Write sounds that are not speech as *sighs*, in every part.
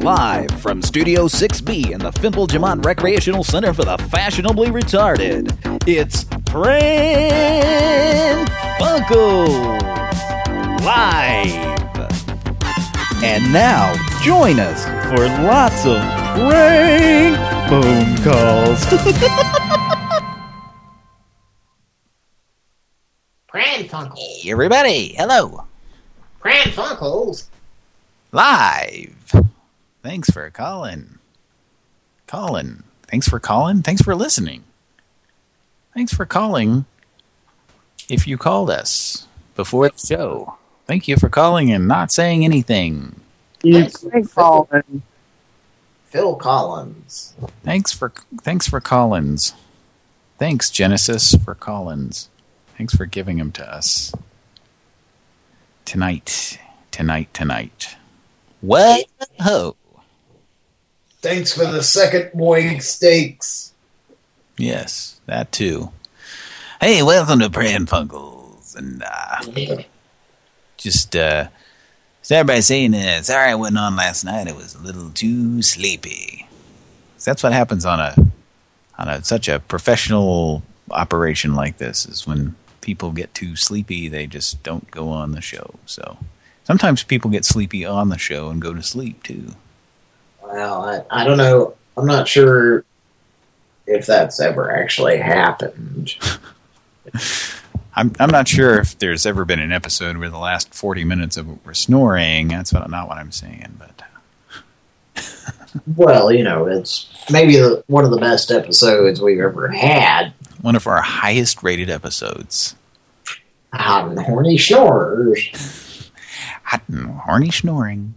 Live from Studio 6B in the Fimple Jamont Recreational Center for the Fashionably Retarded, it's Pran Funkels Live. And now, join us for lots of prank phone calls. *laughs* Pran Funkels. Everybody, hello. Pran Funkels Live. Thanks for calling. Calling. Thanks for calling. Thanks for listening. Thanks for calling. If you called us before the show, thank you for calling and not saying anything. Thanks, calling. Phil Collins. Thanks for thanks for Collins. Thanks Genesis for Collins. Thanks for giving him to us. Tonight, tonight, tonight. What ho? Thanks for the second morning steaks. Yes, that too. Hey, welcome to Pran Funkels. And uh, just uh, start by saying, uh, sorry I wasn't on last night. I was a little too sleepy. That's what happens on a on a such a professional operation like this is when people get too sleepy, they just don't go on the show. So sometimes people get sleepy on the show and go to sleep too. Well, I, I don't know. I'm not sure if that's ever actually happened. *laughs* I'm I'm not sure if there's ever been an episode where the last 40 minutes of it were snoring. That's what not what I'm saying, but *laughs* Well, you know, it's maybe the, one of the best episodes we've ever had. one of our highest rated episodes. Hot and horny snorers. *laughs* Hot and horny snoring.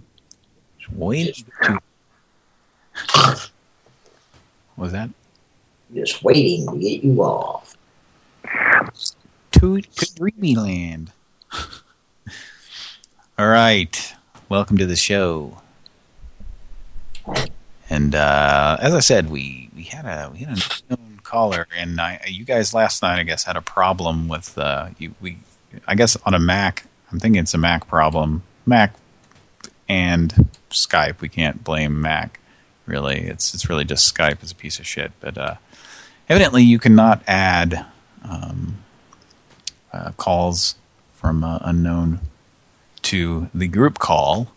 Way too. Was that Just waiting to get you off. to, Dreamyland? *laughs* All right, welcome to the show. And uh, as I said, we we had a we had a known caller, and I, you guys last night, I guess, had a problem with uh, you. We, I guess, on a Mac. I'm thinking it's a Mac problem. Mac and Skype. We can't blame Mac. Really, it's it's really just Skype is a piece of shit. But uh, evidently, you cannot add um, uh, calls from uh, unknown to the group call.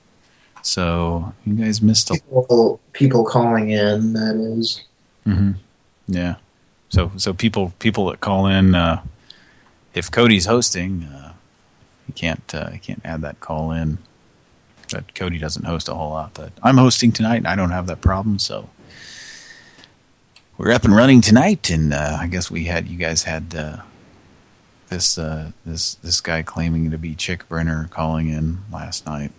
So you guys missed a People, people calling in, that is. Mm -hmm. Yeah. So so people people that call in, uh, if Cody's hosting, uh, you can't uh, you can't add that call in. But Cody doesn't host a whole lot. But I'm hosting tonight, and I don't have that problem. So we're up and running tonight, and uh, I guess we had you guys had uh, this uh, this this guy claiming to be Chick Brenner calling in last night.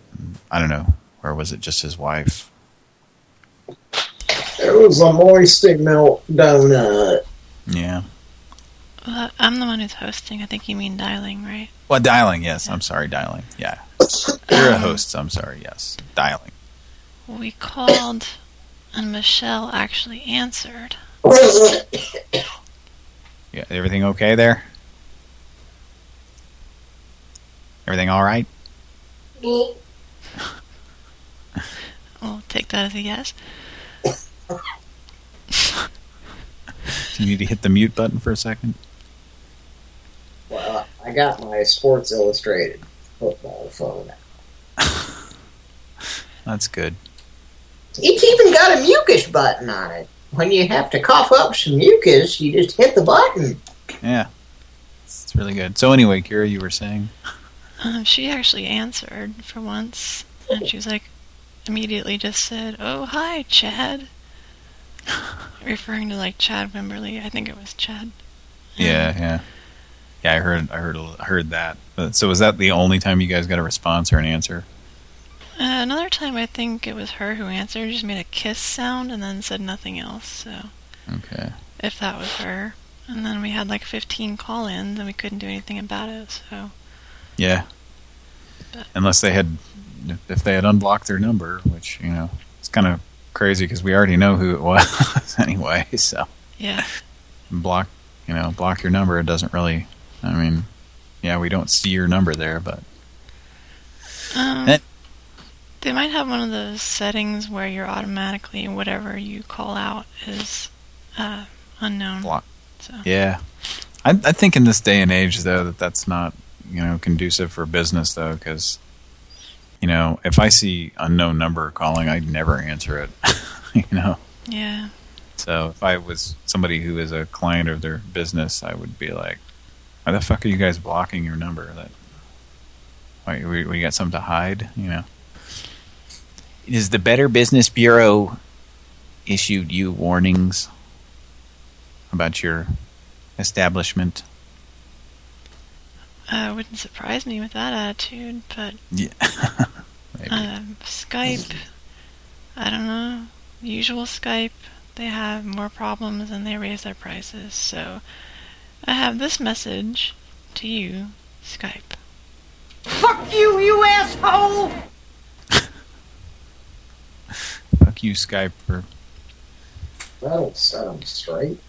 I don't know, or was it just his wife? It was a moisty milk donut. Yeah. Well, I'm the one who's hosting. I think you mean dialing, right? Well, dialing, yes. I'm sorry, dialing. Yeah. You're a host, I'm sorry, yes. Dialing. We called, and Michelle actually answered. Yeah, everything okay there? Everything all right? *laughs* We'll take that as a yes. Do you need to hit the mute button for a second? Well, I got my Sports Illustrated football phone. That's good. It's even got a mucus button on it. When you have to cough up some mucus, you just hit the button. Yeah. It's really good. So anyway, Kira, you were saying? Um, she actually answered for once, and she was like, immediately just said, "Oh, hi, Chad," *laughs* referring to like Chad Wimberly. I think it was Chad. Yeah, yeah. Yeah, I heard I heard I heard that. But, so was that the only time you guys got a response or an answer? Uh, another time, I think it was her who answered. Just made a kiss sound and then said nothing else. So Okay. if that was her, and then we had like 15 call-ins and we couldn't do anything about it. So Yeah. Unless they had, if they had unblocked their number, which, you know, it's kind of crazy because we already know who it was *laughs* anyway, so. yeah, Block, you know, block your number, it doesn't really, I mean, yeah, we don't see your number there, but um, Eh. They might have one of those settings where you're automatically whatever you call out is uh, unknown. So Yeah. I, I think in this day and age, though, that that's not, you know, conducive for business, though, because, you know, if I see unknown number calling, I'd never answer it, *laughs* you know. yeah, So if I was somebody who is a client of their business, I would be like, why the fuck are you guys blocking your number? That why, we, we got something to hide, you know? Is the Better Business Bureau issued you warnings about your establishment? uh, wouldn't surprise me with that attitude. But Yeah. *laughs* Maybe. um, Skype, I don't know. Usual Skype, they have more problems and they raise their prices. So I have this message to you, Skype. Fuck you, you asshole! *laughs* Fuck you, Skype. For, That'll set 'em straight.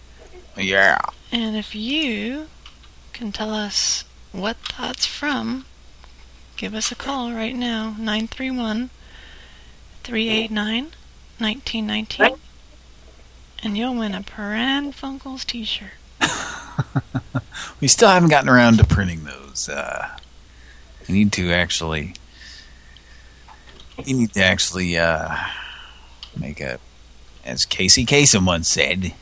yeah. And if you can tell us what that's from, give us a call right now, 931 389 1919, and you'll win a Pran Funkels t shirt. *laughs* We still haven't gotten around to printing those. Uh, we need to actually. You need to actually uh, make a, as Casey Kasem once said,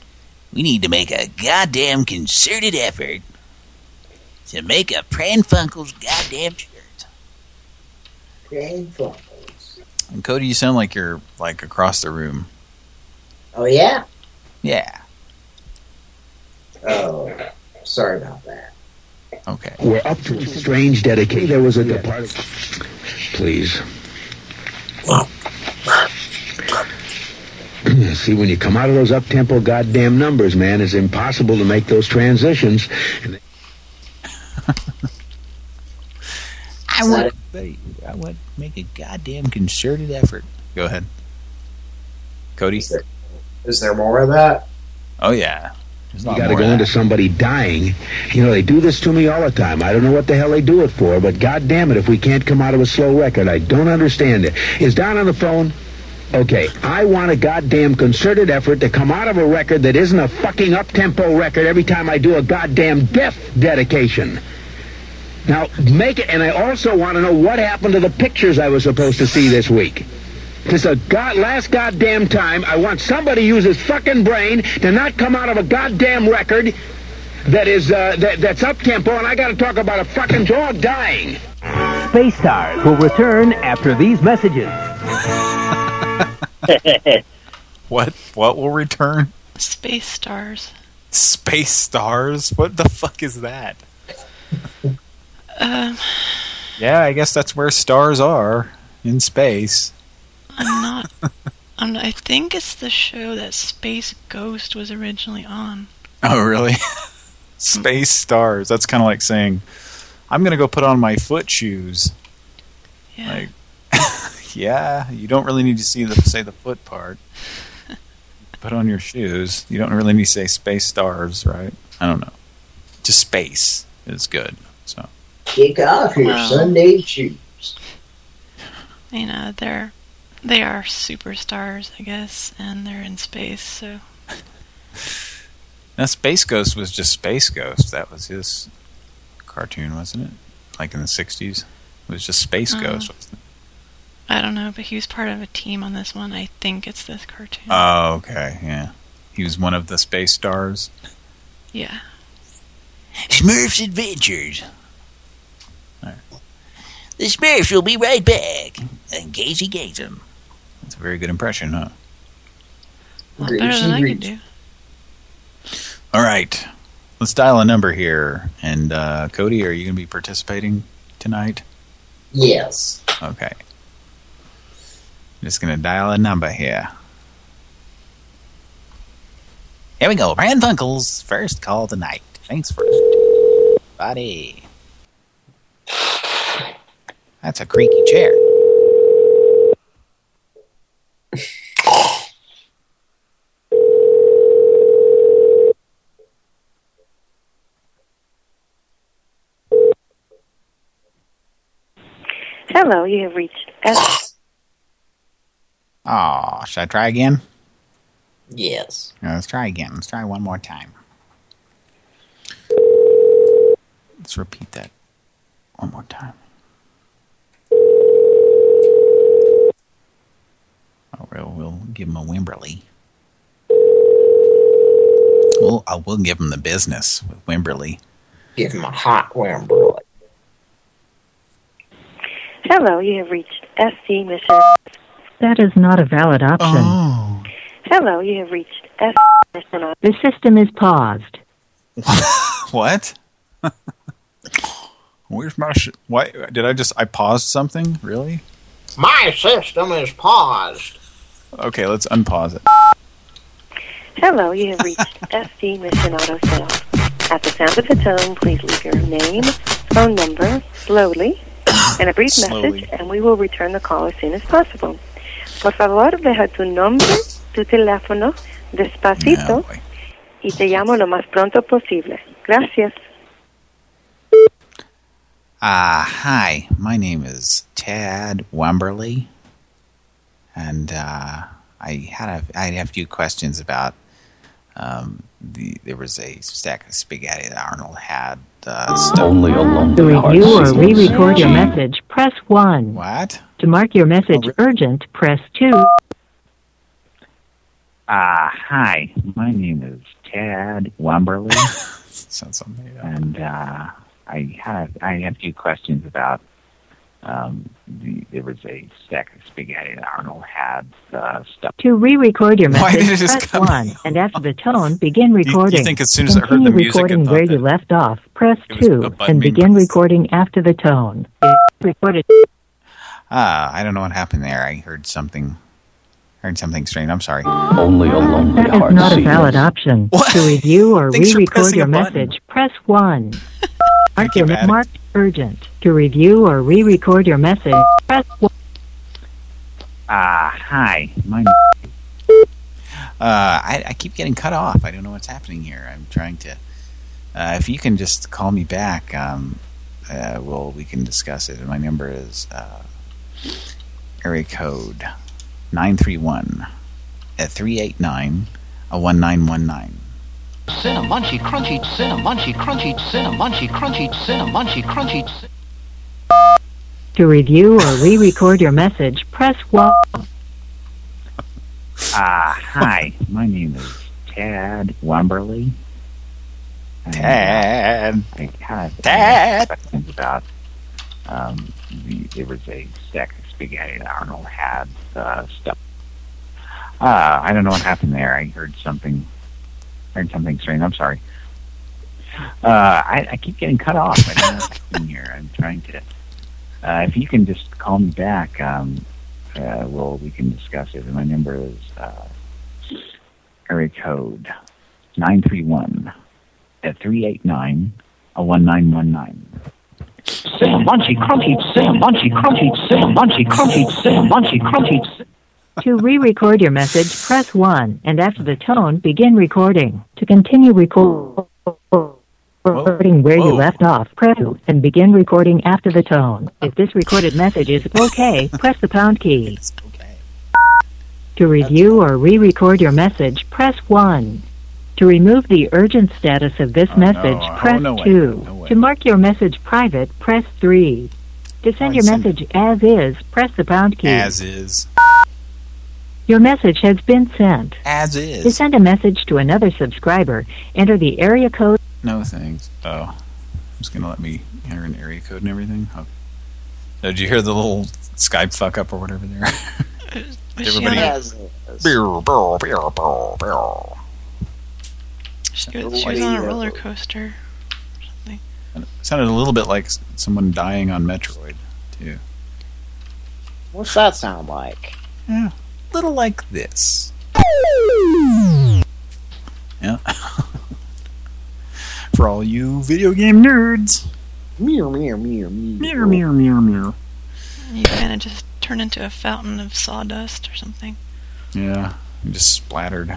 we need to make a goddamn concerted effort to make a Pran Funkels goddamn shirt. Grand Funkles. And Cody, you sound like you're like across the room. Oh, yeah? Yeah. Oh, sorry about that. Okay. We're up to a strange dedication. There was a department. Please. See, when you come out of those up-tempo goddamn numbers, man, it's impossible to make those transitions. And *laughs* I Is want, I want to make a goddamn concerted effort. Go ahead. Cody? Is there, is there more of that? Oh, yeah. You got to go into somebody dying. You know, they do this to me all the time. I don't know what the hell they do it for, but God damn it, if we can't come out of a slow record, I don't understand it. Is Don on the phone? Okay, I want a goddamn concerted effort to come out of a record that isn't a fucking up-tempo record every time I do a goddamn death dedication. Now, make it, and I also want to know what happened to the pictures I was supposed to see this week. This a god, last goddamn time. I want somebody to use his fucking brain to not come out of a goddamn record that is uh, that, that's up tempo, and I got to talk about a fucking dog dying. Space Stars will return after these messages. *laughs* What? What will return? Space Stars. Space stars? What the fuck is that? *laughs* Um, Yeah, I guess that's where stars are in space. I'm not. I'm not, I think it's the show that Space Ghost was originally on. Oh, really? *laughs* space stars. That's kind of like saying, "I'm gonna go put on my foot shoes." Yeah. Like, *laughs* yeah, you don't really need to see the say the foot part. *laughs* Put on your shoes. You don't really need to say space stars, right? I don't know. Just space is good. So Kick off your Wow. Sunday shoes. you know, they're they are superstars, I guess, and they're in space. So now, Space Ghost was just Space Ghost. That was his cartoon, wasn't it? Like in the '60s, it was just Space Uh, Ghost. Wasn't it? I don't know, but he was part of a team on this one. I think it's this cartoon. Oh, okay, yeah. He was one of the space stars. yeah. Smurfs Adventures. The Smurfs will be right back. And Casey Kasem. That's a very good impression, huh? A lot better than I could do. All right. Let's dial a number here. And uh, Cody, are you going to be participating tonight? Yes. Okay. Just going to dial a number here. Here we go. Pran Funkels, first call of the night. Thanks for buddy. That's a creaky chair. Hello, you have reached S. Oh, ah, should I try again? Yes. No, let's try again. Let's try one more time. Let's repeat that one more time. Oh, we'll, we'll give him a Wimberley. We'll, I will give him the business with Wimberley. Give him a hot Wimberley. Hello, you have reached SC Mission. That is not a valid option. Oh. Hello, you have reached SC Mission. The system is paused. *laughs* what? *laughs* Where's my... Sh Why did I just... I paused something? Really? My system is paused. Okay, let's unpause it. Hello, you have reached *laughs* SC Mission Auto Sales. At the sound of the tone, please leave your name, phone number, slowly, and a brief Slowly. message, and we will return the call as soon as possible. Por favor, deja tu nombre, tu teléfono, despacito, y te llamo lo más pronto posible. Gracias. Uh, hi, my name is Tad Wemberly, and uh, I had a I had a few questions about um, the there was a stack of spaghetti that Arnold had. Uh, stuck- Only a To review or re-record your message, press 1. What? To mark your message urgent, press 2. Uh, hi, my name is Tad Wemberly, *laughs* Sounds something. and uh, I have I have a few questions about. Um, the, there was a stack of spaghetti that Arnold had uh, stuck. To re-record your message, it just press come 1. And after the tone, begin recording. think as soon as I heard the Continue music, recording where you left off, press 2. And begin pressed. recording after the tone. Recorded Ah, I don't know what happened there. I heard something. Heard something strange. I'm sorry. Only a lonely That is heart not a sees valid option. What? To review or re-record your a button. message, press 1. *laughs* Mark you, your Maddie urgent. To review or re-record your message, press 1. Ah, uh, hi. My uh, I, I keep getting cut off. I don't know what's happening here. I'm trying to... Uh, if you can just call me back, um, uh, well, we can discuss it. And my number is uh, area code 931 at 389 1919. Cinna munchy crunchy, cinna munchy crunchy, cinna munchy crunchy, cinna munchy crunchy. To review or re-record your message, press 1. Ah, uh, hi. My name is Tad Wemberly. Uh, Tad. I, Tad. About, um, it was a stack of spaghetti that Arnold had uh, stuff. Uh, I don't know what happened there. I heard something Heard something strange. I'm sorry. Uh, I, I keep getting cut off. I don't know happening here. I'm trying to. Uh, if you can just call me back, um, uh, well, we can discuss it. And my number is uh, area code nine three one at three eight nine a one nine one nine. Cinnamon-munchy, crunchy, cinnamon-munchy, crunchy, cinnamon-munchy, crunchy, cinnamon-munchy, crunchy. To re-record your message, press 1. And after the tone, begin recording. To continue record- recording where you left off, press 2. And begin recording after the tone. If this recorded message is okay, press the pound key. Okay. To review or re-record your message, press 1. To remove the urgent status of this Oh, no. message, Oh, press no way. 2. No. To mark your message private, press 3. To send Oh, your message as is, press the pound key. As is. Your message has been sent. As is. To send a message to another subscriber, enter the area code. No thanks. Oh, it's gonna let me enter an area code and everything. Oh. oh did you hear the little Skype fuck up or whatever there? *laughs* Everybody- on a, As is. Beer, beer, beer, beer, beer. she, was, she was on a roller coaster. And it sounded a little bit like someone dying on Metroid, too. What's that sound like? Yeah, little like this. Yeah. *laughs* For all you video game nerds. Meow, meow, meow, meow. Meow, meow, meow, meow. You kind of just turn into a fountain of sawdust or something. Yeah, you just splattered.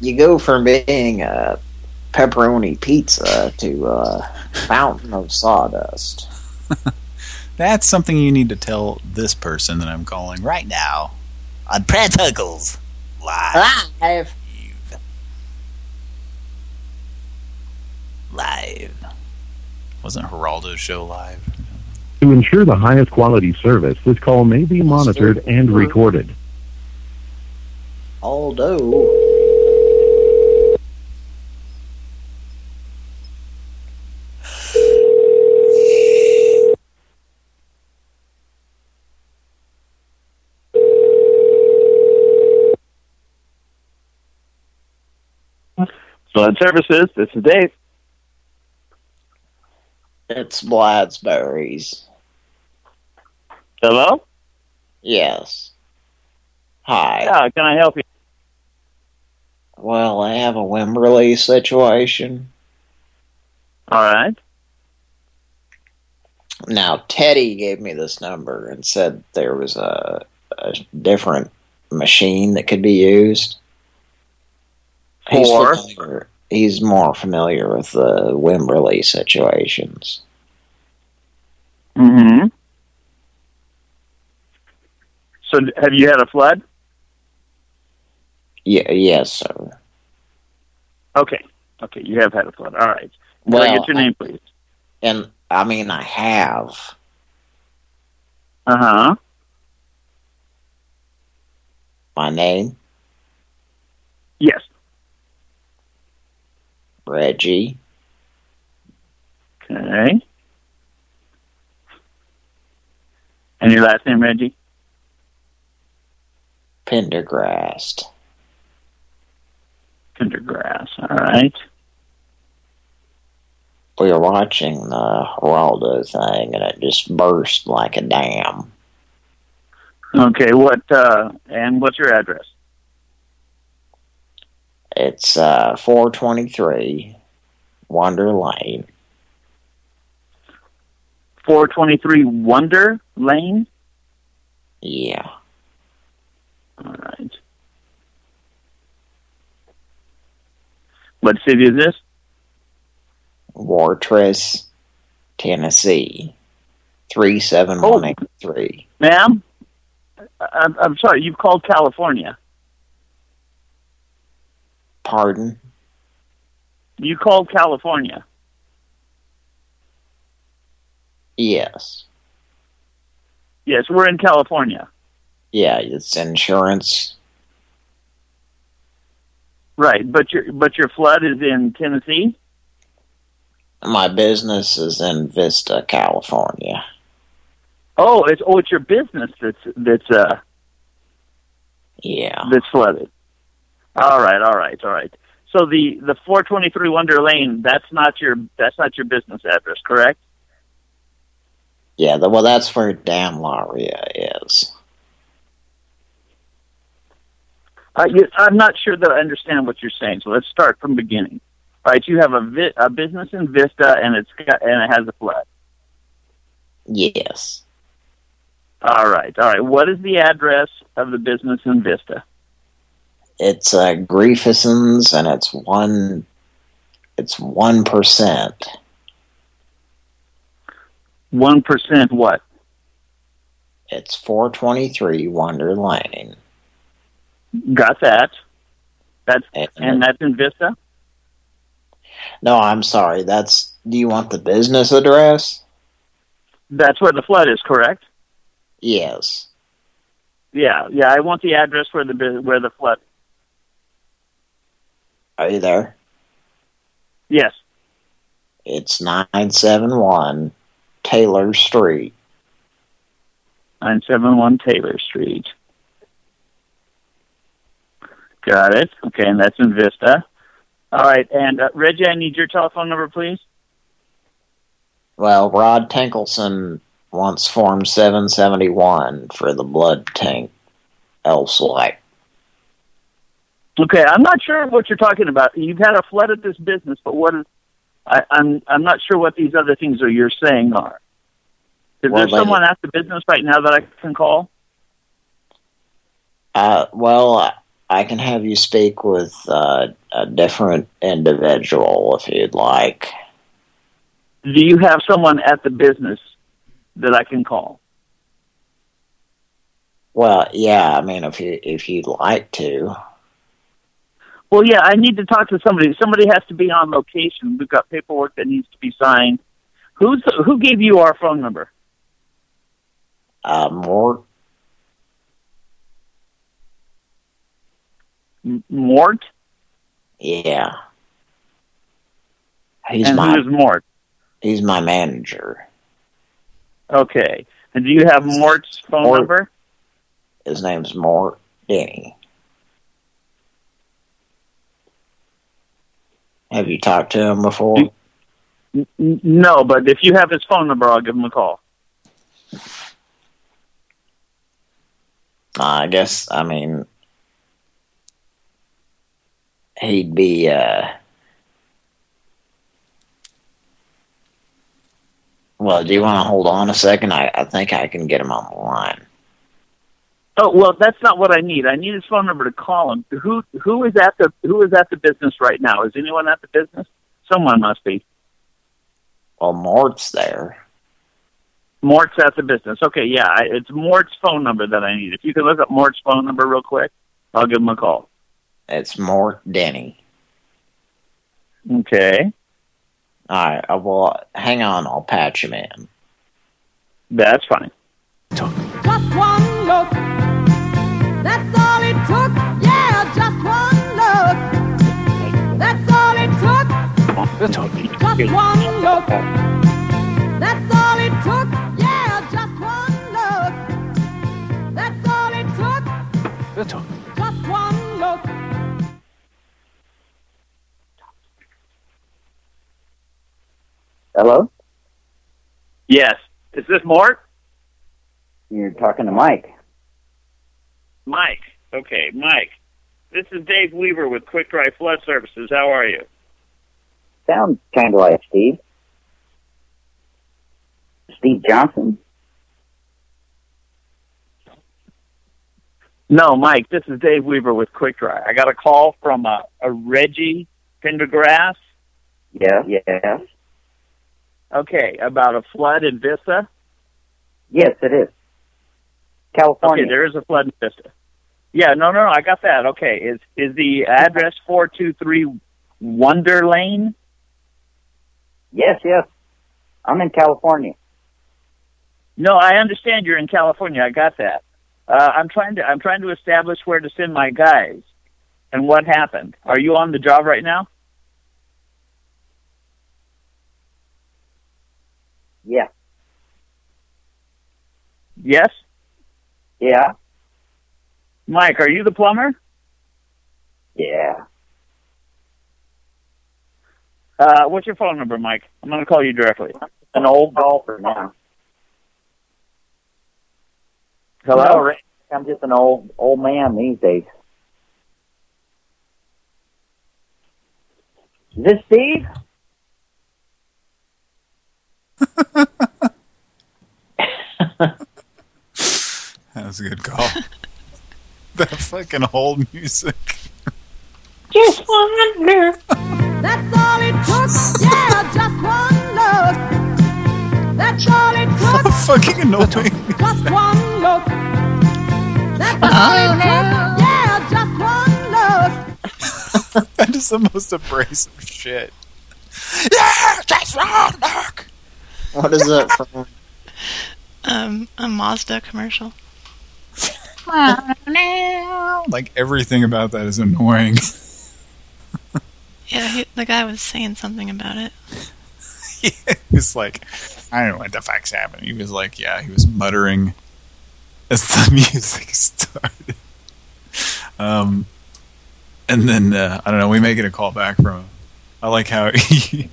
You go from being a pepperoni pizza to a fountain of sawdust. *laughs* That's something you need to tell this person that I'm calling right now. On Pran Funkels live. Live. Live. Wasn't Geraldo's show live? To ensure the highest quality service, this call may be monitored and mm-hmm. recorded. Aldo. Blood Services, this is Dave. It's Bladsberries. Hello? Yes. Hi. Yeah, can I help you? Well, I have a Wimberley situation. All right. Now, Teddy gave me this number and said there was a, a different machine that could be used. He's For? familiar- He's more familiar with the Wimberley situations. Mm-hmm. So have you had a flood? Yeah, yes, sir. Okay. Okay, you have had a flood. All right. Can Well, I get your name, please? And I mean, I have. Uh-huh. My name, Yes. Reggie. Okay. And your last name, Reggie? Pendergrast. Pendergrass. All right. We were watching the Geraldo thing, and it just burst like a dam. Okay, what, uh, and what's your address? It's uh, 423 Wonder Lane. 423 Wonder Lane? Yeah. All right. What city is this? Wartrace, Tennessee. 37183. Ma'am? I'm, I'm sorry, you've called California. Pardon? You called California. Yes. Yes, we're in California. Yeah, it's insurance. Right, but your but your flood is in Tennessee? My business is in Vista, California. Oh, it's oh it's your business that's that's uh Yeah. that's flooded. All right, all right, all right. So the the 423 Wonder Lane, that's not your that's not your business address, correct? Yeah, the, well, that's where Dan Laria is. Uh, you, I'm not sure that I understand what you're saying. So let's start from the beginning. All right, you have a vi- a business in Vista, and it's got, and it has a flood. Yes. All right, all right. What is the address of the business in Vista? It's uh, Griefeson's, and it's one. It's one percent. One percent what? It's four twenty three Wonder Lane. Got that. That's And- and that's in Vista. No, I'm sorry. That's. Do you want the business address? That's where the flood is, correct? Yes. Yeah, yeah. I want the address where the where the flood. Are you there? Yes. It's nine seven one Taylor Street. Nine seven one Taylor Street. Got it. Okay, and that's in Vista. All right, and uh, Reggie, I need your telephone number, please. Well, Rod Tinkelson wants Form 771 for the blood tank LSLAC. Okay, I'm not sure what you're talking about. You've had a flood at this business, but what is? I, I'm I'm not sure what these other things are you're saying are. Is Well, there someone at the business right now that I can call? Uh, well, I- I can have you speak with uh, a different individual if you'd like. Do you have someone at the business that I can call? Well, yeah, I mean, if you if you'd like to. Well, yeah, I need to talk to somebody. Somebody has to be on location. We've got paperwork that needs to be signed. Who's who gave you our phone number? Uh, Mort. M- Mort. Yeah. He's and my who's Mort? he's my manager. Okay. And do you have Mort's phone Mort. number? His name's Mort Denny. Have you talked to him before? No, but if you have his phone number, I'll give him a call. I guess, I mean, he'd be, uh, well, do you want to hold on a second? I, I think I can get him on the line. Oh well, that's not what I need. I need his phone number to call him. Who who is at the who is at the business right now? Is anyone at the business? Someone must be. Well, Mort's there. Mort's at the business. Okay, yeah, I, it's Mort's phone number that I need. If you can look up Mort's phone number real quick, I'll give him a call. It's Mort Denny. Okay, All right, uh, well, hang on, I'll patch him in. that's fine. Just one look. Just one look. That's all it took. Yeah, just one look. That's all it took. Just one look. Hello? Yes, is this Mort? You're talking to Mike. Mike. Okay, Mike. This is Dave Weaver with Quick Dry Flood Services. How are you? Sounds kind of like Steve. Steve Johnson? No, Mike. This is Dave Weaver with Quick Dry. I got a call from a, a Reggie Pendergrass. Yeah, yes. Okay, about a flood in Vista. Yes, it is. California. Okay, there is a flood in Vista. Yeah, no, no, no. I got that. Okay, is is the address four two three Wonder Lane? Yes, yes. I'm in California. No, I understand you're in California. I got that. Uh, I'm trying to I'm trying to establish where to send my guys and what happened. Are you on the job right now? Yeah. Yes, Yeah. Mike. Are you the plumber? Yeah. Uh, what's your phone number, Mike? I'm going to call you directly. An old golfer now. Hello? No, Rick, I'm just an old old man these days. Is this Steve? *laughs* That was a good call. *laughs* that fucking hold music. Just one look. That's all it took. Yeah, just one look. That's all it *laughs* took. fucking annoying. Just one look. That's all it took. Yeah, just one look. *laughs* that is the most abrasive shit. Yeah, just one look. What is it from? Um, a Mazda commercial. *laughs* Like everything about that is annoying. Yeah, he, the guy was saying something about it. *laughs* he was like, I don't know what the fuck's happening. He was like, yeah, he was muttering as the *laughs* music started. Um, and then, uh, I don't know, we may get a call back from him. I like how *laughs* he,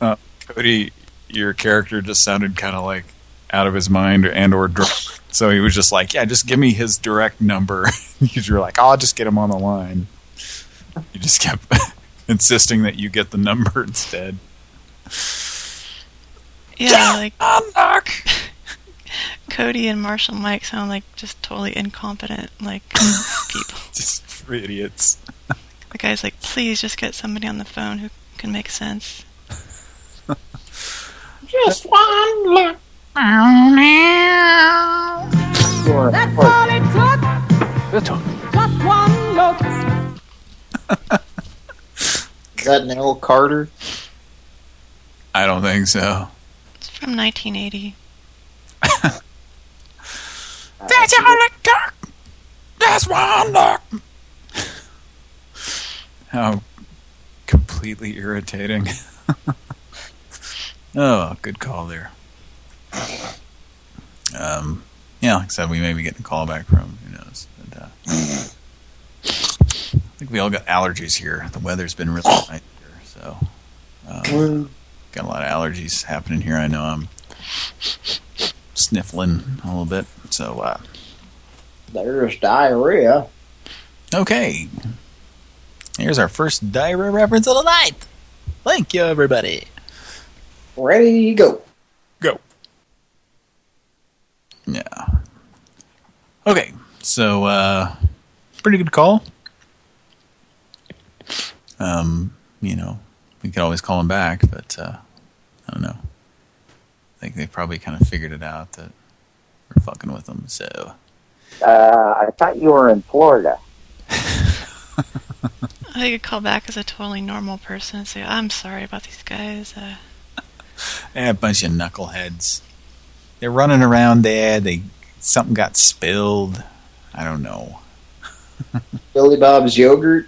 uh, Cody, your character just sounded kind of like out of his mind and or drunk. So he was just like, yeah, just give me his direct number. You're like, I'll just get him on the line. You just kept *laughs* insisting that you get the number *laughs* instead. Yeah, like *laughs* Cody and Marshall Mike sound like just totally incompetent, like people. Just for idiots. The guy's like, please just get somebody on the phone who can make sense. Just one look. That's all it took. Just one look. Is that Nell Carter? I don't think so. It's from 1980. *laughs* That's all it took. That's one look. How completely irritating. *laughs* oh, good call there. Um, yeah, like I said, we may be getting a call back from, who knows. But, uh, I think we all got allergies here. The weather's been really nice here, so um, got a lot of allergies happening here. I know I'm sniffling a little bit, so uh, There's diarrhea. okay. Here's our first diarrhea reference of the night. Thank you, everybody. Ready, go. Go. Yeah. Okay, so uh pretty good call. Um, you know, we could always call him back, but uh I don't know. I think they probably kind of figured it out that we're fucking with them, so Uh, I thought you were in Florida. *laughs* I could call back as a totally normal person and say, I'm sorry about these guys. Uh, *laughs* Eh, a bunch of knuckleheads. They're running around there, they something got spilled. I don't know. *laughs* Billy Bob's yogurt.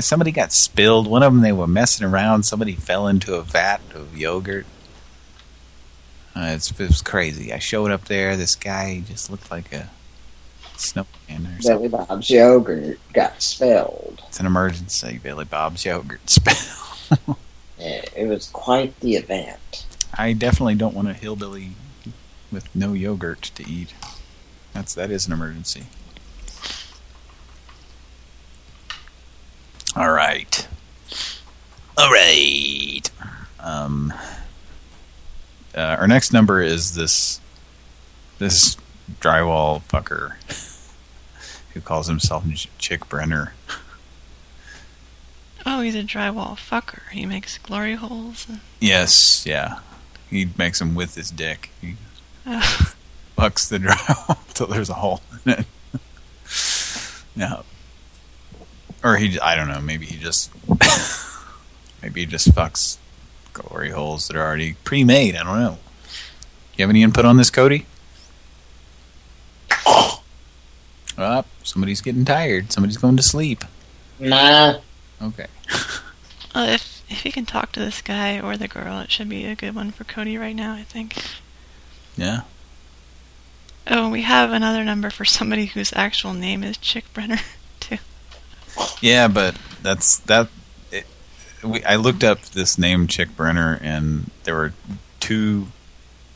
Somebody got spilled. One of them, they were messing around. Somebody fell into a vat of yogurt. Uh, it's, it was crazy. I showed up there. This guy just looked like a snowman or something. Billy Bob's yogurt got spilled. It's an emergency. Billy Bob's yogurt *laughs* spill. Yeah, it was quite the event. I definitely don't want a hillbilly with no yogurt to eat. That's that is an emergency. All right. All right. Um, uh, our next number is this this drywall fucker *laughs* who calls himself Chick Brenner. oh, he's a drywall fucker. He makes glory holes. Yes, yeah. He makes them with his dick. He uh, fucks the *laughs* drywall till there's a hole in it. *laughs* yeah. Or he, I don't know, maybe he just, *laughs* maybe he just fucks glory holes that are already pre-made. I don't know. You have any input on this, Cody? *gasps* Oh, somebody's getting tired. Somebody's going to sleep. Nah. Okay. *laughs* uh, if if he can talk to this guy or the girl, it should be a good one for Cody right now. I think. Yeah. Oh, we have another number for somebody whose actual name is Chick Brenner, *laughs* too. Yeah, but that's that. It, we, I looked up this name Chick Brenner, and there were two,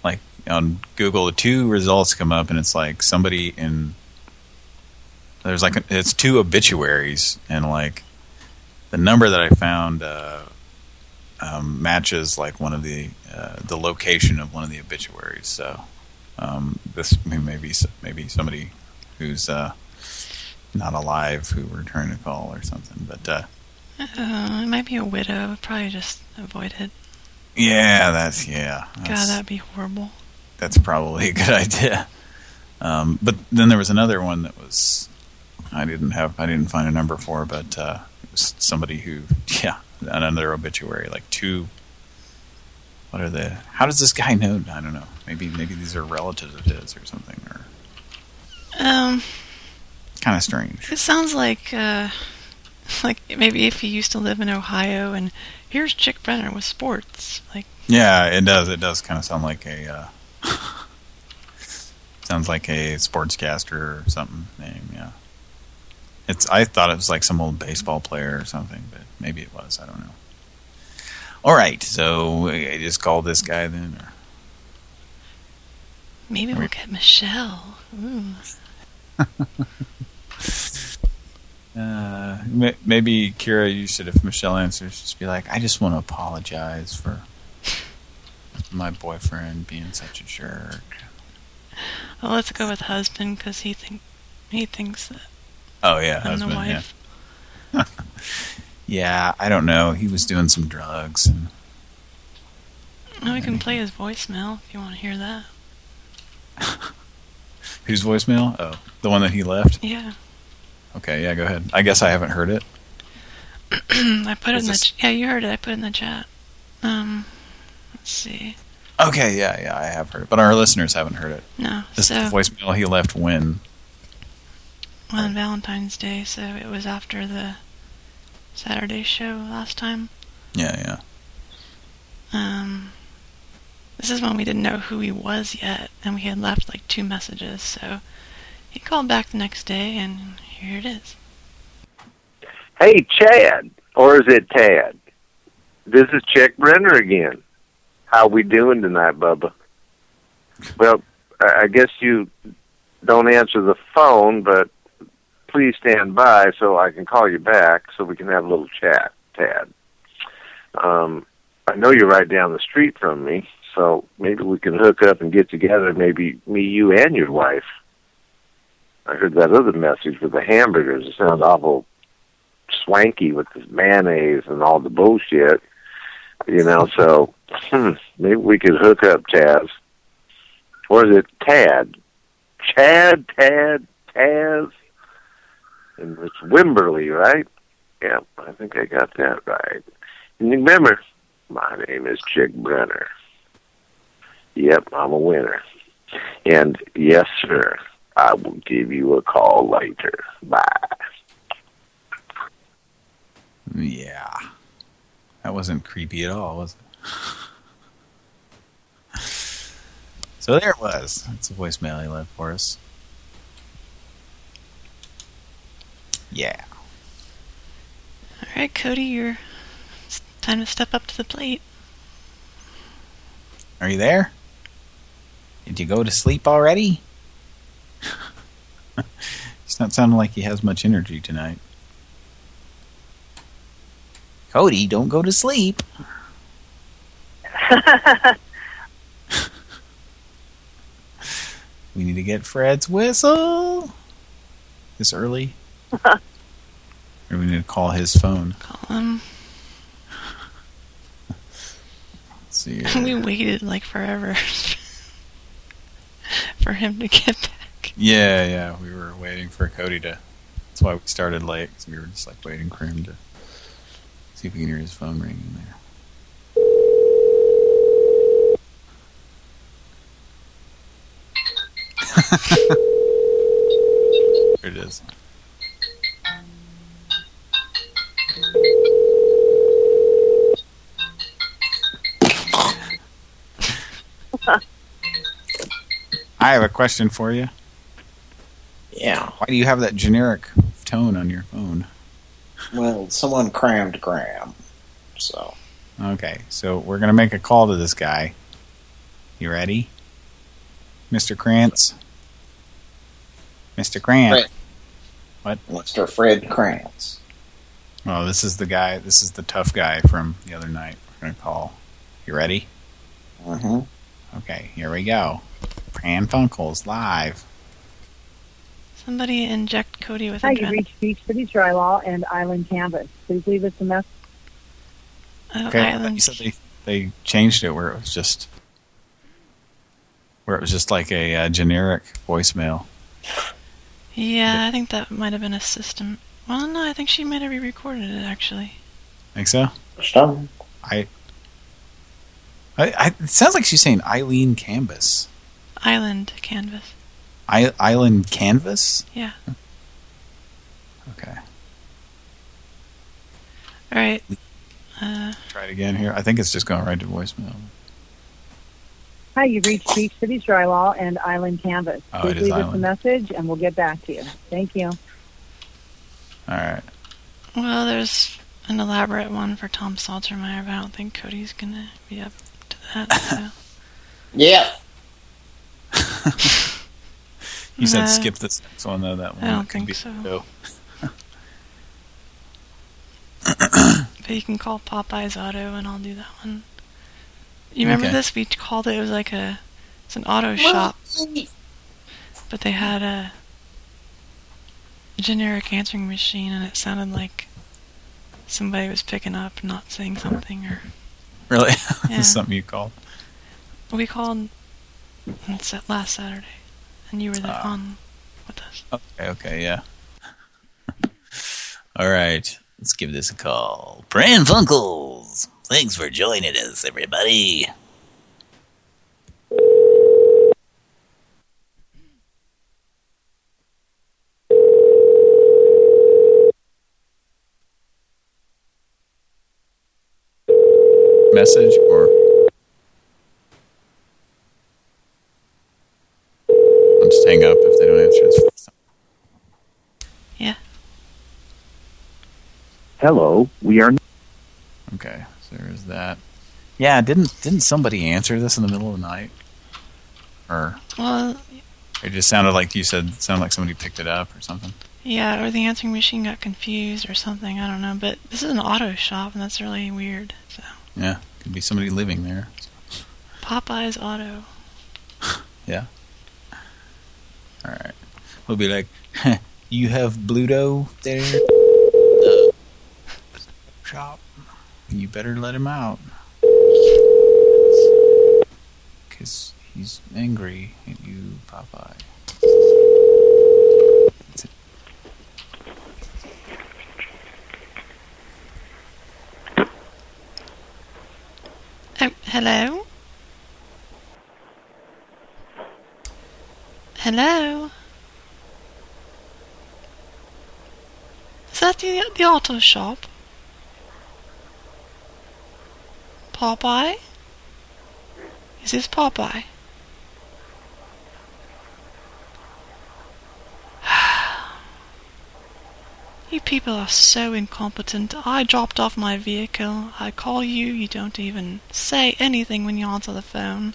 like on Google, two results come up, and it's like somebody in. There's like a, it's two obituaries, and like the number that I found uh, um, matches like one of the uh, the location of one of the obituaries. So um, this maybe maybe somebody who's uh, not alive who we're trying to call or something. But uh, Uh, it might be a widow. Probably just avoid it. yeah, that's yeah. God, That's, that'd be horrible. that's probably *laughs* a good idea. Um, but then there was another one that was I didn't have I didn't find a number for, but uh, it was somebody who *laughs* yeah another obituary like two. What are the? How does this guy know? I don't know. Maybe maybe these are relatives of his or something, or Um, kind of strange. it sounds like uh, *laughs* like maybe if he used to live in Ohio and here's Chick Brenner with sports. Like, Yeah, it does. It does kind of sound like a uh, *laughs* sounds like a sportscaster or something name. Yeah, it's. I thought it was like some old baseball player or something, but maybe it was. I don't know. All right, so I just call this guy then. Or, maybe we'll get Michelle. *laughs* Uh, maybe Kira, you should, if Michelle answers, just be like, "I just want to apologize for my boyfriend being such a jerk." Well, let's go with husband because he think he thinks that Oh yeah, I'm the husband. wife. Yeah. *laughs* yeah, I don't know. He was doing some drugs and Now we can play his voicemail if you want to hear that. *laughs* Whose voicemail? Oh, the one that he left? Yeah. Okay, yeah, go ahead. I guess I haven't heard it. *clears throat* I put it in the this- ch- yeah. You heard it. I put it in the chat. Um, let's see. Okay, yeah, yeah, I have heard it. But our listeners haven't heard it. No, This so is the voicemail he left when? on Valentine's Day, so it was after the Saturday show last time. Yeah, yeah. Um, this is when we didn't know who he was yet, and we had left like two messages. So he called back the next day, and here it is. Hey, Chad, or is it Tad? This is Chick Brenner again. How we doing tonight, Bubba? Well, I guess you don't answer the phone, but please stand by so I can call you back so we can have a little chat, Tad. Um, I know you're right down the street from me, so maybe we can hook up and get together, maybe me, you, and your wife. I heard that other message with the hamburgers. It sounds awful swanky with the mayonnaise and all the bullshit. You know, so hmm, maybe we could hook up, Taz. Or is it Tad? Chad, Tad, Taz? And it's Wimberly, right? Yeah, I think I got that right. And remember, my name is Chick Brenner. Yep, I'm a winner. And yes, sir, I will give you a call later. Bye. Yeah. That wasn't creepy at all, was it? *laughs* so there it was. That's a voicemail he left for us. Yeah. All right, Cody, you're it's time to step up to the plate. Are you there? Did you go to sleep already? *laughs* He's not sounding like he has much energy tonight. Cody, don't go to sleep. *laughs* We need to get Fred's whistle. This early? *laughs* or we need to call his phone. Call him. Let's see. we waited like forever for him to get back. Yeah, yeah, we were waiting for Cody to. That's why we started late. 'cause we were just like waiting for him to see if we can hear his phone ringing there. *laughs* there it is. *laughs* I have a question for you. Yeah. Why do you have that generic tone on your phone? Well, someone crammed Graham, so. Okay, so we're going to make a call to this guy. You ready? Mr. Krantz? Mr. Krantz? Fred. What? Mr. Fred Krantz. Oh, this is the guy, this is the tough guy from the other night we're going to call. You ready? Mm-hmm. Okay, here we go. Pran Funkels live. Somebody inject Cody with Hi, you adrenaline. reached Beach City Drywall and Island Canvas. Please leave us a message. Oh, Okay, I thought Island. you said they, they changed it where it was just where it was just like a uh, generic voicemail. Yeah, I think that might have been a system. Well, no, I think she might have re-recorded it actually. Think so? Stop. I, I, I it sounds like she's saying Eileen Canvas. Island canvas. I, Island Canvas? Yeah. Okay. All right. Uh, Try it again here. I think it's just going right to voicemail. Hi, you've reached Beach City Drywall and Island Canvas. Oh, Please it is leave us a message and we'll get back to you. Thank you. All right. well, there's an elaborate one for Tom Saltermeyer, but I don't think Cody's gonna be up to that. So. *laughs* Yeah. *laughs* You said skip this next one though. That one I don't think be so. go. But you can call Popeye's Auto, and I'll do that one. You remember Okay. this? We called it. It was like a, it's an auto shop, but they had a generic answering machine, and it sounded like somebody was picking up, not saying something, or Really? *laughs* Yeah. Something you called? we called on Sa- last Saturday, and you were the Ah. on with us. Okay, okay, yeah. *laughs* All right, let's give this a call. Pran Funkels, thanks for joining us, everybody. Message or just hang up if they don't answer this. Yeah. Hello, we are. Okay, so there's that. Yeah, didn't didn't somebody answer this in the middle of the night? Or Well, it just sounded like you said sounded like somebody picked it up or something. yeah, or the answering machine got confused or something. I don't know. But this is an auto shop, and that's really weird. So Yeah, could be somebody living there. Popeye's Auto. *laughs* Yeah. All right. We'll be like, *laughs* you have Bluto there? Uh, *laughs* shop. You better let him out. Because he's angry at you, Popeye. That's. Oh, hello? Hello? Is that the, the auto shop? Popeye? Is this Popeye? *sighs* You people are so incompetent. I dropped off my vehicle. I call you. You don't even say anything when you answer the phone.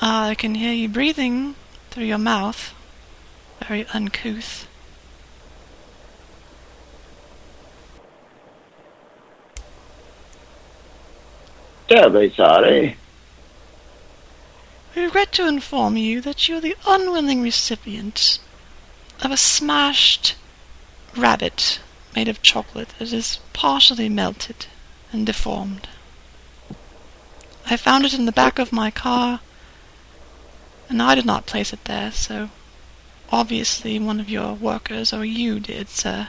Ah, I can hear you breathing through your mouth. Very uncouth. Terribly sorry. We regret to inform you that you're the unwilling recipient of a smashed rabbit made of chocolate that is partially melted and deformed. I found it in the back of my car, and I did not place it there, so obviously one of your workers or you did, sir.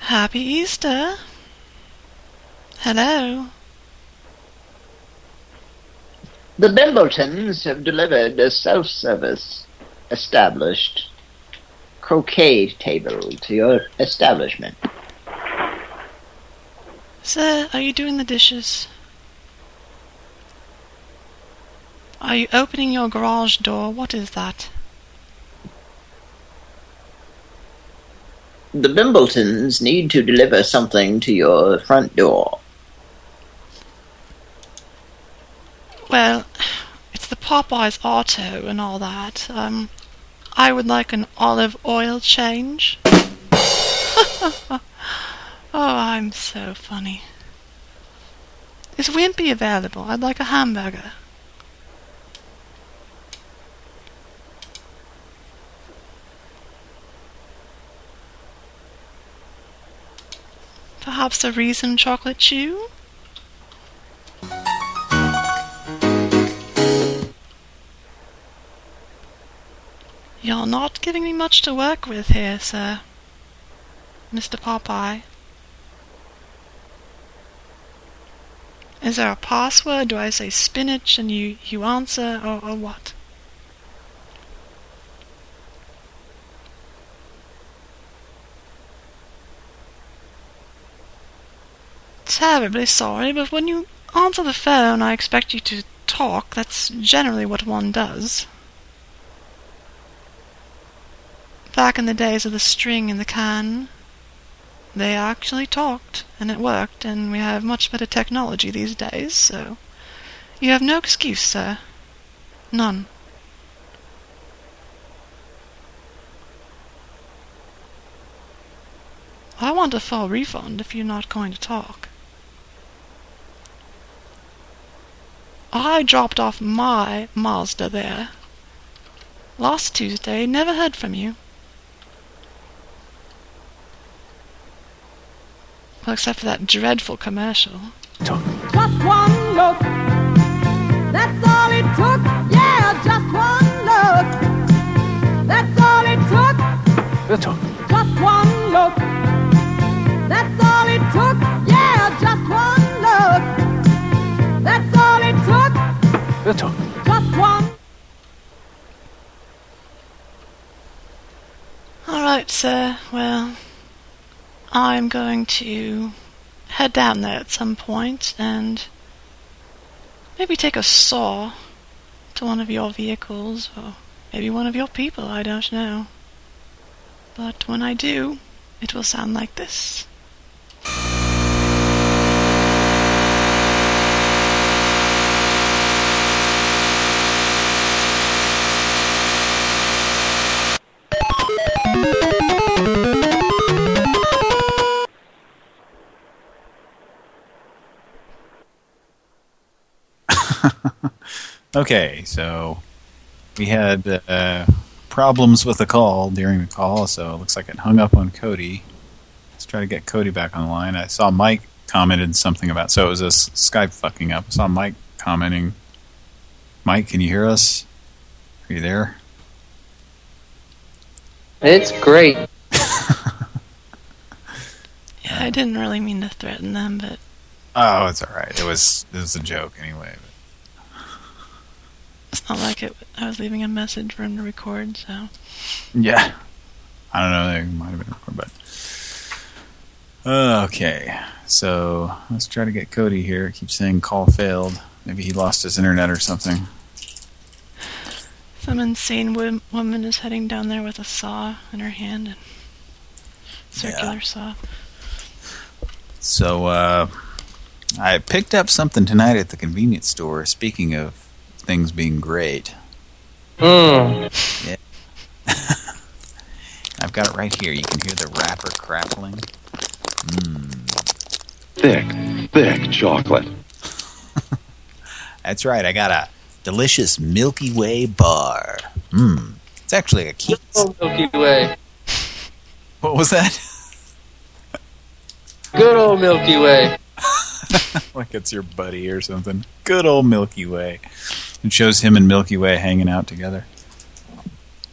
Happy Easter! Hello? The Bimbletons have delivered a self-service established croquet table to your establishment. Sir, are you doing the dishes? Are you opening your garage door? What is that? The Bimbletons need to deliver something to your front door. Well, it's the Popeye's Auto and all that. Um, I would like an olive oil change. *laughs* oh, I'm so funny. Is Wimpy available? I'd like a hamburger. Perhaps a reason chocolate chew? You're not giving me much to work with here, sir. Mr. Popeye. Is there a password? Do I say spinach and you, you answer, or, or what? Terribly sorry, but when you answer the phone, I expect you to talk. That's generally what one does. Back in the days of the string in the can, they actually talked, and it worked, and we have much better technology these days, so you have no excuse, sir. None. I want a full refund if you're not going to talk. I dropped off my Mazda there. Last Tuesday, never heard from you. Well, except for that dreadful commercial. Just one look. That's all it took. Yeah, just one look. That's all it took. Just one took. Just one. Alright, sir. Well, I'm going to head down there at some point and maybe take a saw to one of your vehicles or maybe one of your people, I don't know. But when I do, it will sound like this. *laughs* Okay, so we had uh, problems with the call during the call, so it looks like it hung up on Cody. Let's try to get Cody back on the line. I saw Mike commented something about, so it was a s- Skype fucking up. I saw Mike commenting. Mike, can you hear us? Are you there? It's great. Yeah, I didn't really mean to threaten them, but Oh, it's all right. It was it was a joke anyway. It's not like it. I was leaving a message for him to record, so. Yeah. I don't know. They might have been recorded, but okay. So let's try to get Cody here. It keeps saying call failed. Maybe he lost his internet or something. Some insane wo- woman is heading down there with a saw in her hand and circular saw. So uh, I picked up something tonight at the convenience store. Speaking of things being great, Mm. yeah, *laughs* I've got it right here. You can hear the wrapper crackling. Mmm. Thick, thick chocolate. *laughs* That's right. I got a delicious Milky Way bar. Mmm. It's actually a Keats. Oh, Milky Way. What was that? *laughs* Good old Milky Way. like it's your buddy or something. Good old Milky Way. It shows him and Milky Way hanging out together.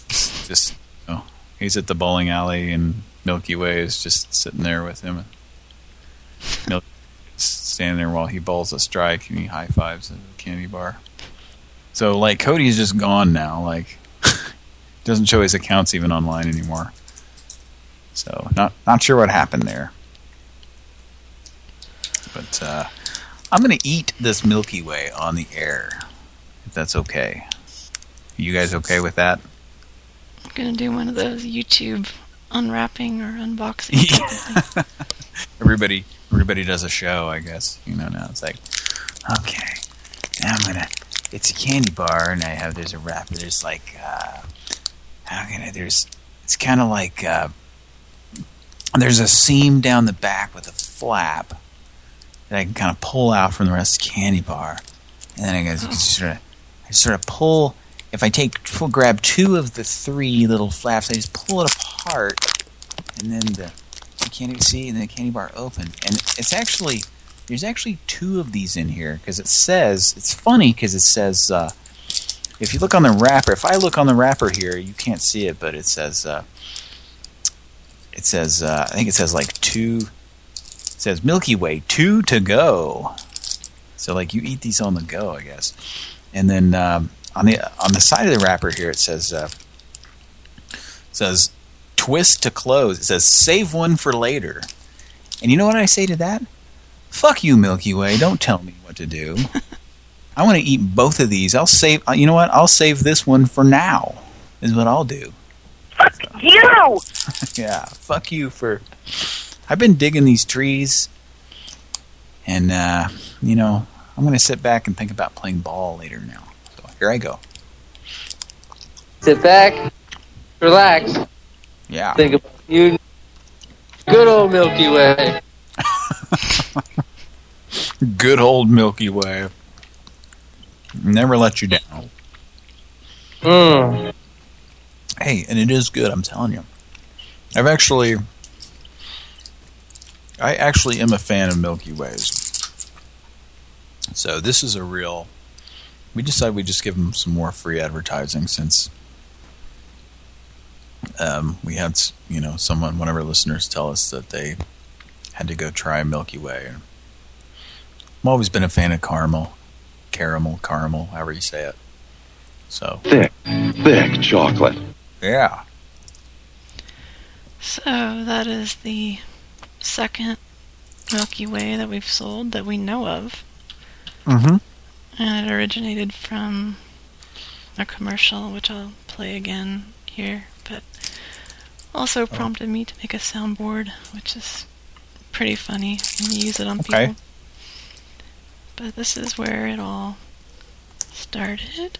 Just, just oh, he's at the bowling alley and Milky Way is just sitting there with him. Milky standing there while he bowls a strike and he high fives a candy bar. So like Cody's just gone now. Like *laughs* doesn't show his accounts even online anymore. So not not sure what happened there. But uh, I'm going to eat this Milky Way on the air, if that's okay. You guys okay with that? I'm gonna do one of those YouTube unwrapping or unboxing. *laughs* Everybody, everybody does a show, I guess. You know, now it's like, okay, now I'm gonna. It's a candy bar, and I have there's a wrapper. There's like, uh, how can I? There's, it's kind of like, uh, there's a seam down the back with a flap that I can kind of pull out from the rest of the candy bar, and then I guess sort of, I sort of pull. If I take, grab two of the three little flaps, I just pull it apart, and then the you can't even see, and the candy bar open. And it's actually, there's actually two of these in here, because it says, it's funny because it says, uh, if you look on the wrapper, if I look on the wrapper here, you can't see it, but it says, uh, it says, uh, I think it says like two, it says Milky Way, two to go. So like you eat these on the go, I guess. And then um, on the on the side of the wrapper here, it says, uh, it says twist to close. It says save one for later. And you know what I say to that? Fuck you, Milky Way. Don't tell me what to do. *laughs* I want to eat both of these. I'll save. uh, You know what? I'll save this one for now. Is what I'll do. Fuck you! *laughs* yeah. Fuck you for. I've been digging these trees, and uh, you know I'm going to sit back and think about playing ball later now. So here I go. Sit back, relax, Yeah. think about you. Good old Milky Way. *laughs* Good old Milky Way. Never let you down. Mm. Hey, and it is good, I'm telling you. I've actually... I actually am a fan of Milky Ways. So this is a real. We decided we just give them some more free advertising since um, we had, you know, someone, one of our listeners tell us that they had to go try Milky Way. I've always been a fan of caramel, caramel, caramel, however you say it. So Thick, thick chocolate. yeah, So that is the second Milky Way that we've sold that we know of. Mm-hmm. And it originated from a commercial, which I'll play again here, but also prompted me to make a soundboard, which is pretty funny and use it on Okay. people. But this is where it all started.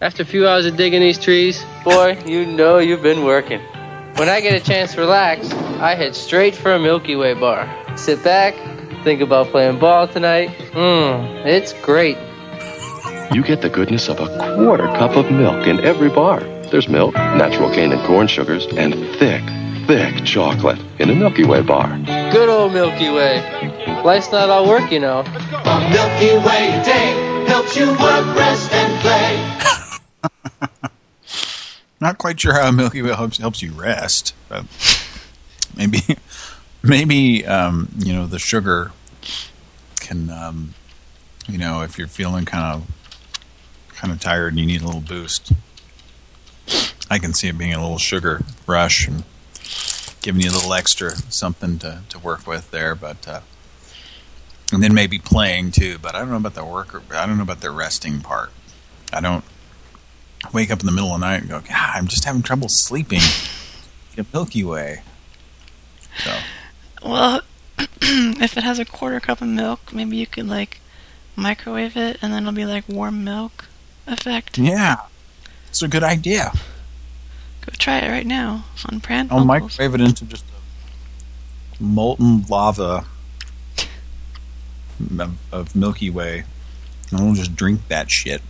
After a few hours of digging these trees, boy, you know you've been working. When I get a chance to relax, I head straight for a Milky Way bar. Sit back, think about playing ball tonight. Mmm, it's great. You get the goodness of a quarter cup of milk in every bar. There's milk, natural cane and corn sugars, and thick, thick chocolate in a Milky Way bar. Good old Milky Way. Life's not all work, you know. A Milky Way day helps you work, rest, and play. *laughs* not quite sure how a Milky Way helps helps you rest, but maybe maybe um, you know the sugar can um, you know if you're feeling kind of kind of tired and you need a little boost. I can see it being a little sugar rush and giving you a little extra something to to work with there, but. Uh, and then maybe playing too, but I don't know about the work. I don't know about the resting part. I don't wake up in the middle of the night and go, God, I'm just having trouble sleeping. A Milky Way. So Well, *clears throat* if it has a quarter cup of milk, maybe you could like microwave it and then it'll be like warm milk effect. yeah, it's a good idea. Go try it right now on Pran I'll microwave it into just a molten lava of, of Milky Way, and we'll just drink that shit.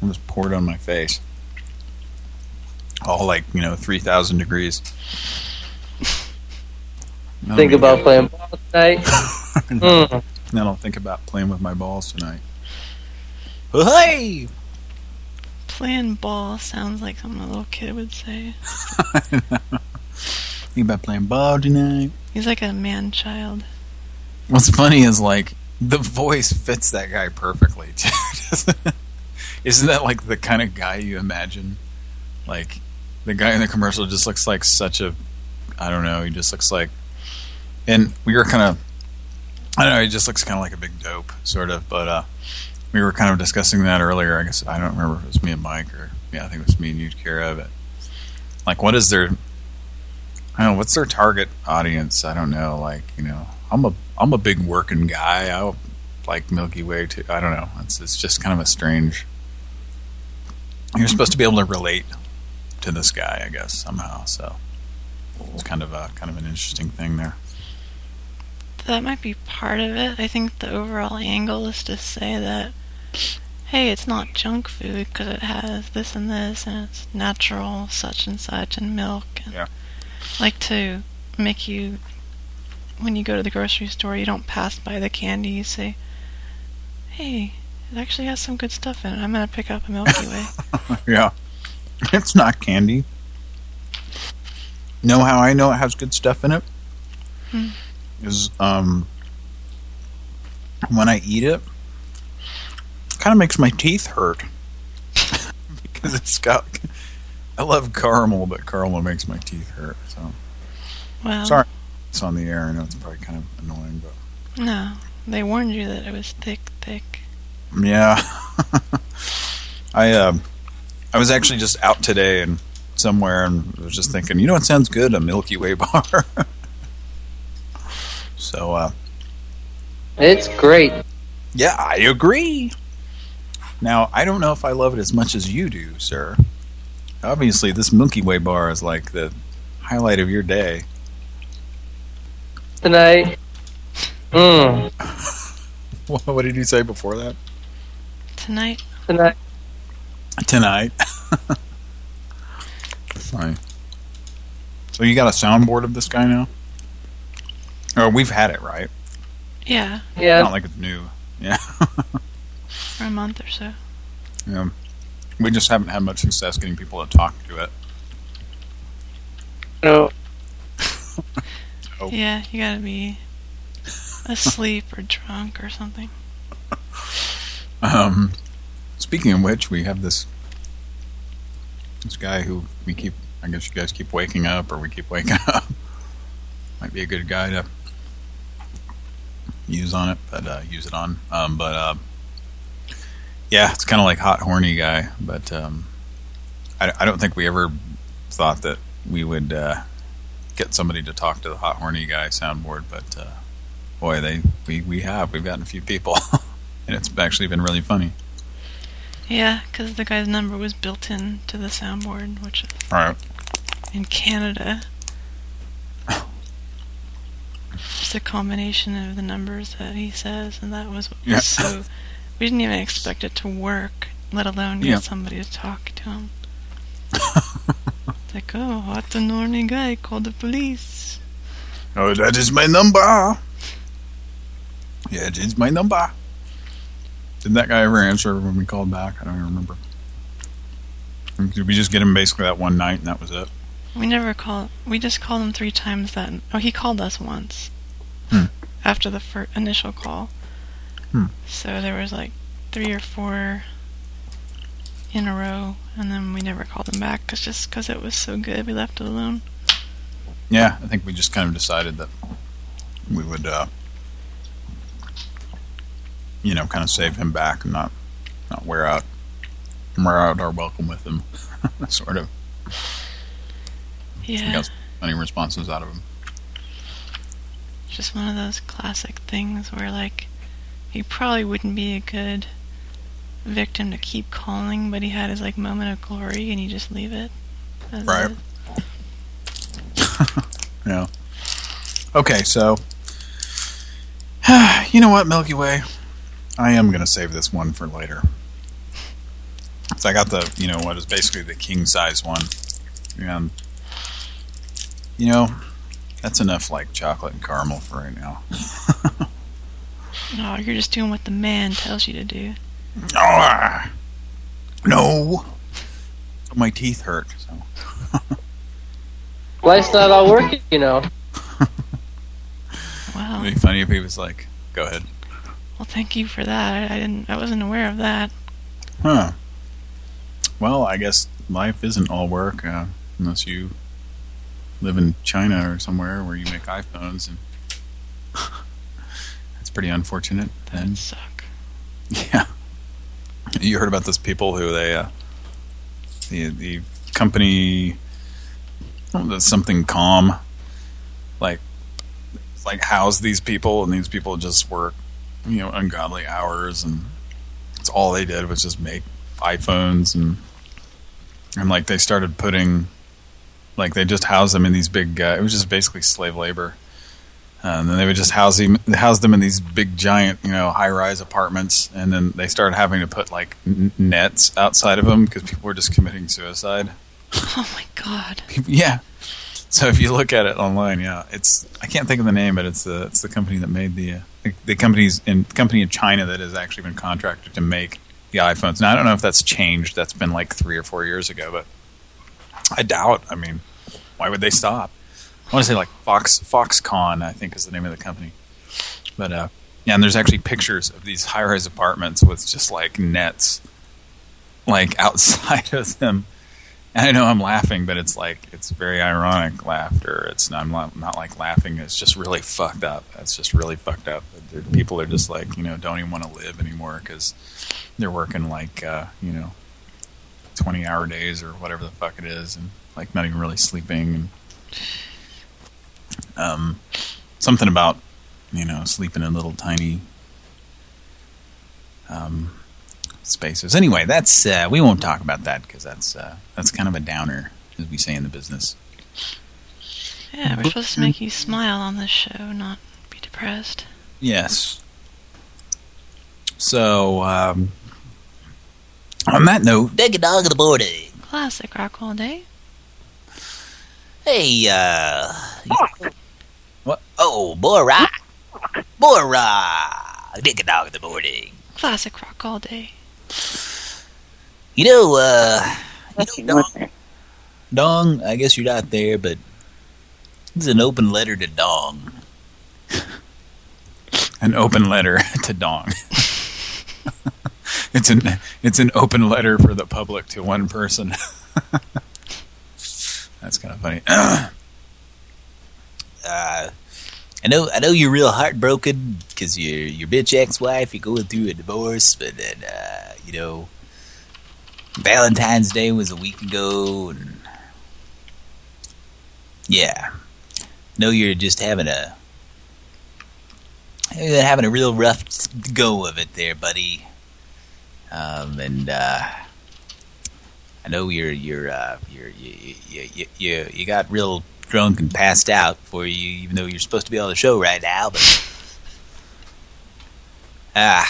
I'll just pour it on my face. All like you know, three thousand degrees. I Think about even- playing ball tonight. Mm. Then I'll think about playing with my balls tonight. Hey! Playing ball sounds like something a little kid would say. *laughs* Think about playing ball tonight. He's like a man child. What's funny is like the voice fits that guy perfectly. *laughs* too, doesn't it? Isn't that like the kind of guy you imagine? Like the guy in the commercial just looks like such a I don't know, he just looks like and we were kind of I don't know, he just looks kind of like a big dope sort of, but uh we were kind of discussing that earlier. I guess I don't remember if it was me and Mike or yeah, I think it was me and you, Kira, but like what is their I don't know, what's their target audience? I don't know, like, you know, I'm a I'm a big working guy. I like Milky Way too. I don't know. It's it's just kind of a strange. You're supposed to be able to relate to this guy, I guess somehow. So it's kind of a kind of an interesting thing there. That might be part of it. I think the overall angle is to say that, hey, it's not junk food because it has this and this and it's natural such and such and milk. And Yeah. Like to make you, when you go to the grocery store, you don't pass by the candy. You say, hey, it actually has some good stuff in it. I'm gonna pick up a Milky Way. *laughs* yeah, it's not candy. Know how I know it has good stuff in it? Hmm. Is um when I eat it, it kind of makes my teeth hurt *laughs* because it's got. I love caramel, but caramel makes my teeth hurt. So Well, sorry, it's on the air. I know it's probably kind of annoying, but no, they warned you that it was thick, thick. Yeah. *laughs* I um I was actually just out today and somewhere and was just thinking, you know what sounds good? A Milky Way bar. *laughs* so uh It's great. yeah, I agree. Now, I don't know if I love it as much as you do, sir. Obviously, this Milky Way bar is like the highlight of your day. Tonight. Mmm. *laughs* What what did you say before that? Tonight, Tonight. Tonight. *laughs* Fine. So you got a soundboard of this guy now? Or we've had it, right? Yeah. Yeah. Not like it's new. Yeah. *laughs* For a month or so. yeah. We just haven't had much success getting people to talk to it. No. *laughs* Oh. Yeah, you gotta be asleep or drunk or something. Um, speaking of which, we have this this guy who we keep. I guess you guys keep waking up, or we keep waking *laughs* up. Might be a good guy to use on it, but uh, use it on. Um, but uh, yeah, it's kind of like hot, horny guy. But um, I, I don't think we ever thought that we would uh, get somebody to talk to the hot, horny guy soundboard. But uh, boy, they we we have we've gotten a few people, *laughs* and it's actually been really funny. Yeah, because the guy's number was built in to the soundboard, which is All right. in Canada. Just a combination of the numbers that he says, and that was what was so. We didn't even expect it to work, let alone get Yeah. somebody to talk to him. It's *laughs* like, oh, what a horny guy, call the police. Oh, that is my number. Yeah, it is my number. Did that guy ever answer when we called back? I don't even remember. Did we just get him basically that one night and that was it? We never called. We just called him three times. That oh, he called us once Hmm. after the fir- initial call. Hmm. So there was like three or four in a row, and then we never called him back cause just because it was so good, we left it alone. Yeah, I think we just kind of decided that we would, uh, you know, kind of save him back and not not wear out wear out our welcome with him, *laughs* sort of. Yeah, got any responses out of him. just one of those classic things where like he probably wouldn't be a good victim to keep calling, but he had his like moment of glory, and you just leave it. Right. is. *laughs* Yeah. Okay, so *sighs* you know what, Milky Way? I am gonna save this one for later. So I got the, you know, what is basically the king size one, and you know, that's enough like chocolate and caramel for right now. *laughs* No, you're just doing what the man tells you to do. Ah, no, my teeth hurt. So Life's not all working, you know. *laughs* Wow. it'd be funny if he was like, "Go ahead." Well, thank you for that. I, I didn't. I wasn't aware of that. Huh. Well, I guess life isn't all work uh, unless you live in China or somewhere where you make iPhones, and *laughs* that's pretty unfortunate. Then suck. Yeah. You heard about those people who they uh, the the company oh, the something calm like like house these people and these people just work you know ungodly hours and it's all they did was just make iPhones and and like they started putting like they just housed them in these big uh, it was just basically slave labor. Uh, and then they would just house them house them in these big giant you know high rise apartments. And then they started having to put like n nets outside of them because people were just committing suicide. Oh my god. yeah. So if you look at it online yeah it's I can't think of the name but it's the it's the company that made the uh, the, the companies in company in China that has actually been contracted to make the iPhones. Now I don't know if that's changed. That's been like three or four years ago but I doubt I mean why would they stop I want to say like Fox Foxconn I think is the name of the company but uh yeah and there's actually pictures of these high-rise apartments with just like nets like *laughs* outside of them and I know I'm laughing, but it's like it's very ironic laughter. It's not, I'm not, not like laughing. It's just really fucked up. It's just really fucked up. People are just like you know don't even want to live anymore because they're working like uh, you know 20 hour days or whatever the fuck it is, and like not even really sleeping. And um, something about you know sleeping in little tiny um spaces. Anyway, that's uh, we won't talk about that because that's uh, that's kind of a downer, as we say in the business. Yeah, we're supposed to make you smile on this show, not be depressed. Yes. So, um, on that note, Dig a dog in the morning. Classic rock all day. Hey, uh... What? Oh, boy, right. rock. Dick a dog in the morning. Classic rock all day. You know, uh, you know, Dong, Dong, I guess you're not there, but it's an open letter to Dong. *laughs* An open letter *laughs* to Dong. *laughs* it's an it's an open letter for the public to one person. That's kind of funny. *clears throat* uh, I know, I know you're real heartbroken because your your bitch ex-wife, you're going through a divorce, but then, uh, you know, Valentine's Day was a week ago, and yeah, know you're just having a having a real rough go of it there, buddy. Um, and uh, I know you're you're uh, you're you, you you you got real drunk and passed out for you, even though you're supposed to be on the show right now. But uh,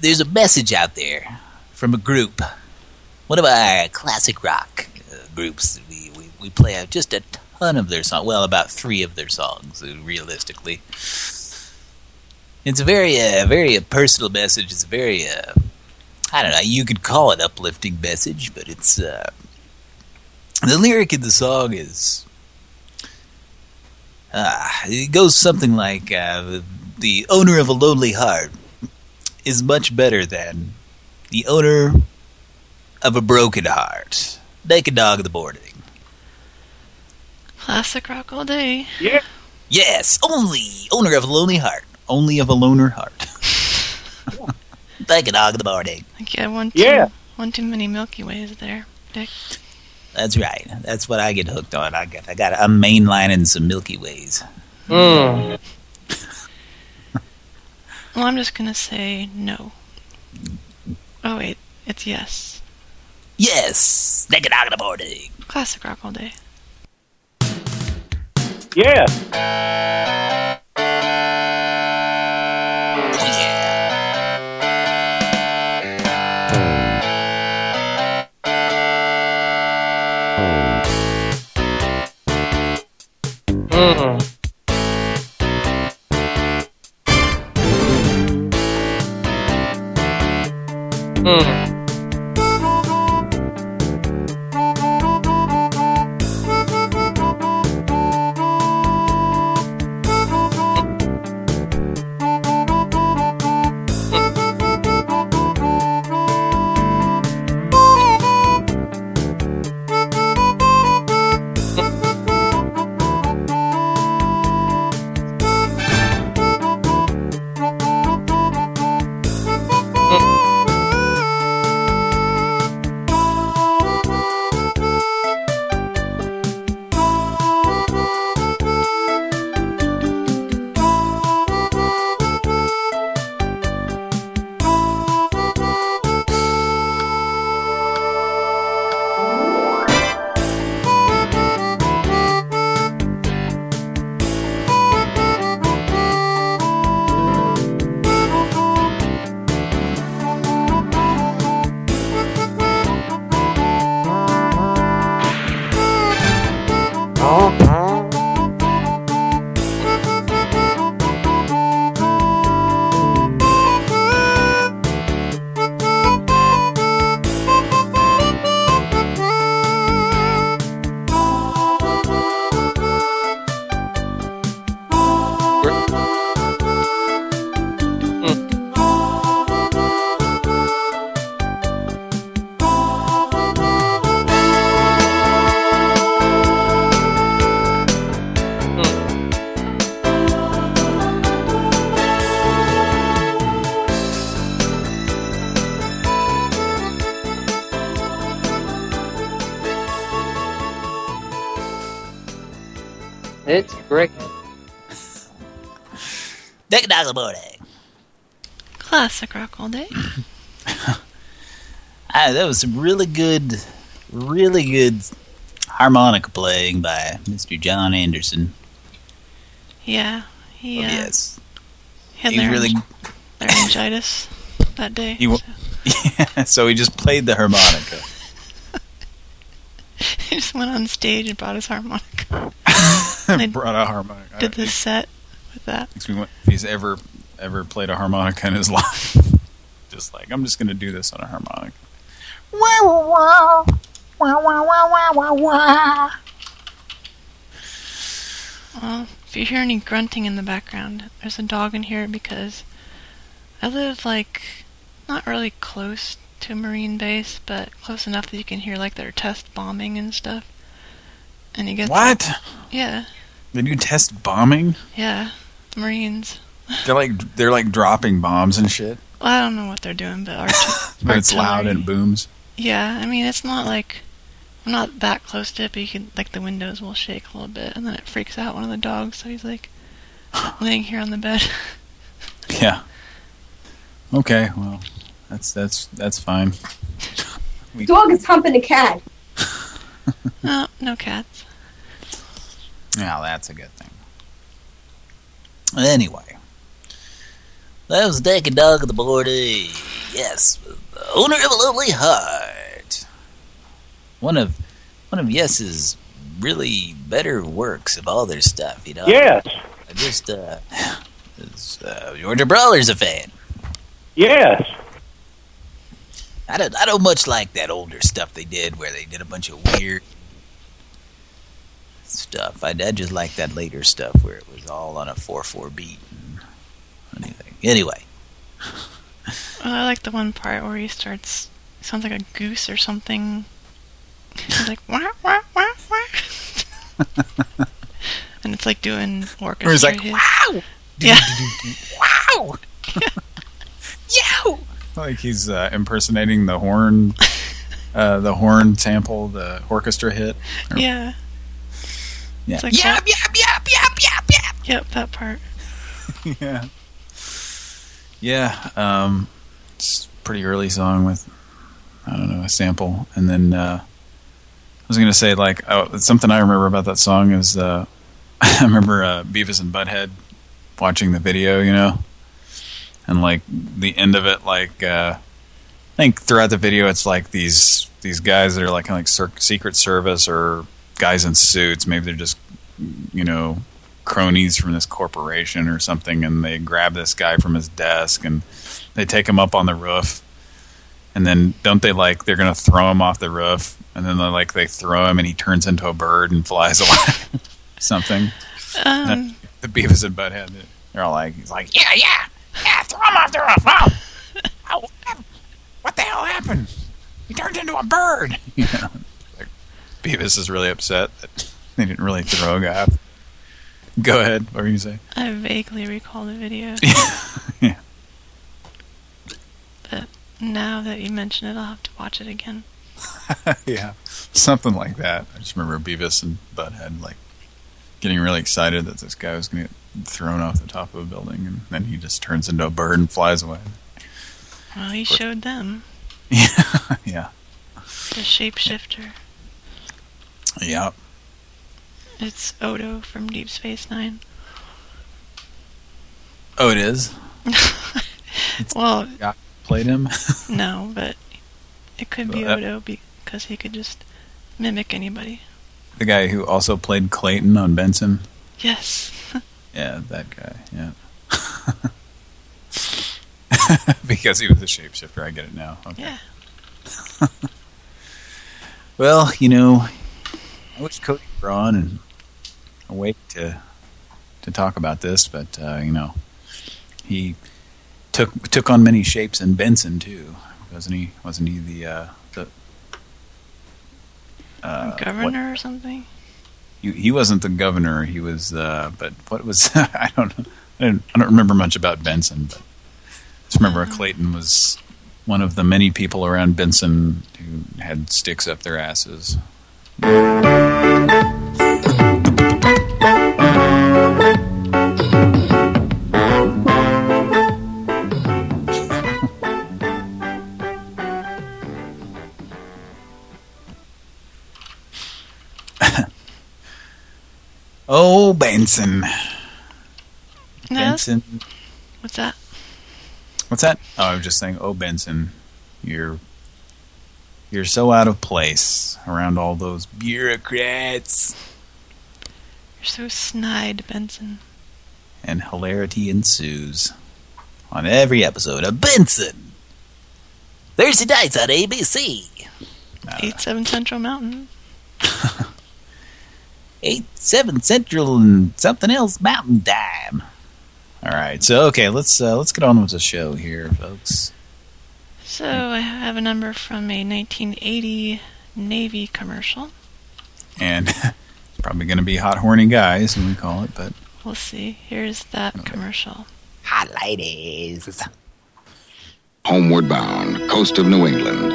there's a message out there from a group, one of our classic rock uh, groups. We, we we play out just a ton of their songs. Well, about three of their songs, uh, realistically. It's a very, uh, very personal message. It's a very, uh, I don't know, you could call it uplifting message, but it's, uh, the lyric in the song is, uh, it goes something like, uh, the, the owner of a lonely heart is much better than the owner of a broken heart. Naked dog of the morning. Classic rock all day. Yeah. Yes, only owner of a lonely heart. Only of a loner heart. *laughs* Naked dog of the morning. Like you had one too, Yeah. one too many Milky Ways there, Dick. That's right. That's what I get hooked on. I got I got I'm mainlining some Milky Ways. Hmm. Well, I'm just gonna say no. Oh wait, it's yes. Yes, naked dog in the morning. Classic rock all day. Yeah. Mm. Dog in the morning. Classic rock all day. *laughs* Ah, that was some really good, really good harmonica playing by Mr. Jon Anderson. Yeah, he, uh, yes. had larynge- really- laryngitis that day. He, wa- yeah, *laughs* so he just played the harmonica. *laughs* he just went on stage and brought his harmonica. Brought a harmonica. Did this set with that. If he's ever ever played a harmonica in his *laughs* life. just like I'm just gonna do this on a harmonica. Well, if you hear any grunting in the background, there's a dog in here because I live like not really close to marine base, but close enough that you can hear like their test bombing and stuff. And he gets What? Yeah, They do test bombing? yeah, Marines. They're like they're like dropping bombs and shit. Well, I don't know what they're doing, but arch- *laughs* But it's loud and it booms. Yeah, I mean it's not like I'm not that close to it, but you can like the windows will shake a little bit, and then it freaks out one of the dogs, so he's like *laughs* laying here on the bed. Yeah. Okay, well, that's that's that's fine. We- *laughs* Dog is humping a cat. no, oh, no cats. Yeah, that's a good thing. Anyway, that was Deck and Dog of the Morning. Yes, the owner of a lonely heart. One of one of Yes's really better works of all their stuff. You know. Yes. I just uh, is, uh, Georgia Brawler's a fan. Yes. I don't I don't much like that older stuff they did where they did a bunch of weird stuff. I, I just like that later stuff where it was all on a 4-4 beat and anything. Anyway, Well, I like the one part where he starts sounds like a goose or something. He's like wah wah wah wah. *laughs* and it's like doing orchestra. Or he's like, hits. wow! Yeah. *laughs* wow! Yow! Like he's uh, impersonating the horn, uh, the horn sample, the orchestra hit. Or- yeah. Yeah. It's like yap, yap, yap, yap, yap, yap. Yep, that part. *laughs* yeah. Yeah, um, it's a pretty early song with, I don't know, a sample. And then, uh, I was going to say, like, oh, something I remember about that song is, uh, *laughs* I remember uh, Beavis and Butthead watching the video, you know? And, like, the end of it, like, uh, I think throughout the video, it's like these these guys that are like kind of like Secret Service or guys in suits. Maybe they're just, you know, cronies from this corporation or something, and they grab this guy from his desk and they take him up on the roof. And then don't they like they're gonna throw him off the roof, and then they like they throw him and he turns into a bird and flies *laughs* away, something. Um, the Beavis and Butthead, they're all like, he's like, yeah, yeah, yeah, throw him off the roof. *laughs* Oh, oh what what the hell happened? He turned into a bird. *laughs* You know, like, Beavis is really upset that *laughs* they didn't really throw a guy off. Go ahead. What were you saying? I vaguely recall the video. *laughs* Yeah. But now that you mention it, I'll have to watch it again. *laughs* yeah, something like that. I just remember Beavis and Butthead like getting really excited that this guy was going to get thrown off the top of a building, and then he just turns into a bird and flies away. Well, he showed them yeah, the shapeshifter. Yeah. It's Odo from Deep Space Nine. Oh, it is. *laughs* Well, Got played him. *laughs* no, but it could be Well, uh, Odo because he could just mimic anybody. the guy who also played Clayton on Benson. Yes. *laughs* Yeah, that guy. Yeah. because he was a shapeshifter, I get it now. Okay. Yeah. Well, you know, I wish Cody were on and awake to to talk about this, but uh, you know, he took took on many shapes in Benson too, wasn't he? Wasn't he the uh, the uh, Governor what- or something. he, he wasn't the governor. He was, uh, but what was? *laughs* I don't know. I don't, I don't remember much about Benson, but I just remember Clayton was one of the many people around Benson who had sticks up their asses. *laughs* Oh, Benson. No, Benson. What's that? What's that? Oh, I was just saying, oh, Benson, you're you're so out of place around all those bureaucrats. You're so snide, Benson. and hilarity ensues on every episode of Benson. Thursday nights on ABC. *laughs* Eight seven Central Mountain. 8, 7 Central and something else Mountain Time. All right, so okay, let's uh, let's get on with the show here, folks. So I have a number from a 1980 Navy commercial. And *laughs* it's probably going to be hot, horny guys, when we call it, but We'll see. Here's that commercial. Hot ladies. Homeward bound, coast of New England.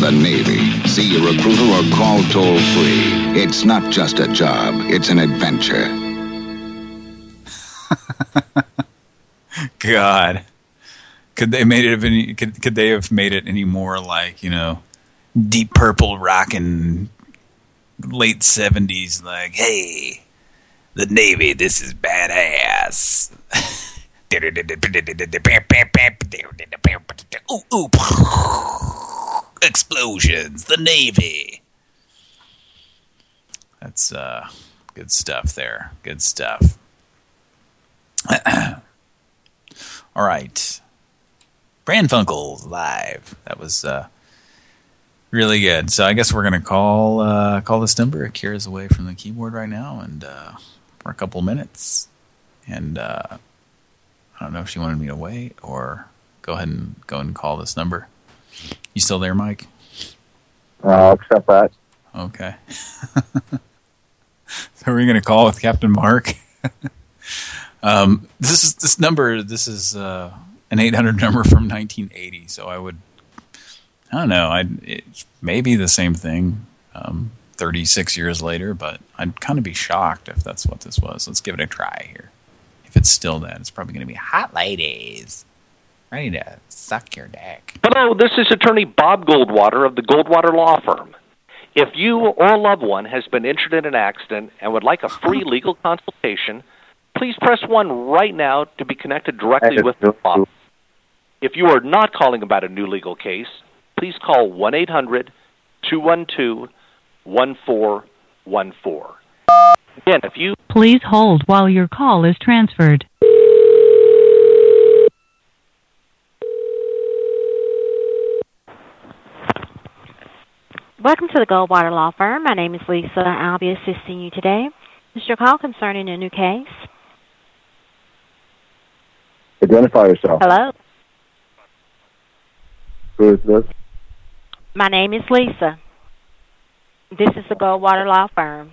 The Navy. See a recruiter or call toll free. It's not just a job, it's an adventure. *laughs* God, could they made it have any? Could could they have made it any more like you know, deep purple rockin' late seventies? Like, hey, the Navy, this is badass. *laughs* ooh, ooh, *laughs* explosions, the Navy. That's uh, good stuff there. Good stuff. *clears throat* All right. Pran Funkels live. That was uh, really good. So I guess we're gonna call uh, call this number. Akira's away from the keyboard right now, and uh, for a couple minutes. And uh, I don't know if she wanted me to wait or go ahead and go and call this number. You still there, Mike? I'll accept that. Okay. *laughs* so we're gonna call with Captain Mark. *laughs* um, this is this number. This is uh, an 800 number from 1980. So I would, I don't know. I it may be the same thing. Um, 36 years later, but I'd kind of be shocked if that's what this was. Let's give it a try here. If it's still that, it's probably going to be hot ladies ready to suck your dick. Hello, this is attorney Bob Goldwater of the Goldwater Law Firm. If you or a loved one has been injured in an accident and would like a free legal consultation, please press 1 right now to be connected directly with the law. If you are not calling about a new legal case, please call 1 800 212 1414. Again, if you Please hold while your call is transferred. Welcome to the Goldwater Law Firm. My name is Lisa. I'll be assisting you today. Is your call concerning a new case? Identify yourself. Hello. Who is this? My name is Lisa. This is the Goldwater Law Firm.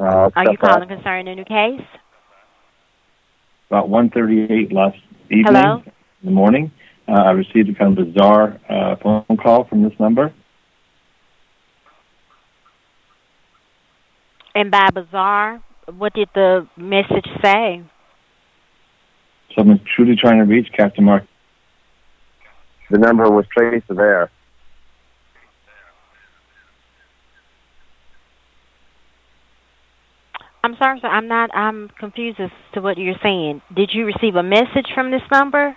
Uh, Are you accept that. calling concerning a new case? about 1.38 last evening Hello? in the morning. Uh, I received a kind of bizarre uh, phone call from this number. And by bizarre, what did the message say? Someone's truly trying to reach Captain Mark. The number was traced there. I'm sorry, sir. I'm not. I'm confused as to what you're saying. Did you receive a message from this number?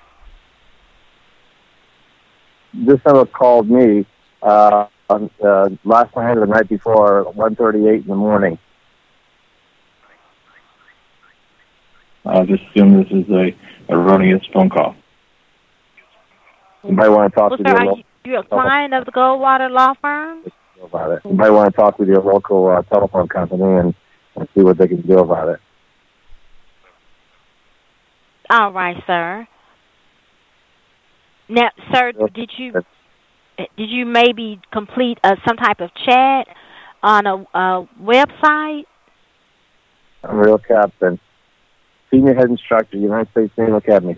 This number called me uh, on, uh, last night or the night before, 1.38 in the morning. I just assume this is a erroneous phone call. You might want to talk Well, with sir, your are lo- you, you a client of the Goldwater Law Firm? about it. You might want to talk with your local uh, telephone company and, and see what they can do about it. All right, sir. Now, sir, did you did you maybe complete uh, some type of chat on a, a website? I'm a real captain. Senior head instructor, United States Naval Academy.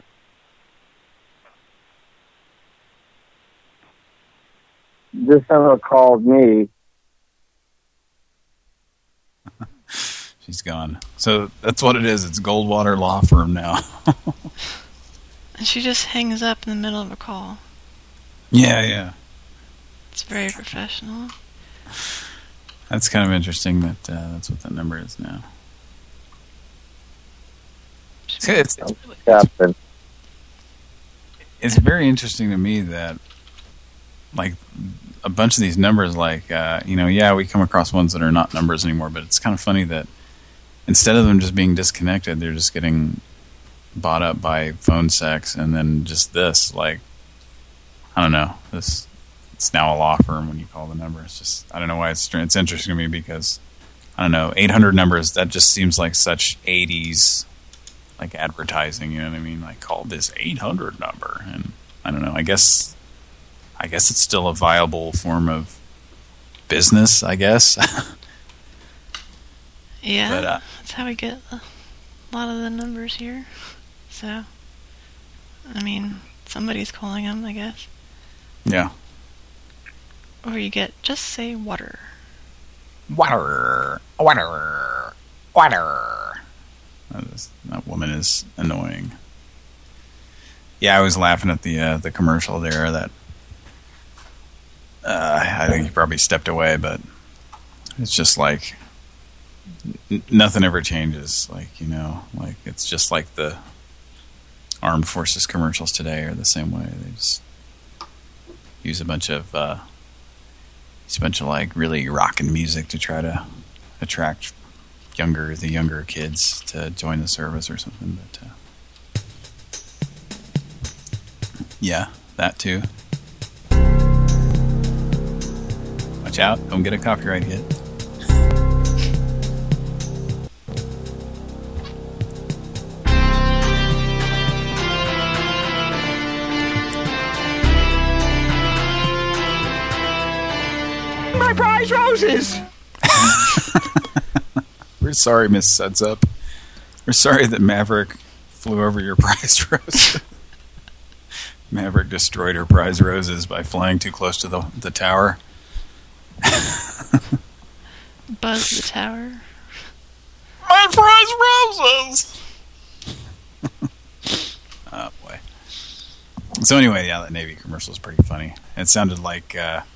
This number called me. She's gone. So that's what it is. It's Goldwater Law Firm now. *laughs* And she just hangs up in the middle of a call. yeah, yeah. It's very professional. That's kind of interesting that uh, that's what that number is now. It's, it's, Captain. it's very interesting to me that, like, a bunch of these numbers, like, uh, you know, yeah, we come across ones that are not numbers anymore, but it's kind of funny that instead of them just being disconnected, they're just getting bought up by phone sex, and then just this, like, I don't know, this, it's now a law firm when you call the number. It's just, I don't know why it's, it's interesting to me because, I don't know, 800 numbers, that just seems like such 80s, like advertising, you know what I mean? Like, call this 800 number, and I don't know, I guess, I guess it's still a viable form of business, I guess. *laughs* Yeah, But, uh, that's how we get a lot of the numbers here. So, I mean, somebody's calling them, I guess. yeah. Or you get just say water. Water, water, water. That, is, that woman is annoying. Yeah, I was laughing at the uh, the commercial there. That uh, I think he probably stepped away, but it's just like nothing ever changes. Like you know, like it's just like the armed forces commercials today are the same way. They just use a bunch of uh, use a bunch of like really rocking music to try to attract younger the younger kids to join the service or something. But uh, yeah, that too. Watch out! Don't get a copyright hit. Roses! *laughs* We're sorry, Miss Suds Up. We're sorry that Maverick flew over your *laughs* prize rose. *laughs* Maverick destroyed her prize roses by flying too close to the the tower. Buzz the tower. My prize roses! oh, boy. So anyway, yeah, that Navy commercial is pretty funny. It sounded like uh, it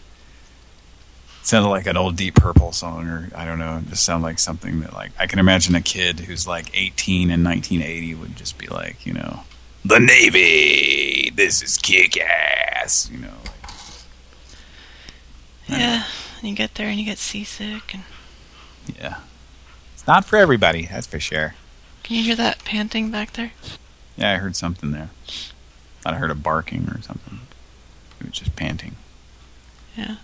sounded like an old Deep Purple song, or I don't know, it just sounded like something that like I can imagine a kid who's like 18 in 1980 would just be like, you know, the Navy, this is kick-ass, you know. Yeah, and you get there and you get seasick. And Yeah. It's not for everybody, that's for sure. can you hear that panting back there? Yeah, I heard something there. Thought I heard a barking or something. It was just panting. Yeah.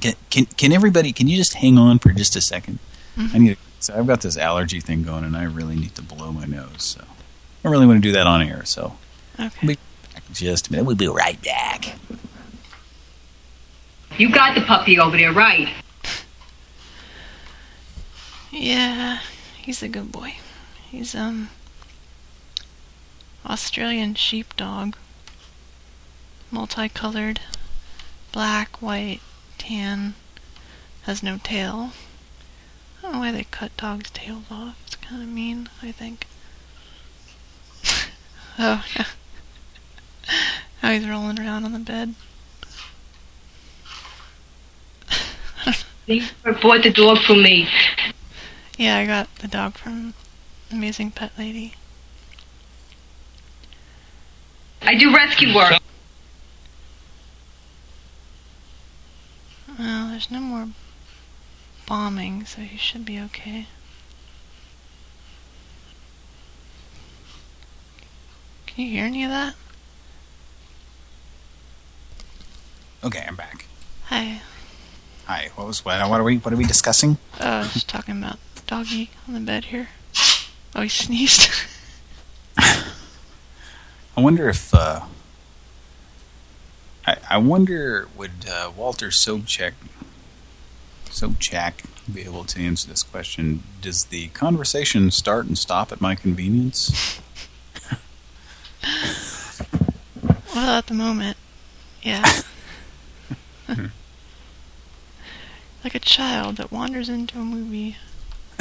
Can can can everybody? Can you just hang on for just a 2nd Mhm. I need. To, so I've got this allergy thing going, and I really need to blow my nose. So I don't really want to do that on air. So Okay. we'll be back just a minute. We'll be right back. You got the puppy over there, right? Yeah, he's a good boy. He's um Australian sheepdog. Multicolored. Black, white, tan. Has no tail. I don't know why they cut dogs' tails off. It's kind of mean, I think. *laughs* oh, yeah. Now he's rolling around on the bed. You bought the dog from me. Yeah, I got the dog from Amazing Pet Lady. I do rescue work. Well, there's no more bombing, so you should be okay. Can you hear any of that? Okay, I'm back. Hi. Hi. What was what? What are we? What are we discussing? Oh, I was just talking about doggy on the bed here. Oh, he sneezed. *laughs* *laughs* I wonder if. Uh, I I wonder would uh, Walter Sobchak Sobchak be able to answer this question? Does the conversation start and stop at my convenience? well, at the moment, yeah. *laughs* like a child that wanders into a movie. *laughs*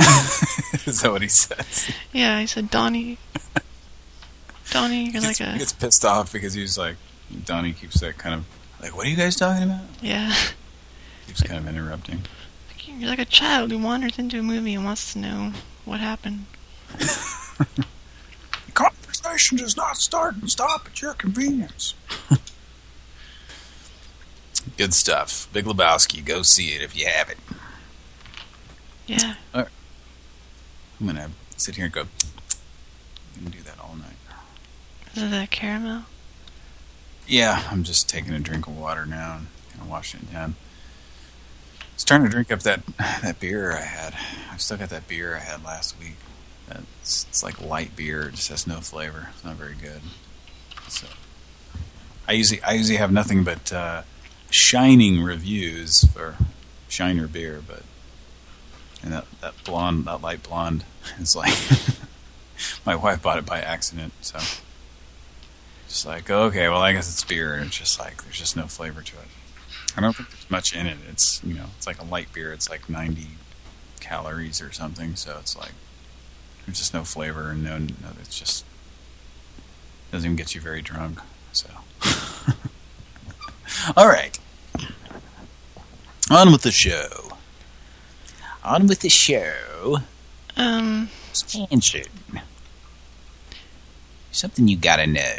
Is that what he says? Yeah, he said, Donnie. Donnie, you're He like gets, he gets pissed off because he's like, Donnie keeps that kind of like, what are you guys talking about? Yeah. Keeps kind of interrupting. You're like a child who wanders into a movie and wants to know what happened. *laughs* Conversation does not start and stop at your convenience. *laughs* Good stuff. Big Lebowski. Go see it if you have it. Yeah. All right. I'm gonna sit here and go. You can do that all night. Is it that caramel? Yeah, I'm just taking a drink of water now and kind of washing it down. I was trying to drink up that that beer I had. I've still got that beer I had last week. It's, it's like light beer. It just has no flavor. It's not very good. So I usually I usually have nothing but uh, shining reviews for Shiner beer, but and that that blonde, that light blonde, *laughs* is like *laughs* my wife bought it by accident. So just like okay, well I guess it's beer, and it's just like there's just no flavor to it. I don't think there's much in it. It's you know it's like a light beer. It's like 90 calories or something. So it's like there's just no flavor and no, no it's just doesn't even get you very drunk. So *laughs* all right, on with the show. On with the show. Um, Expansion. Something you gotta know.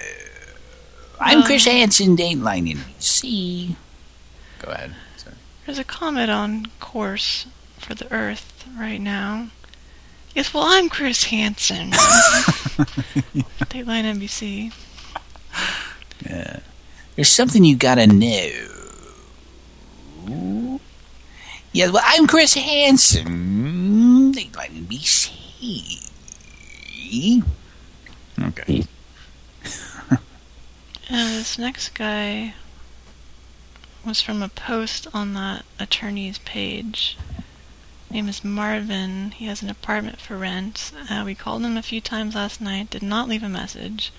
I'm Chris um, Hansen, Dateline NBC. Go ahead. Sorry. There's a comet on course for the Earth right now. Yes, well, I'm Chris Hansen. *laughs* Dateline NBC. Yeah. There's something you gotta know. Yeah, well, I'm Chris Hansen. Dateline NBC. Okay. And this next guy was from a post on that attorney's page. Name is Marvin. He has an apartment for rent. Uh, we called him a few times last night. Did not leave a message.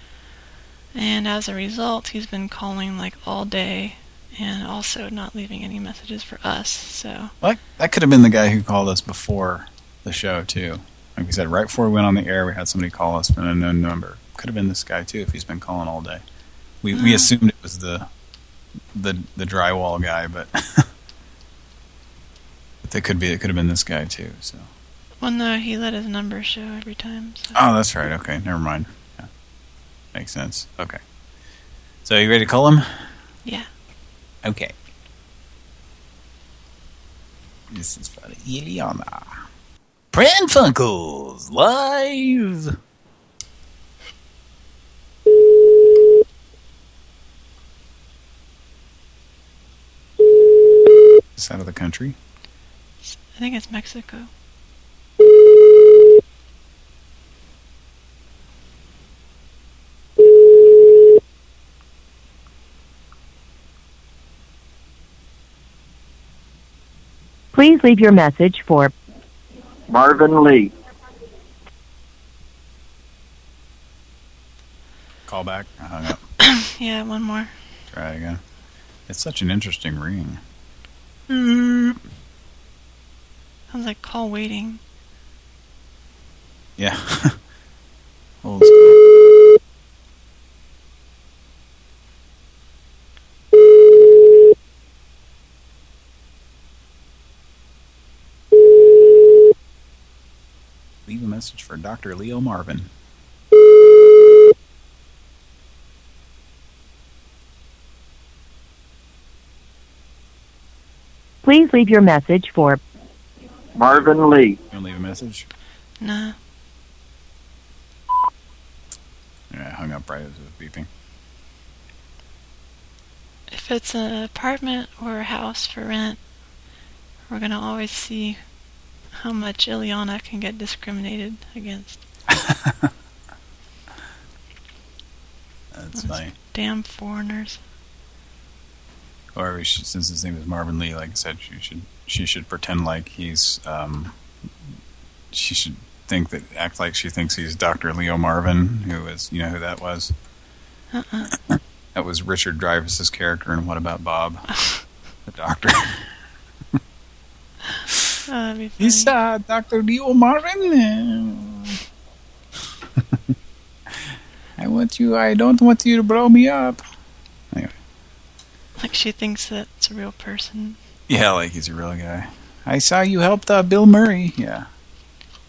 And as a result, he's been calling like all day, and also not leaving any messages for us. So Well, that could have been the guy who called us before the show, too. Like we said, right before we went on the air, we had somebody call us from an unknown number. Could have been this guy, too, if he's been calling all day. We we assumed it was the the the drywall guy, but *laughs* but it could be it could have been this guy, too. So Well, no, he let his number show every time. So. Oh, that's right. Okay, never mind. Yeah. Makes sense. Okay. So you ready to call him? Yeah. Okay. This is for Ileana. Pran Funkels live. This out of the country. I think it's Mexico. Please leave your message for Marvin Lee. Call back. I hung up. *clears throat* yeah, one more. Try again. It's such an interesting ring. Sounds like call waiting. Yeah. *laughs* Old *laughs* school. Leave a message for Dr. Leo Marvin. Please leave your message for Marvin Lee. You want to leave a message? Nah. Yeah, I hung up right as it was beeping. If it's an apartment or a house for rent, we're gonna always see how much Ileana can get discriminated against. *laughs* That's funny. Damn foreigners. Or should, since his name is Marvin Lee, like I said, she should she should pretend like he's um she should think that act like she thinks he's Dr. Leo Marvin, who is you know who that was? Uh-uh. That was Richard Dreyfuss's character in What About Bob? *laughs* the doctor. *laughs* Oh, that'd be funny. He's uh, Dr. Leo Marvin. *laughs* I want you I don't want you to blow me up. *laughs* Like she thinks that it's a real person. Yeah, like he's a real guy. I saw you helped uh, Bill Murray. Yeah.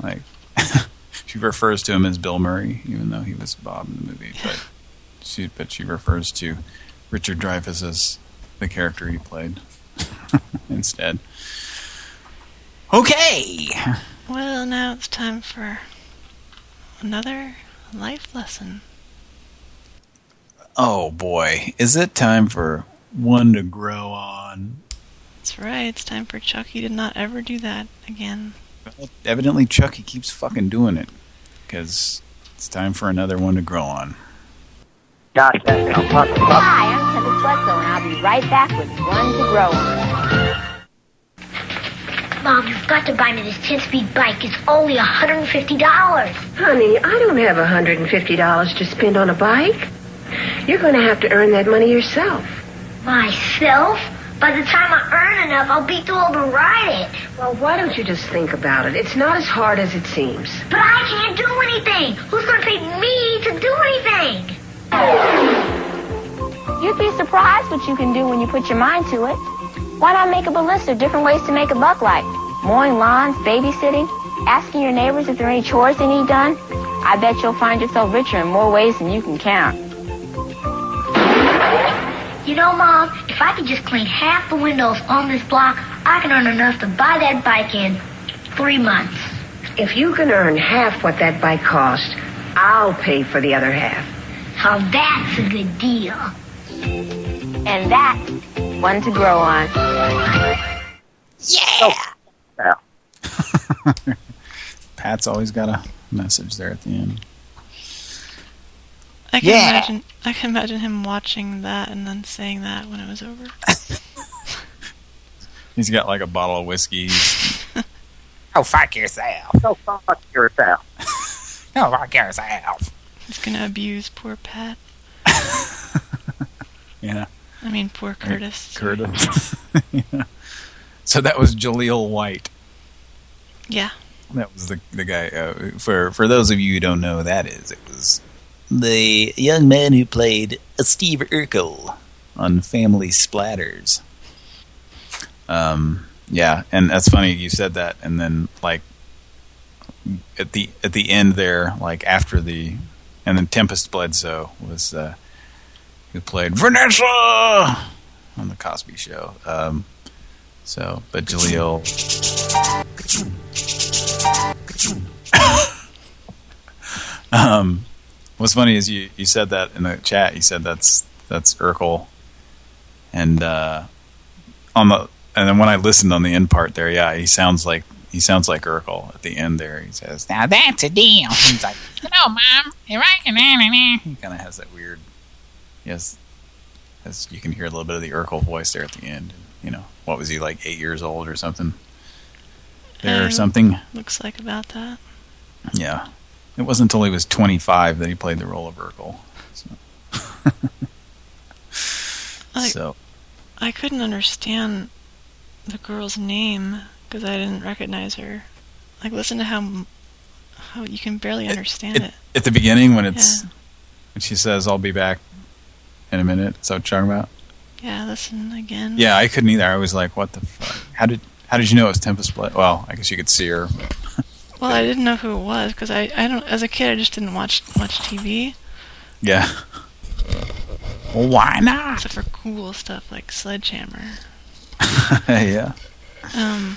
Like, *laughs* she refers to him as Bill Murray, even though he was Bob in the movie. But *laughs* she, but she refers to Richard Dreyfuss as the character he played instead. Okay. Well, now it's time for another life lesson. Oh boy, is it time for one to grow on? That's right. It's time for Chucky to not ever do that again. Evidently, Chucky keeps fucking doing it because it's time for another one to grow on. Gosh, that's Hi, I'm Kendall Bledsoe, and I'll be right back with one to grow on. Mom, you've got to buy me this 10-speed bike. It's only $150. Honey, I don't have $150 to spend on a bike. You're going to have to earn that money yourself. Myself? By the time I earn enough, I'll be too old to ride it. Well, why don't you just think about it? It's not as hard as it seems. But I can't do anything. Who's going to pay me to do anything? You'd be surprised what you can do when you put your mind to it. Why not make up a list of different ways to make a buck like mowing lawns, babysitting, asking your neighbors if there are any chores they need done? I bet you'll find yourself richer in more ways than you can count. You know, Mom, if I could just clean half the windows on this block, I can earn enough to buy that bike in three months. If you can earn half what that bike cost, I'll pay for the other half. Now that's a good deal. And that's one to grow on. Yeah! Oh, *laughs* Pat's always got a message there at the end. I can Yeah. imagine. I can imagine him watching that and then saying that when it was over. *laughs* He's got like a bottle of whiskey. *laughs* Oh, fuck yourself. So fuck yourself. *laughs* Oh, fuck yourself. He's gonna abuse poor Pat. yeah. I mean, poor Curtis. Curtis. yeah. So that was Jaleel White. Yeah. That was the the guy. Uh, for for those of you who don't know who that is, it was the young man who played Steve Urkel on Family Splatters. Um, yeah, and that's funny you said that, and then like at the at the end there, like after the, and then Tempest Bledsoe was uh, who played Vanessa on the Cosby Show. Um, so, but Jaleel. *coughs* um, what's funny is you you said that in the chat. You said that's that's Urkel, and uh, on the and then when I listened on the end part there, yeah, he sounds like he sounds like Urkel at the end there. He says, "Now that's a deal." He's like, "No, mom, you're right." He kind of has that weird. Yes, as you can hear a little bit of the Urkel voice there at the end. You know, what was he like, eight years old or something? There or Um, something. Looks like about that. Yeah. It wasn't until he was 25 that he played the role of Urkel. So, *laughs* I, so I couldn't understand the girl's name because I didn't recognize her. Like, listen to how how you can barely understand it. at the beginning when it's when she says, "I'll be back in a minute," is that what you're talking about? Yeah, listen again. Yeah, I couldn't either. I was like, "What the fuck? How did how did you know it was Tempest Blade?" Well, I guess you could see her. *laughs* Well, I didn't know who it was because I I don't as a kid I just didn't watch much TV Yeah. Well, why not? except for cool stuff like Sledgehammer. *laughs* yeah. Um,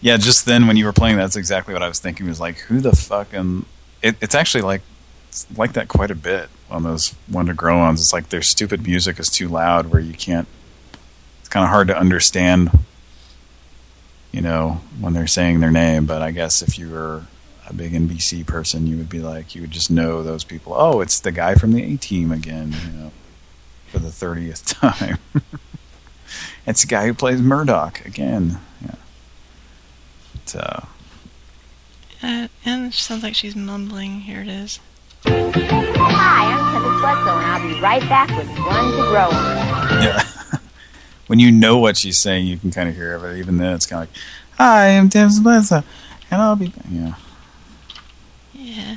Yeah, just then when you were playing, that's exactly what I was thinking. Was like, who the fuck? And it, it's actually like it's like that quite a bit on those Wonder Grow-ons. It's like their stupid music is too loud, where you can't. It's kind of hard to understand, you know, when they're saying their name. But I guess if you were a big NBC person, you would be like, you would just know those people. Oh, it's the guy from the A Team again, you know, for the thirtieth *laughs* time. it's the guy who plays Murdock again. Yeah. But, uh, uh, and it sounds like she's mumbling. Here it is. Hi, I'm Kendall Bledsoe, and I'll be right back with one to grow on. Yeah. When you know what she's saying, you can kind of hear it, but even then it's kind of like, Hi, I'm Tim Spencer, and I'll be, yeah, Yeah.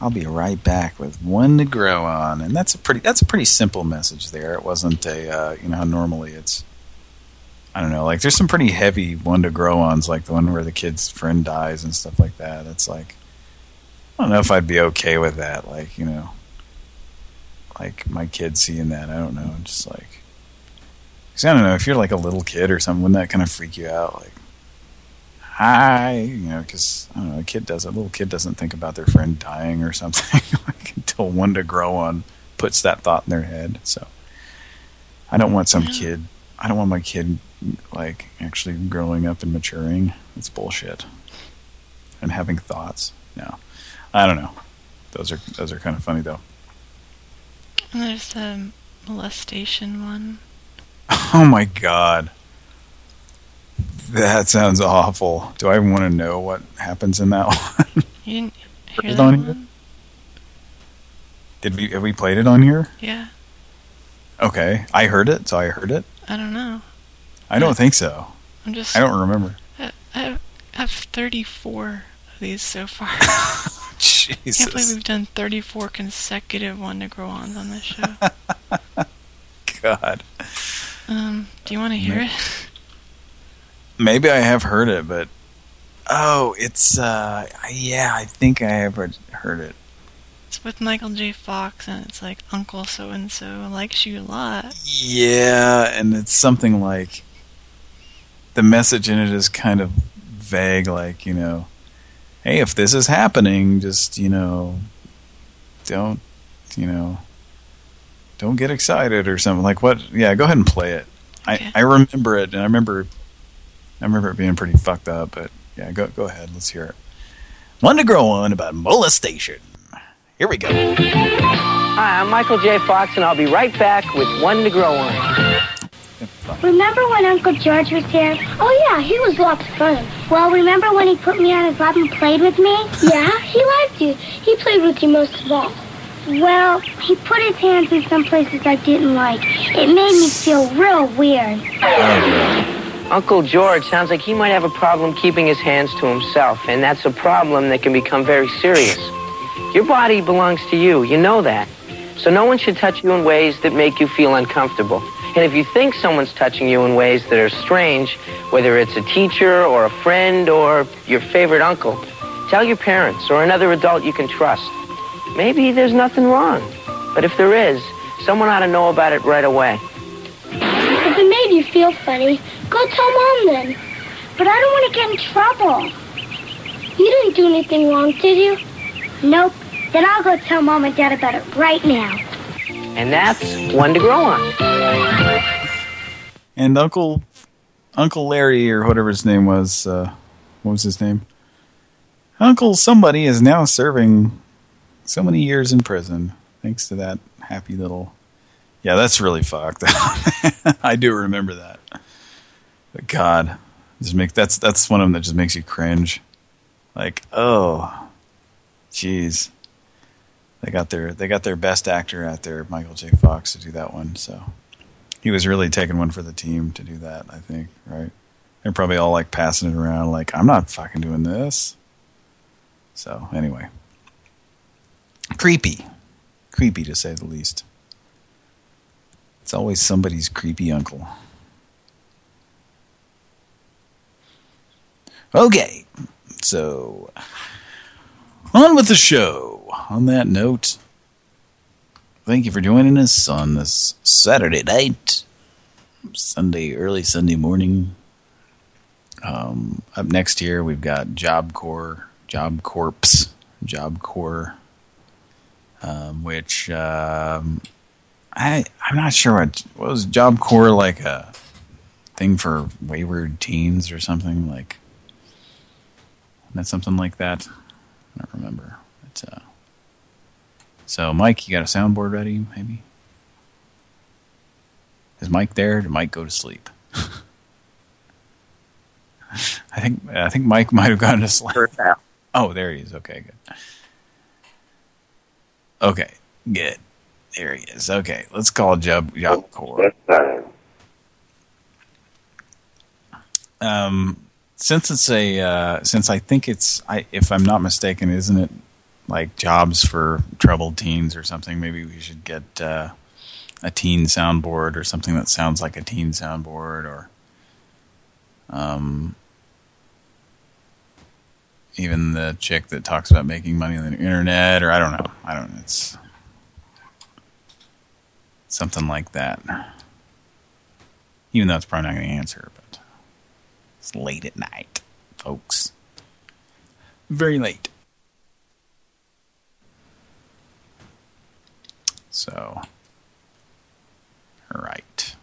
I'll be right back with one to grow on. And that's a pretty, that's a pretty simple message there. It wasn't a, uh, you know, how normally it's, I don't know, like there's some pretty heavy one to grow ons, like the one where the kid's friend dies and stuff like that. It's like, I don't know if I'd be okay with that. Like, you know, like my kid seeing that. I don't know. Just like, cause I don't know if you're like a little kid or something, wouldn't that kind of freak you out? Like, hi, you know, because I don't know, a kid does a little kid doesn't think about their friend dying or something *laughs* like, until one to grow on puts that thought in their head. So I don't want some kid. I don't want my kid like actually growing up and maturing. It's bullshit. And having thoughts. No, I don't know. Those are those are kind of funny though. And there's the molestation one. *laughs* Oh my god. That sounds awful. Do I even want to know what happens in that *laughs* one? You didn't hear that on one? Did we have we played it on here? Yeah. Okay, I heard it, so I heard it. I don't know. I don't think so. I'm just. I don't remember. I, I have 34 of these so far. *laughs* Jesus. can't believe we've done 34 consecutive one to grow ons on this show. God. Um, do you want to hear it? *laughs* Maybe I have heard it, but oh, it's uh, yeah, I think I have heard heard it. It's with Michael J. Fox, and it's like Uncle so and so likes you a lot. Yeah, and it's something like the message in it is kind of vague, like you know, hey, if this is happening, just you know, don't you know, don't get excited or something like what? Yeah, go ahead and play it. I I remember it, and I remember I remember it being pretty fucked up, but yeah, go go ahead, let's hear it. One to grow on about molestation. Here we go. Hi, I'm Michael J. Fox, and I'll be right back with One to Grow On. Remember when Uncle George was here? Oh, yeah, he was lots of fun. Well, remember when he put me on his lap and played with me? Yeah, he liked you. He played with you most of all. Well, he put his hands in some places I didn't like. It made me feel real weird. Uncle George sounds like he might have a problem keeping his hands to himself, and that's a problem that can become very serious. Your body belongs to you, you know that. So no one should touch you in ways that make you feel uncomfortable. And if you think someone's touching you in ways that are strange, whether it's a teacher or a friend or your favorite uncle, tell your parents or another adult you can trust. Maybe there's nothing wrong. But if there is, someone ought to know about it right away. If it made you feel funny, go tell Mom then. But I don't want to get in trouble. You didn't do anything wrong, did you? Nope. Then I'll go tell Mom and Dad about it right now. And that's one to grow on. And Uncle Uncle Larry or whatever his name was, uh, what was his name? Uncle somebody is now serving so many years in prison thanks to that happy little. Yeah, that's really fucked. *laughs* I do remember that. But God, just make that's that's one of them that just makes you cringe. Like, oh, jeez. They got their they got their best actor out there, Michael J. Fox, to do that one. So he was really taking one for the team to do that. I think, right? They're probably all like passing it around, like I'm not fucking doing this. So anyway, creepy, creepy to say the least. It's always somebody's creepy uncle. Okay, so on with the show. On that note, thank you for joining us on this Saturday night, Sunday, early Sunday morning. Um, up next here, we've got Job Corps, Job Corps, Job Corps, um, which um, I I'm not sure what what was Job Corps like a thing for wayward teens or something like. That's something like that. I don't remember. But, uh, so, Mike, you got a soundboard ready, maybe? Is Mike there? Did Mike go to sleep? *laughs* I think I think Mike might have gone to sleep. Oh, there he is. Okay, good. Okay, good. There he is. Okay, let's call Job Job Corps. Um, since it's a uh, since I think it's I if I'm not mistaken, isn't it like jobs for troubled teens or something? Maybe we should get uh, a teen soundboard or something that sounds like a teen soundboard or Um, even the chick that talks about making money on the internet, or I don't know. I don't know. It's something like that. Even though it's probably not going to answer, but it's late at night, folks. Very late. So, all right.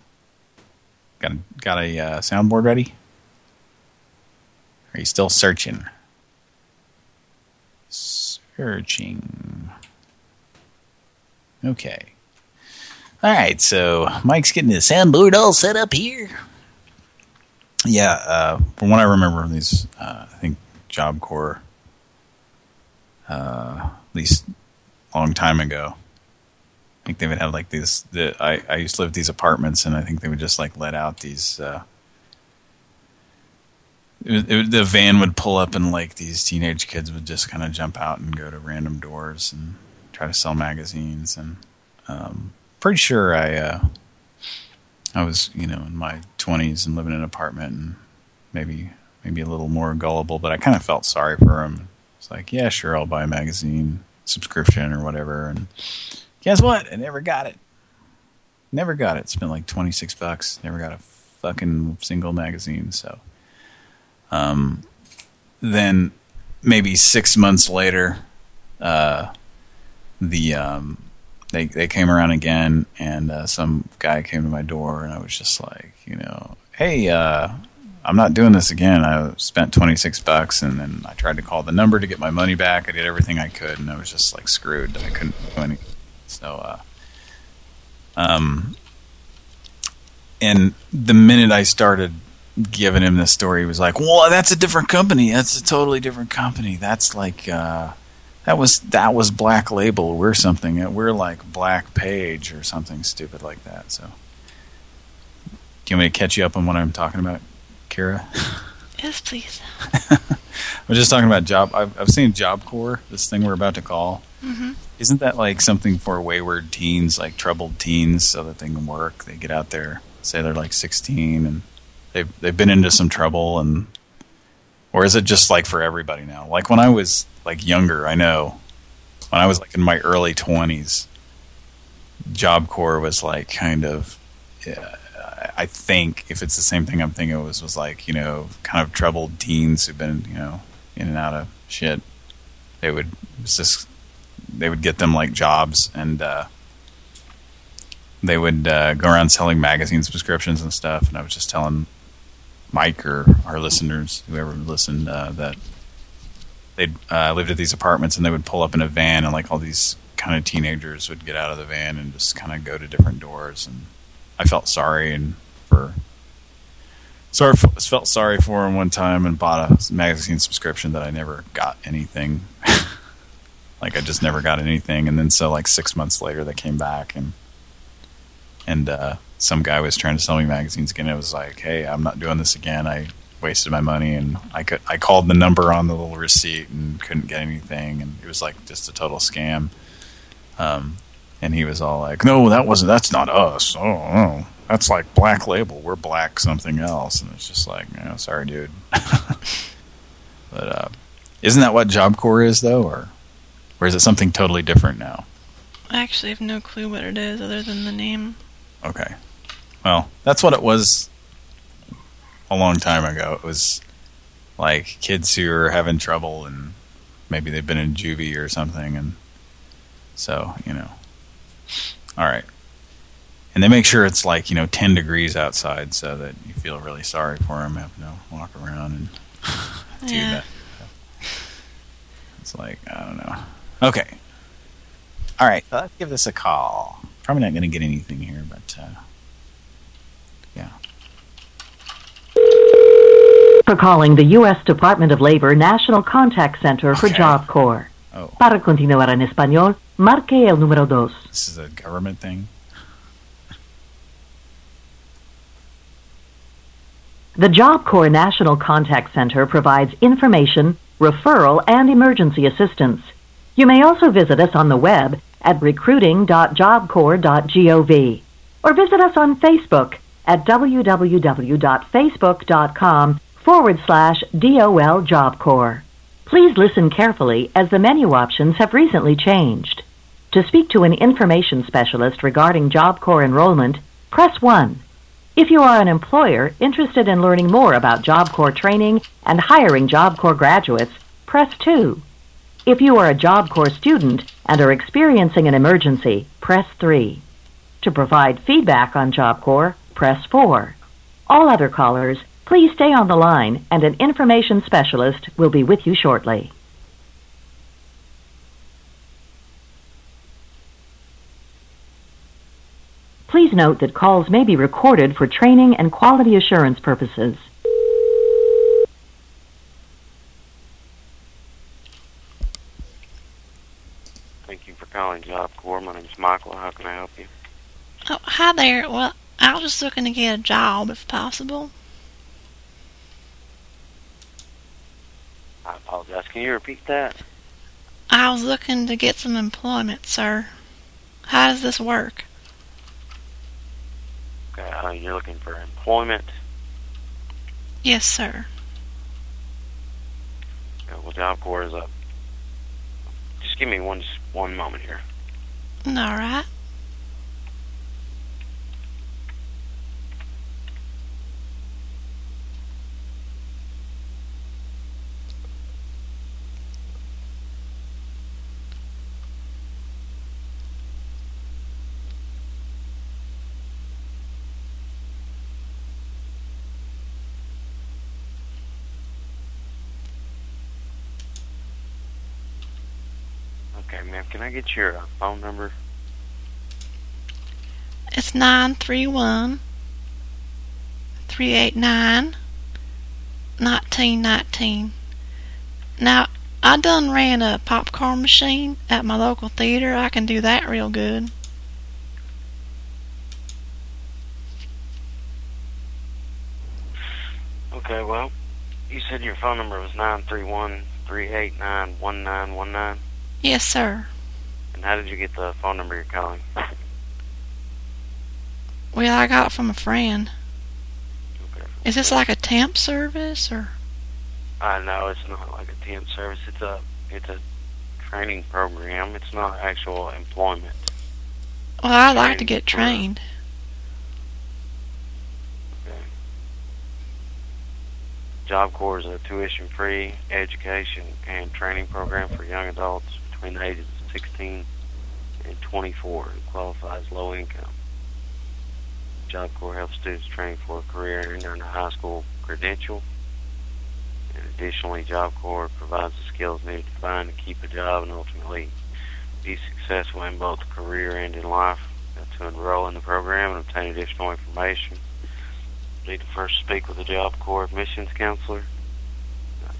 Got a, got a uh, soundboard ready? Are you still searching? Searching. Okay. All right, so Mike's getting his soundboard all set up here. Yeah, uh, from what I remember, these uh, I think Job Corps, uh, at least long time ago. I think they would have like these. The I I used to live at these apartments, and I think they would just like let out these. Uh, it, it, the van would pull up, and like these teenage kids would just kind of jump out and go to random doors and try to sell magazines. And um, pretty sure I uh, I was you know in my 20s and living in an apartment and maybe maybe a little more gullible, but I kind of felt sorry for him. It's like, yeah, sure, I'll buy a magazine subscription or whatever. And guess what? I never got it. Never got it. Spent like 26 bucks. Never got a fucking single magazine. So, um, then maybe six months later, uh, the, um, they, they came around again and, uh, some guy came to my door and I was just like, you know, hey, uh, I'm not doing this again. I spent 26 bucks and then I tried to call the number to get my money back. I did everything I could and I was just like screwed. I couldn't do anything. So, uh, um, and the minute I started giving him this story, he was like, well, that's a different company. That's a totally different company. That's like, uh, that was, that was Black Label. We're something, we're like Black Page or something stupid like that. So, do you want me to catch you up on what I'm talking about, Kira? *laughs* Yes, please. *laughs* I was just talking about job. I've, I've seen Job Corps, this thing we're about to call. Mm-hmm. Isn't that like something for wayward teens, like troubled teens, so that they can work? They get out there, say they're like 16, and they've they've been into some trouble, and or is it just like for everybody now? Like when I was like younger, I know when I was like in my early 20s, Job Corps was like kind of. Yeah, I think if it's the same thing I'm thinking it was was like you know kind of troubled teens who've been you know in and out of shit. They would just they would get them like jobs and uh, they would uh, go around selling magazine subscriptions and stuff. And I was just telling Mike or our listeners, whoever listened, uh, that they uh, lived at these apartments and they would pull up in a van and like all these kind of teenagers would get out of the van and just kind of go to different doors and I felt sorry and for sorry felt sorry for him one time and bought a magazine subscription that I never got anything. *laughs* like I just never got anything, and then so like six months later they came back and and uh, some guy was trying to sell me magazines again. It was like, hey, I'm not doing this again. I wasted my money, and I could I called the number on the little receipt and couldn't get anything, and it was like just a total scam. Um, and he was all like, "No, that wasn't. That's not us. Oh, oh, that's like Black Label. We're Black something else." And it's just like, "No, sorry, dude." *laughs* but uh, isn't that what Job Corps is, though, or or is it something totally different now? I actually have no clue what it is other than the name. Okay. Well, that's what it was a long time ago. It was like kids who are having trouble and maybe they've been in juvie or something, and so you know. All right. And they make sure it's like, you know, 10 degrees outside so that you feel really sorry for them, have to walk around and *laughs* do Yeah. that. It's like, I don't know. Okay. All right, let's give this a call. Probably not going to get anything here, but uh, For calling the U.S. Department of Labor National Contact Center for Job Corps. Oh. Para continuar en español, marque el número dos. This is a government thing. The Job Corps National Contact Center provides information, referral, and emergency assistance. You may also visit us on the web at recruiting.jobcorps.gov or visit us on Facebook at www.facebook.com forward slash DOL Job Corps. Please listen carefully as the menu options have recently changed. To speak to an information specialist regarding Job Corps enrollment, press 1. If you are an employer interested in learning more about Job Corps training and hiring Job Corps graduates, press 2. If you are a Job Corps student and are experiencing an emergency, press 3. To provide feedback on Job Corps, press 4. All other callers, please stay on the line and an information specialist will be with you shortly. Please note that calls may be recorded for training and quality assurance purposes. Thank you for calling Job Corps. My name's Michael. How can I help you? Oh, hi there. Well, I was just looking to get a job if possible. I apologize. Can you repeat that? I was looking to get some employment, sir. How does this work? Okay, uh, you're looking for employment. Yes, sir. Okay, well, Job Corps is up. Just give me one one moment here. All right. Okay, ma'am. Can I get your uh, phone number? It's nine three one three eight nine nineteen nineteen. Now I done ran a popcorn machine at my local theater. I can do that real good. Okay, well, you said your phone number was nine three one three eight nine one nine one nine. Yes, sir. And how did you get the phone number you're calling? Well, I got it from a friend. Is this like a temp service or? I know it's not like a temp service. It's a it's a training program. It's not actual employment. Well, I'd like to get trained. Job Corps is a tuition-free education and training program for young adults between the ages of 16 and 24 who qualify as low income. Job Corps helps students train for a career and earn a high school credential. And additionally, Job Corps provides the skills needed to find and keep a job and ultimately be successful in both career and in life. To enroll in the program and obtain additional information, you need to first speak with a Job Corps admissions counselor.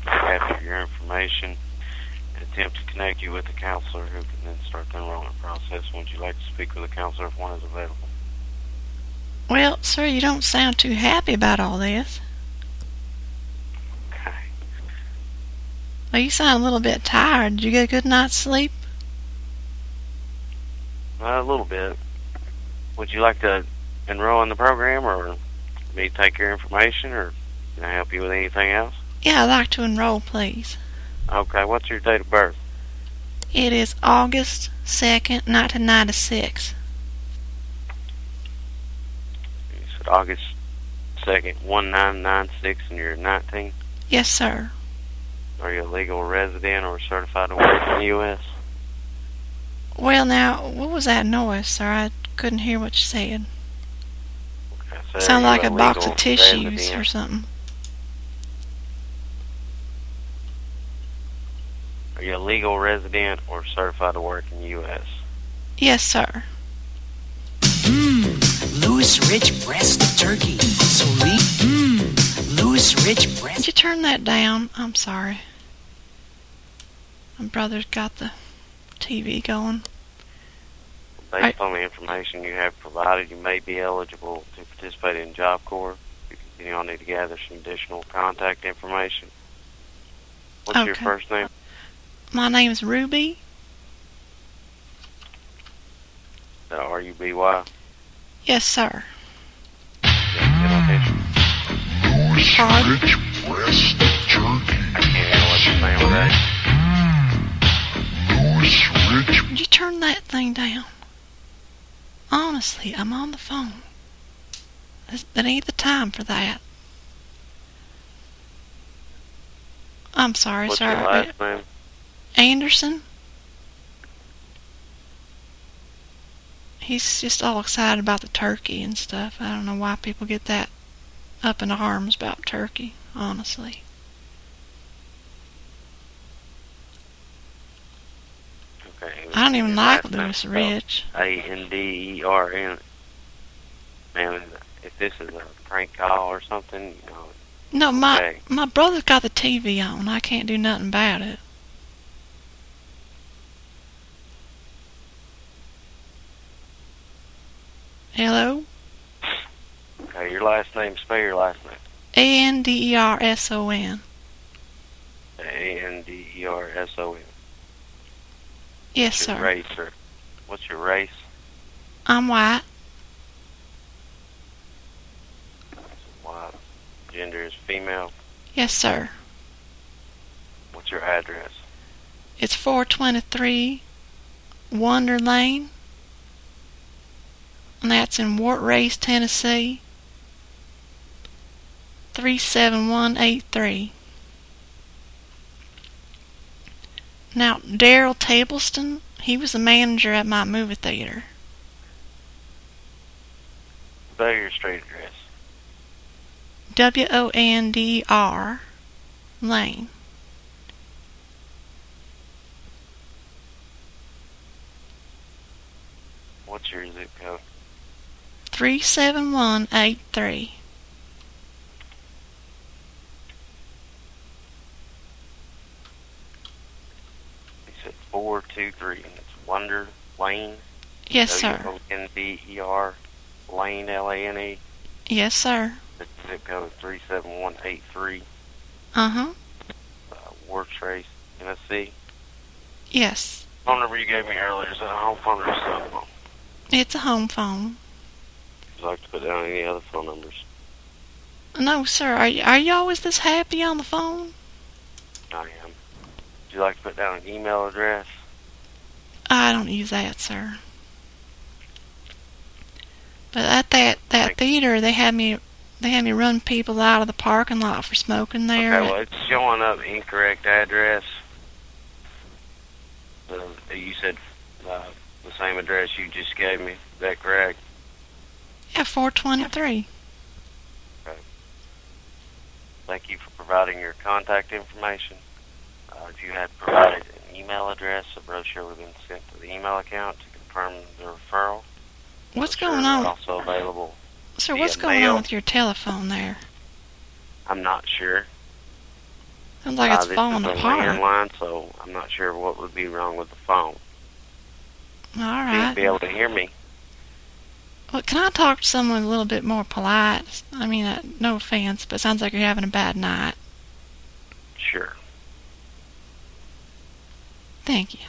Capture your information and attempt to connect you with a counselor who can then start the enrollment process. Would you like to speak with a counselor if one is available? Well, sir, you don't sound too happy about all this. Okay. Well, you sound a little bit tired. Did you get a good night's sleep? Uh, a little bit. Would you like to enroll in the program or me take your information or can I help you with anything else? Yeah, I'd like to enroll, please. Okay, what's your date of birth? It is August 2nd, 1996. You said August 2nd, 1996 and you're 19? Yes, sir. Are you a legal resident or certified to work in the U.S.? Well, now, what was that noise, sir? I couldn't hear what you said. So Sound are like a box of tissues resident? or something. Are you a legal resident or certified to work in the U.S.? Yes, sir. Mmm, Louis Rich breast turkey. Sweet. Mmm. Louis Rich breast. Could you turn that down? I'm sorry. My brother's got the TV going. Based on the information you have provided, you may be eligible to participate in Job Corps. You continue on need to gather some additional contact information. What's your first name? My name's Ruby. Uh, R-U-B-Y. Yes, sir. Your Pardon? I can't hear what you're saying with that. Would you turn that thing down? Honestly, I'm on the phone. This- That ain't the time for that. I'm sorry, What's sir. Your last name? Anderson? He's just all excited about the turkey and stuff. I don't know why people get that up in arms about turkey, honestly. Okay. I don't even like last name Louis Rich. A-N-D-E-R-N. Man, if this is a prank call or something, you know, No, my Okay. my brother's got the TV on. I can't do nothing about it. Hello? okay, your last name, spell your last name. A N D E R S O N. A-N-D-E-R-S-O-N. Yes, sir. race or what's your race? I'm white. What gender is female? Yes, sir. What's your address? It's 423 Wonder Lane. And that's in Wartrace, Tennessee. 37183. Now, Daryl Tableston, he was the manager at my movie theater. Spell your street address. W O N D R Lane. What's your zip code? 37183. You said four two three, and it's Wonder Lane. Yes, sir. W-O-N-D-E-R Lane L A N E. Yes, sir. The zip code is three seven one eight three. Uh huh. Uh, Wartrace, Tennessee. Yes. Phone number you gave me earlier is that a home phone or a cell phone? It's a home phone. Would you like to put down any other phone numbers? No, sir. Are, y- are you always this happy on the phone? I am. Would you like to put down an email address? I don't use that, sir. But at that that theater, they had me they had me run people out of the parking lot for smoking there. Okay, well, it's showing up incorrect address. The, you said uh, the same address you just gave me. Is that correct? Yeah, 423. Okay. Thank you for providing your contact information. Uh, if you had provided an email address, a brochure would have been sent to the email account to confirm the referral. What's Brochure going on, Also available. sir? What's going mail. on with your telephone there? I'm not sure. Sounds like uh, it's falling apart. landline, so I'm not sure what would be wrong with the phone. All right. You'd be able to hear me. Well, can I talk to someone a little bit more polite? I mean, uh, no offense, but it sounds like you're having a bad night. Sure. Thank you.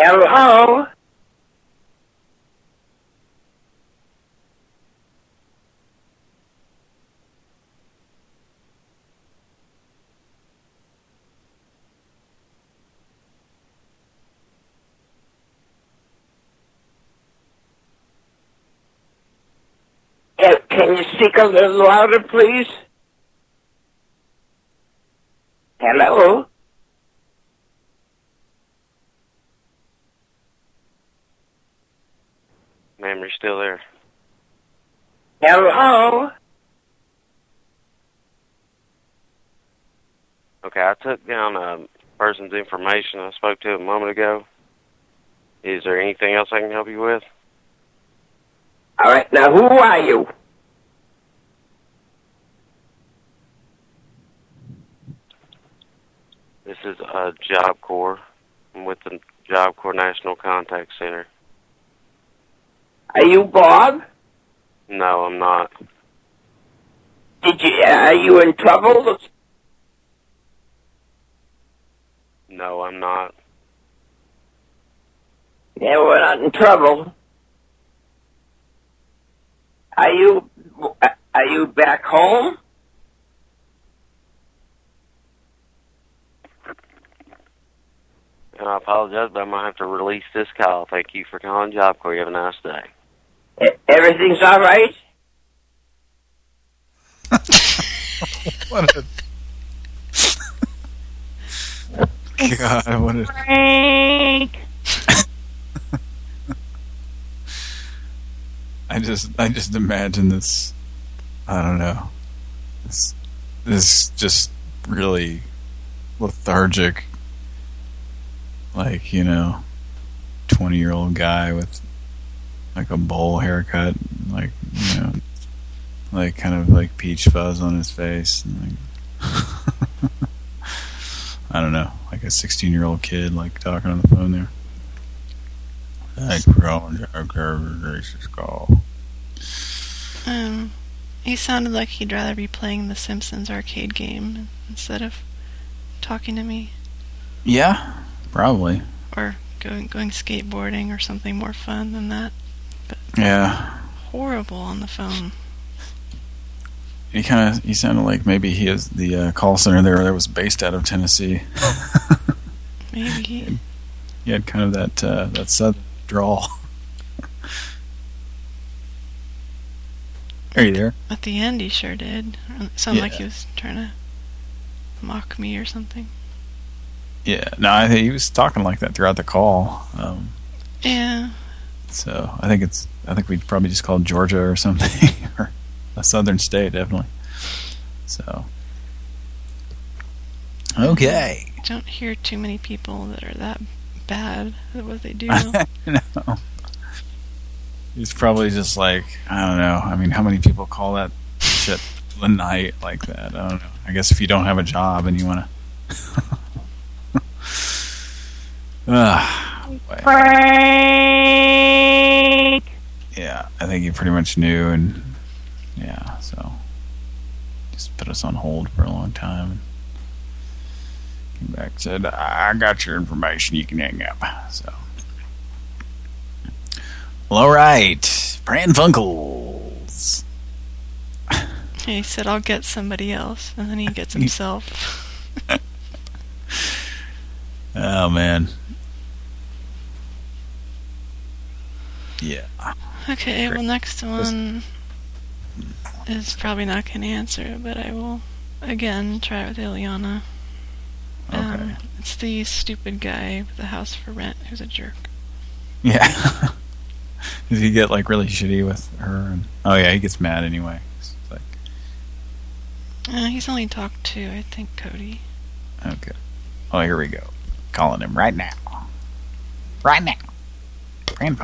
Hello. Can you speak a little louder, please? Hello? Still there. Hello? Okay, I took down a person's information I spoke to a moment ago. Is there anything else I can help you with? All right, now who are you? This is uh, Job Corps. I'm with the Job Corps National Contact Center. Are you Bob? No, I'm not. Did you? Uh, are you in trouble? No, I'm not. Yeah, we're not in trouble. Are you? Are you back home? And I apologize, but I'm going to have to release this call. Thank you for calling Job Corps. You have a nice day. Everything's all right. *laughs* what a God, what a Frank. *laughs* I just I just imagine this I don't know. This this just really lethargic like, you know, 20-year-old guy with like a bowl haircut, like, you know, like kind of like peach fuzz on his face and like *laughs* I don't know, like a 16-year-old kid like talking on the phone there. Thanks for calling Jack Grace's call. Um, he sounded like he'd rather be playing the Simpsons arcade game instead of talking to me Yeah, probably. or going going skateboarding or something more fun than that. Yeah. Horrible on the phone. He kind of he sounded like maybe he is the uh, call center there that was based out of Tennessee. *laughs* Maybe. he had kind of that uh, that southern drawl. *laughs* Are you there? At the end, he sure did. It sounded like he was trying to mock me or something. Yeah. No, I think he was talking like that throughout the call. Um, Yeah. So I think it's I think we'd probably just call it Georgia or something *laughs* or a southern state definitely. So okay. I don't hear too many people that are that bad at what they do. *laughs* no. He's probably just like, I don't know. I mean, how many people call that shit the night like that? I don't know. I guess if you don't have a job and you want to... *laughs* boy. Frank. yeah, I think he pretty much knew and yeah, so just put us on hold for a long time. Came back and said, I got your information, you can hang up. So Well, all right. Pran Funkels. he said, I'll get somebody else. And then he gets *laughs* himself. Oh, man. Yeah. Okay, well, next one is probably not going to answer but I will again try with Ileana. Um, it's the stupid guy with the house for rent who's a jerk. Yeah. *laughs* Does he get, like, really shitty with her? And, oh, yeah, he gets mad anyway. It's like, Uh, he's only talked to, I think, Cody. okay. Oh, here we go. Calling him right now. Right now. Pran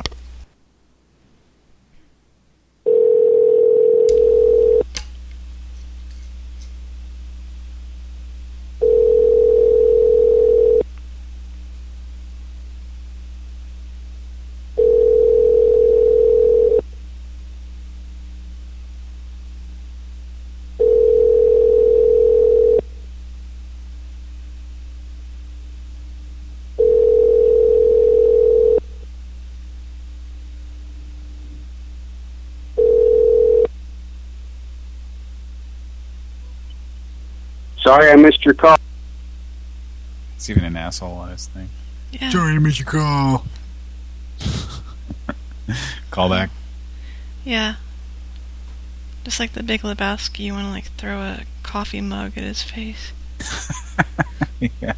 Sorry I missed your call. It's even an asshole on his thing. Yeah. Sorry I missed your call. *laughs* Call back. Yeah. Just like the Big Lebowski, you want to like throw a coffee mug at his face. *laughs* yeah.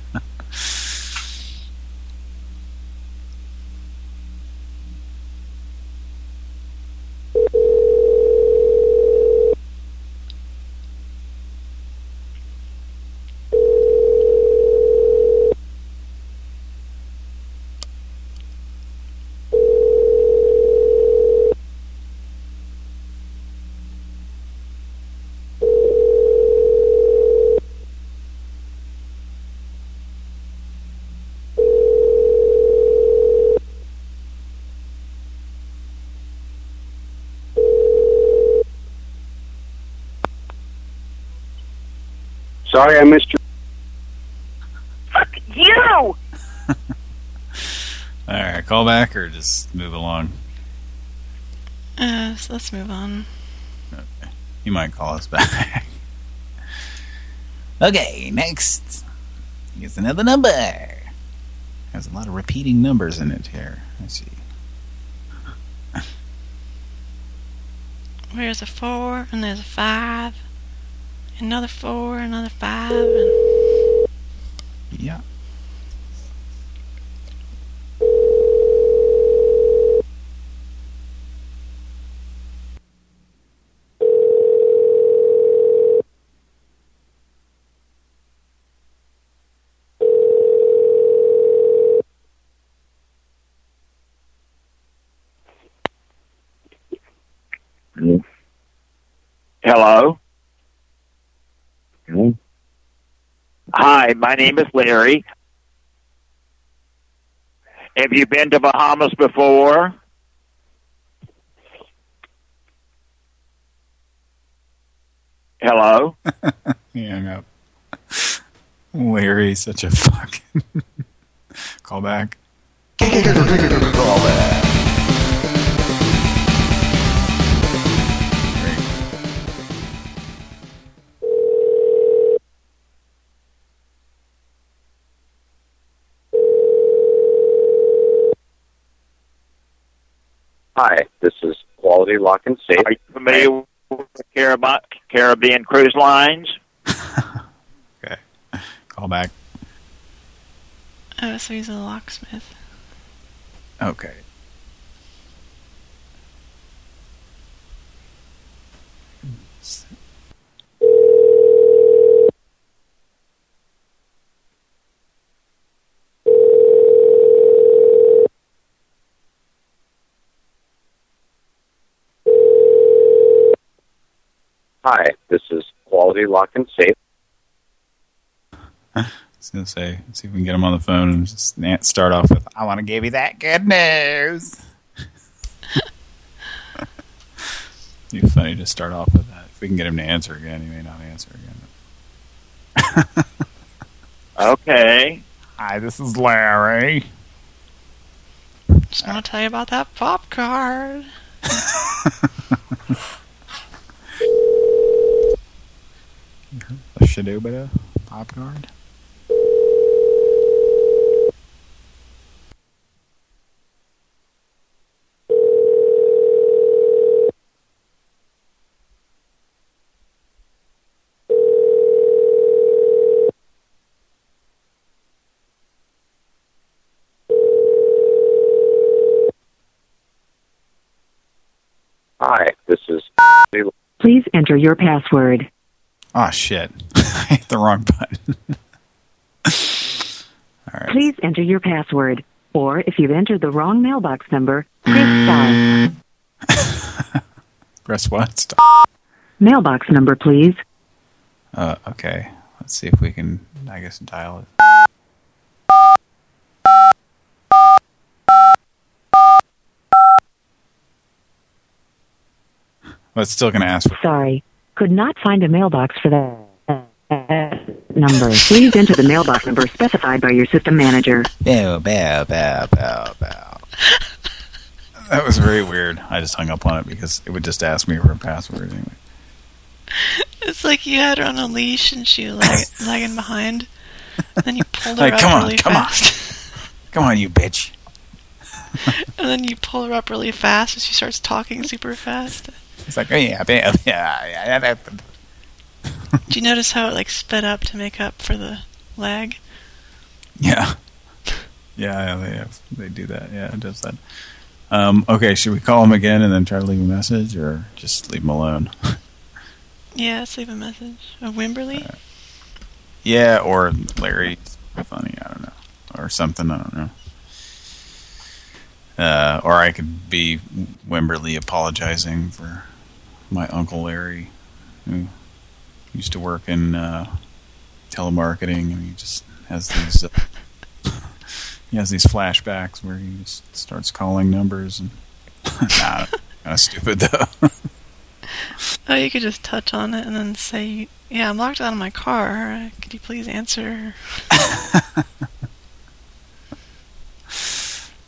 Sorry, I missed your. You! *laughs* All right, call back or just move along. Uh, so let's move on. You might call us *laughs* back. okay, next. Here's another number. There's a lot of repeating numbers in it here. Let's see. There's a four, and there's a five, another four, another five, and Yeah. Hello. Hi, my name is Larry. Have you been to Bahamas before? Hello. he hung up. Larry, such a fucking *laughs* call back. Hi, this is Quality Lock and Safe. Are you familiar with Carib- Caribbean Cruise Lines? *laughs* Okay. Call back. oh, so he's a locksmith. Okay. Hi, this is Quality Lock and Safe. I was gonna say, see if we can get him on the phone and just start off with, "I want to give you that good news." It'd *laughs* be funny to start off with that. If we can get him to answer again, he may not answer again. *laughs* Okay. Hi, this is Larry. Just want to tell you about that pop card. *laughs* A Shadubita pop guard. Hi, this is. Please enter your password. Oh shit! I *laughs* hit the wrong button. *laughs* Please enter your password. Or if you've entered the wrong mailbox number, press star. *laughs* Press what? Stop. Mailbox number, please. Uh, okay. Let's see if we can, I guess, dial it. Well, it's still going to ask for... Sorry. Could not find a mailbox for that number. Please enter the mailbox number specified by your system manager. Bow, bow, bow, bow, bow. That was very weird. I just hung up on it because it would just ask me for a password anyway. It's like you had her on a leash and she was lag- *laughs* lagging behind. And then you pulled her Like, up come on, really come on. *laughs* Come on, you bitch. *laughs* and then you pull her up really fast and she starts talking super fast. It's like, oh, yeah, yeah, yeah, yeah. that- Did you notice how it like sped up to make up for the lag? Yeah. Yeah, yeah, they have, they do that. Yeah, it does that. Um, okay, should we call him again and then try to leave a message, or just leave him alone? *laughs* Yeah, let's leave a message. A Wimberly? yeah, or Larry, funny, I don't know, or something, I don't know. Uh, or I could be Wimberly apologizing for my uncle Larry, who used to work in uh, telemarketing, and he just has these. Uh, he has these flashbacks where he just starts calling numbers and *laughs* nah, kind of stupid though. Oh, you could just touch on it and then say, "Yeah, I'm locked out of my car. Could you please answer?"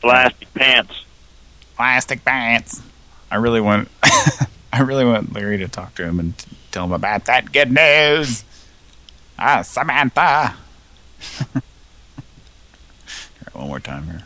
Plastic pants. Plastic pants. I really want, *laughs* I really want Larry to talk to him and tell him about that good news. Ah, Samantha. *laughs* All right, one more time here.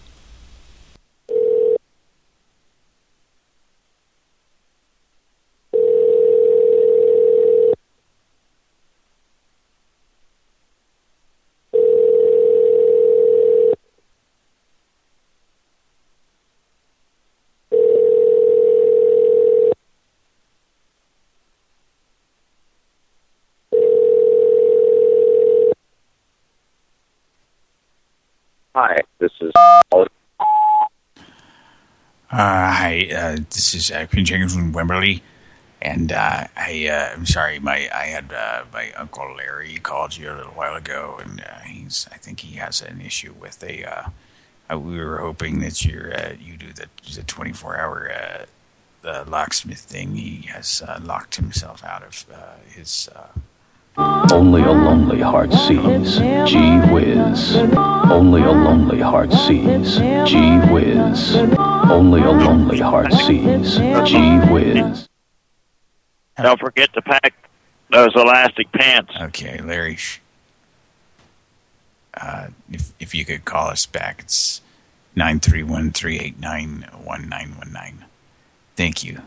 Hi, this is. Uh, hi, uh, this is uh, Queen Jenkins from Wimberley, and uh, I, uh, I'm sorry, my I had uh, my uncle Larry called you a little while ago, and uh, he's I think he has an issue with a. Uh, we were hoping that you you do the the 24 hour uh, locksmith thing. He has locked himself out of uh, his. Only a lonely heart sees. Gee whiz. Only a lonely heart sees. Gee whiz. Only a lonely heart sees. Gee whiz. Don't forget to pack those elastic pants. Okay, Larry. Uh, if if you could call us back, it's nine three one three eight nine one nine one nine. Thank you.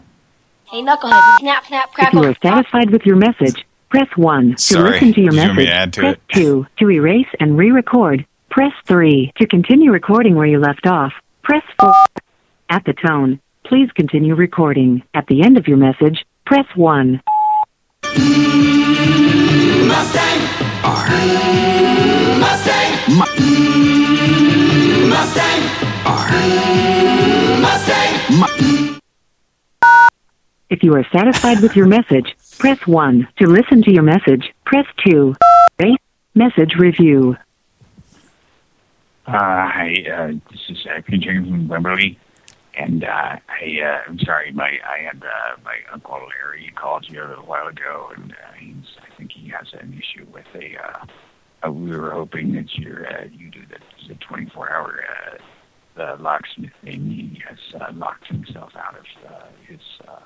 Hey, knucklehead, snap, snap, If you are satisfied with your message, press 1. To Sorry, listen to your you message, to press it? 2. To erase and re-record, press 3. To continue recording where you left off, press 4. At the tone, please continue recording. At the end of your message, press 1. Mustang. R. Mustang. M- Mustang. R. Mustang. M- If you are satisfied with your message, press 1. To listen to your message, press 2. Erase Message review. Uh, hi, uh, this is uh, Jenkins from Wimberley, and uh, I, uh, I'm sorry, my I had uh, my uncle Larry called you a little while ago, and uh, he's I think he has an issue with a. Uh, uh, we were hoping that you uh, you do the the 24 hour uh, the locksmith thing. He has uh, locked himself out of uh, his. Uh,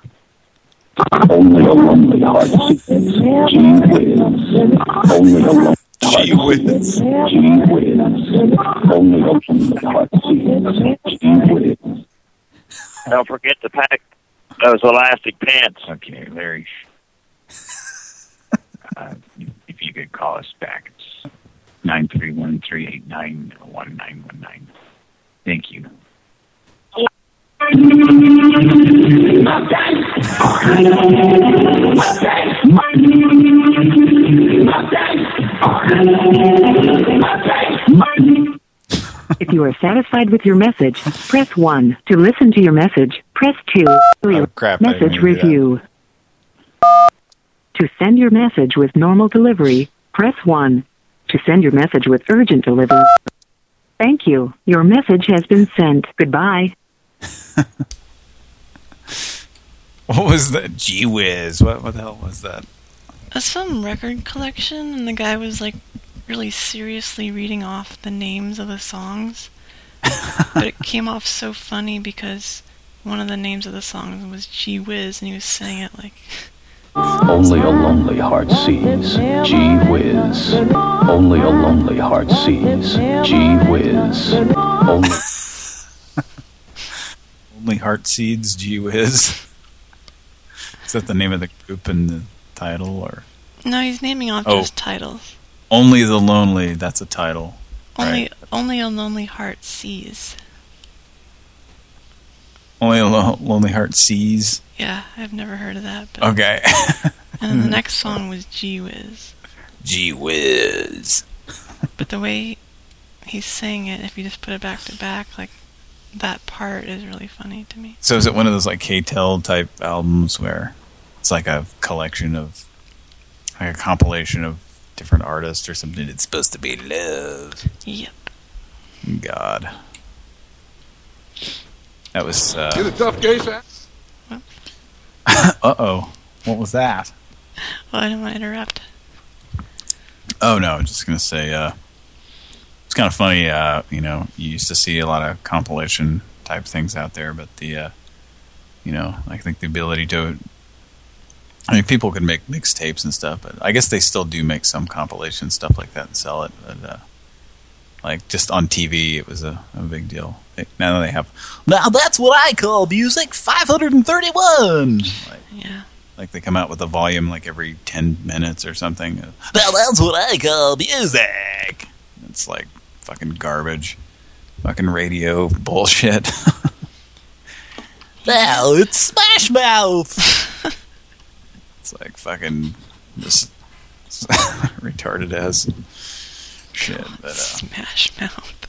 Only a lonely heart sees. Gee whiz. Only a lonely heart sees. Gee whiz. Only a lonely heart sees. Gee whiz. Don't forget to pack those elastic pants. Okay, Larry. *laughs* uh, if you could call us back, it's nine three one three eight nine one nine one nine. Thank you. If you are satisfied with your message, press 1. To listen to your message, press 2. Oh, crap, message mean to do that. review. To send your message with normal delivery, press 1. To send your message with urgent delivery. Thank you. Your message has been sent. Goodbye. *laughs* What was that? Gee whiz! What what the hell was that? Uh, some record collection, and the guy was like really seriously reading off the names of the songs. *laughs* but it came off so funny because one of the names of the songs was Gee Whiz, and he was saying it like. *laughs* Only a lonely heart sees. Gee whiz. Only a lonely heart sees. Gee whiz. Only. Only heart seeds. Gee whiz! *laughs* Is that the name of the group and the title, or No, he's naming off Oh. just titles. only the lonely? That's a title. Only, Right. only a lonely heart sees. Only a lo lonely heart sees. Yeah, I've never heard of that. But Okay. *laughs* And the next *laughs* song was Gee Whiz. Gee whiz. But the way he's saying it, if you just put it back to back, like that part is really funny to me. So is it one of those like K-Tel type albums where it's like a collection of, like a compilation of different artists or something? It's supposed to be love. Yep. God. That was, uh Get a tough case, huh? *laughs* uh-oh. What was that? Well, I didn't want to interrupt. Oh, no, I'm just going to say, uh, it's kind of funny, uh, you know, you used to see a lot of compilation type things out there, but the, uh, you know, I think the ability to, I mean, people can make mixtapes and stuff, but I guess they still do make some compilation stuff like that and sell it, but, uh, like, just on TV, it was a, a big deal. They- Now they have, Now that's what I call music 531. Yeah. like, they come out with a volume, like, every 10 minutes or something. Now that's what I call music. It's like fucking garbage. Fucking radio bullshit. *laughs* Now it's Smash Mouth. *laughs* it's like fucking just *laughs* retarded as shit. But, uh, Smash Mouth.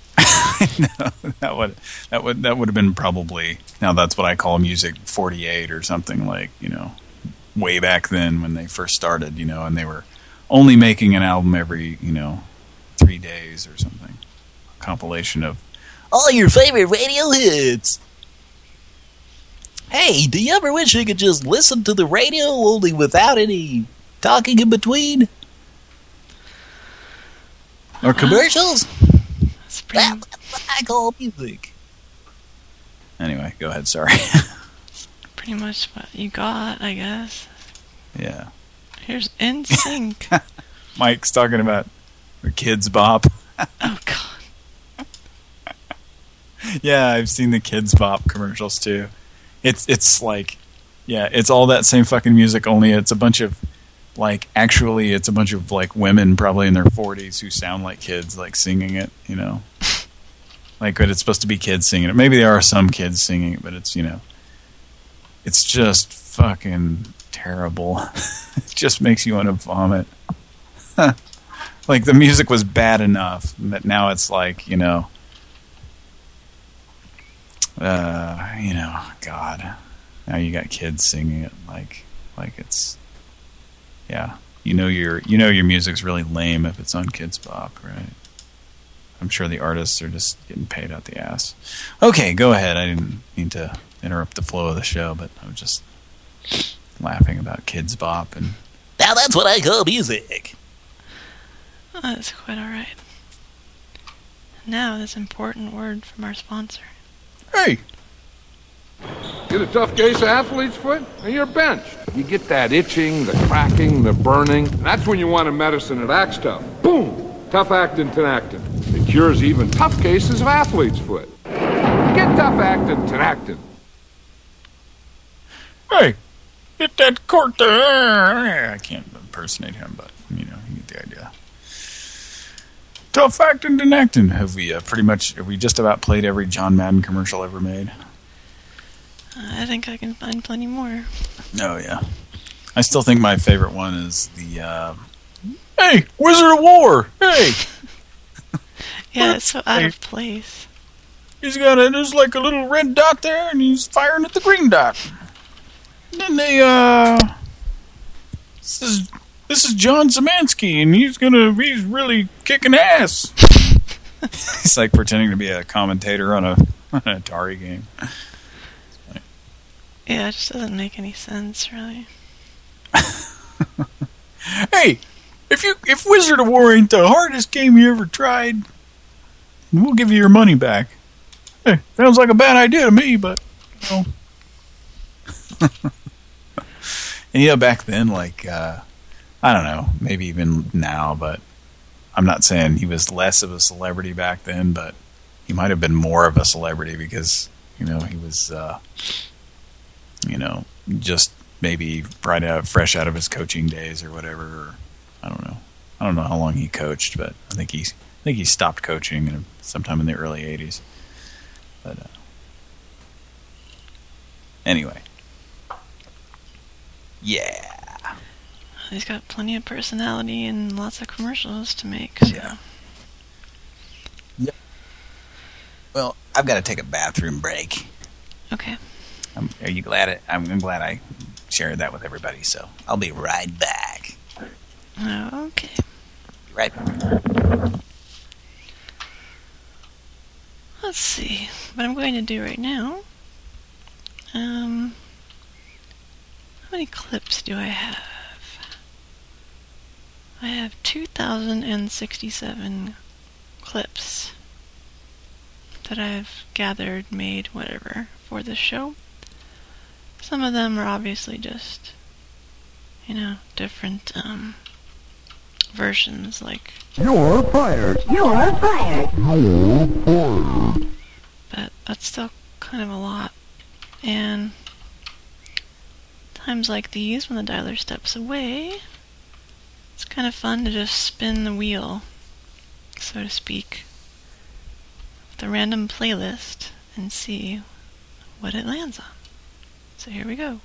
no, that would that would that would have been probably now that's what I call music 48 or something like you know way back then when they first started you know and they were only making an album every you know three days or something compilation of All your favorite radio hits. Hey, do you ever wish you could just listen to the radio only without any talking in between? Or uh-huh. commercials? That- That's what I call music. anyway go ahead sorry *laughs* Pretty much what you got, I guess. yeah Here's NSYNC. *laughs* Mike's talking about the Kidz Bop oh god yeah, I've seen the Kidz Bop commercials too. It's it's like, yeah, it's all that same fucking music. Only it's a bunch of, like, actually, it's a bunch of like women, probably in their forties, who sound like kids, like singing it. You know, like, but it's supposed to be kids singing it. Maybe there are some kids singing it, but it's you know, it's just fucking terrible. *laughs* it just makes you want to vomit. *laughs* like the music was bad enough, but now it's like you know uh, you know, God, now you got kids singing it like, like it's, yeah, you know your, you know your music's really lame if it's on Kidz Bop, right? I'm sure the artists are just getting paid out the ass. Okay, go ahead. I didn't mean to interrupt the flow of the show, but I was just laughing about Kidz Bop and Now that's what I call music. Oh, that's quite alright. Now, this important word from our sponsor. Hey! Get a tough case of athlete's foot, and you're benched. You get that itching, the cracking, the burning. That's when you want a medicine that acts tough. Boom! Tough actin Tinactin. It cures even tough cases of athlete's foot. Get tough actin Tinactin. Hey, get that court there. I can't impersonate him, but, you know, you get the idea. Tough acting and acting. Have we uh, pretty much, have we just about played every John Madden commercial ever made? I think I can find plenty more. Oh, yeah. I still think my favorite one is the, uh, hey, Wizard of Wor, hey! *laughs* Yeah, it's so out of place. He's got a, there's like a little red dot there, and he's firing at the green dot. then they, uh, this is, this is John Zemansky, and he's gonna, he's really kicking ass. *laughs* he's like pretending to be a commentator on a, on an Atari game. Yeah, it just doesn't make any sense, really. *laughs* Hey, if you, if Wizard of Wor ain't the hardest game you ever tried, we'll give you your money back. Hey, sounds like a bad idea to me, but, you know. *laughs* and, you know, back then, like, uh, I don't know, maybe even now, but I'm not saying he was less of a celebrity back then, but he might have been more of a celebrity because, you know, he was, uh, you know, just maybe right out, fresh out of his coaching days or whatever. Or, I don't know. I don't know how long he coached, but I think he's I think he stopped coaching in, sometime in the early '80s. But uh, anyway, yeah. He's got plenty of personality and lots of commercials to make. So. Yeah. Well, I've got to take a bathroom break. Okay. Um, are you glad? It, I'm, I'm glad I shared that with everybody. So I'll be right back. Okay. Be right back. Let's see what I'm going to do right now. Um, how many clips do I have? I have 2,067 clips that I've gathered, made, whatever, for this show. Some of them are obviously just, you know, different um, versions, like. You're fired. You're fired. You're fired. But that's still kind of a lot. And times like these, when the dialer steps away, it's kind of fun to just spin the wheel, so to speak, with the random playlist and see what it lands on. So here we go.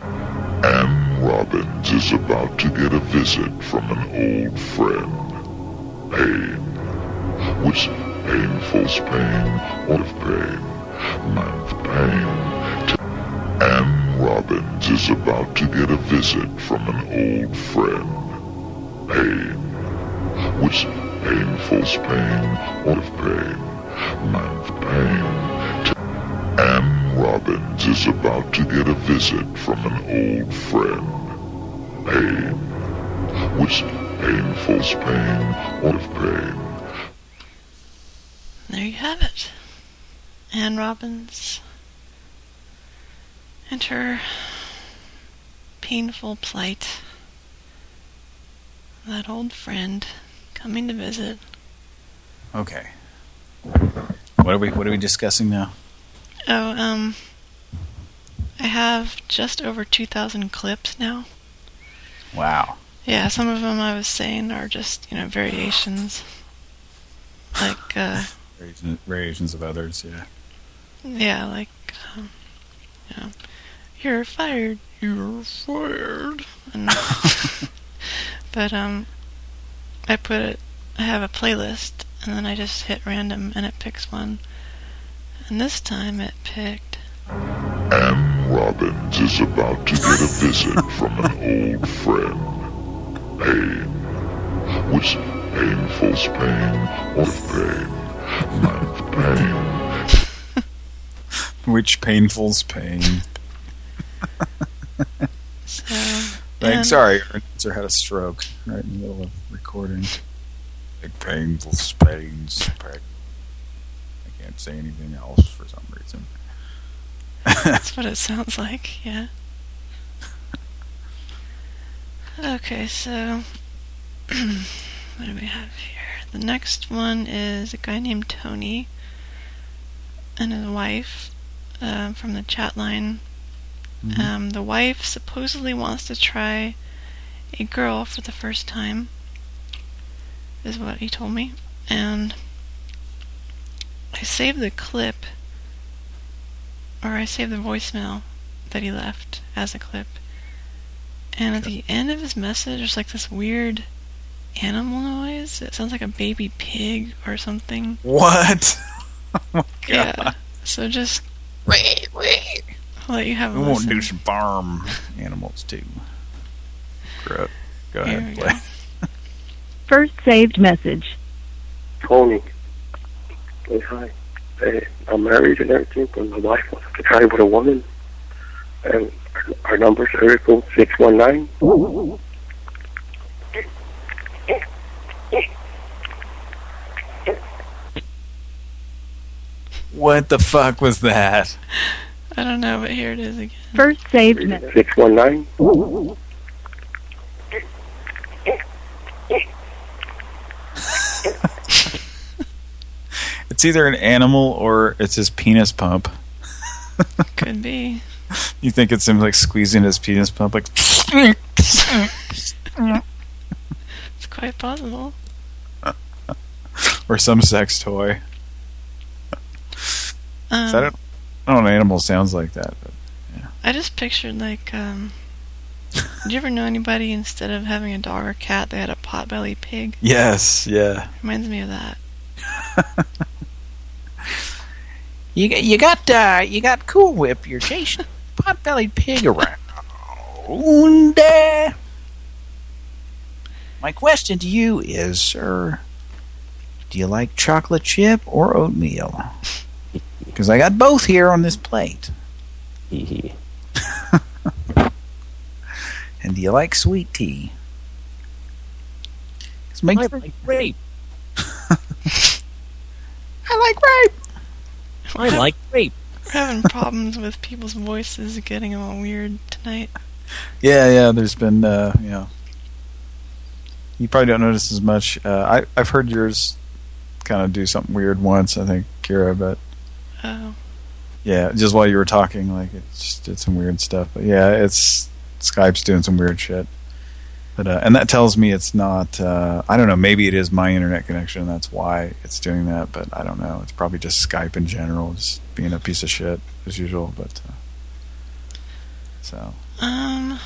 Anne Robbins is about to get a visit from an old friend. Pain. Which painful pain, what if pain, ninth pain. Anne Robbins is about to get a visit from an old friend. Pain. Which painful pain, if pain, ninth pain. Anne Robbins is about to get a visit from an old friend. Pain. Which painful pain, if pain, There you have it. Anne Robbins and her painful plight. That old friend coming to visit. Okay. What are we What are we discussing now? Oh, um, I have just over 2,000 clips now. Wow. Yeah, some of them I was saying are just, you know, variations. Like, uh, Variations, of others. Yeah. yeah, like, um, you know, you're fired, you're fired. And, *laughs* but, um, I put it, I have a playlist, and then I just hit random, and it picks one. And this time it picked, M. Robbins is about to get a visit from an old friend. Pain. Which painful pain, what pain, ninth pain. *laughs* Which painful's pain. So, and- sorry, our announcer had a stroke right in the middle of recording. Like painful pains. I can't say anything else for some reason. That's *laughs* what it sounds like, yeah. Okay, so *clears throat* what do we have here? The next one is a guy named Tony and his wife um, from the chat line. Um, the wife supposedly wants to try a girl for the first time, is what he told me. And I saved the clip or I saved the voicemail that he left as a clip. And at the end of his message, there's like this weird animal noise. It sounds like a baby pig or something. What? *laughs* oh my Yeah. So just wait, wait. I'll let you have a We won't listen. do some farm animals too. Go go Here ahead, we play. First saved message. Tony. Hey, hi. Hey, I'm married and everything, but my wife wants to try with a woman. And our, our number's area code 619. What the fuck was that? I don't know, but here it is again. First saved message. 619. *laughs* It's either an animal or it's his penis pump. Could be. *laughs* You think it's him like squeezing his penis pump like *laughs* It's quite possible. or some sex toy. Um, So I don't know an animal sounds like that. But I just pictured like, um, *laughs* did you ever know anybody instead of having a dog or cat, they had a potbelly pig? yes, yeah. Reminds me of that. *laughs* You got- you got uh, you got Cool Whip. You're chasing *laughs* pot-bellied pig around. Uh, my question to you is, sir, do you like chocolate chip or oatmeal? Because I got both here on this plate. *laughs* and do you like sweet tea? 'Cause make *laughs* I like grape. I like rape. I like grape. We're having problems with people's voices getting all weird tonight. Yeah, yeah, there's been uh you know you probably don't notice as much. Uh I I've heard yours kind of do something weird once, I think, Kira, but Oh. yeah, just while you were talking, like it just did some weird stuff. But yeah, it's Skype's doing some weird shit. But uh, and that tells me it's not. Uh, I don't know. Maybe it is my internet connection. That's why it's doing that. But I don't know. It's probably just Skype in general, just being a piece of shit as usual. But uh, so Um,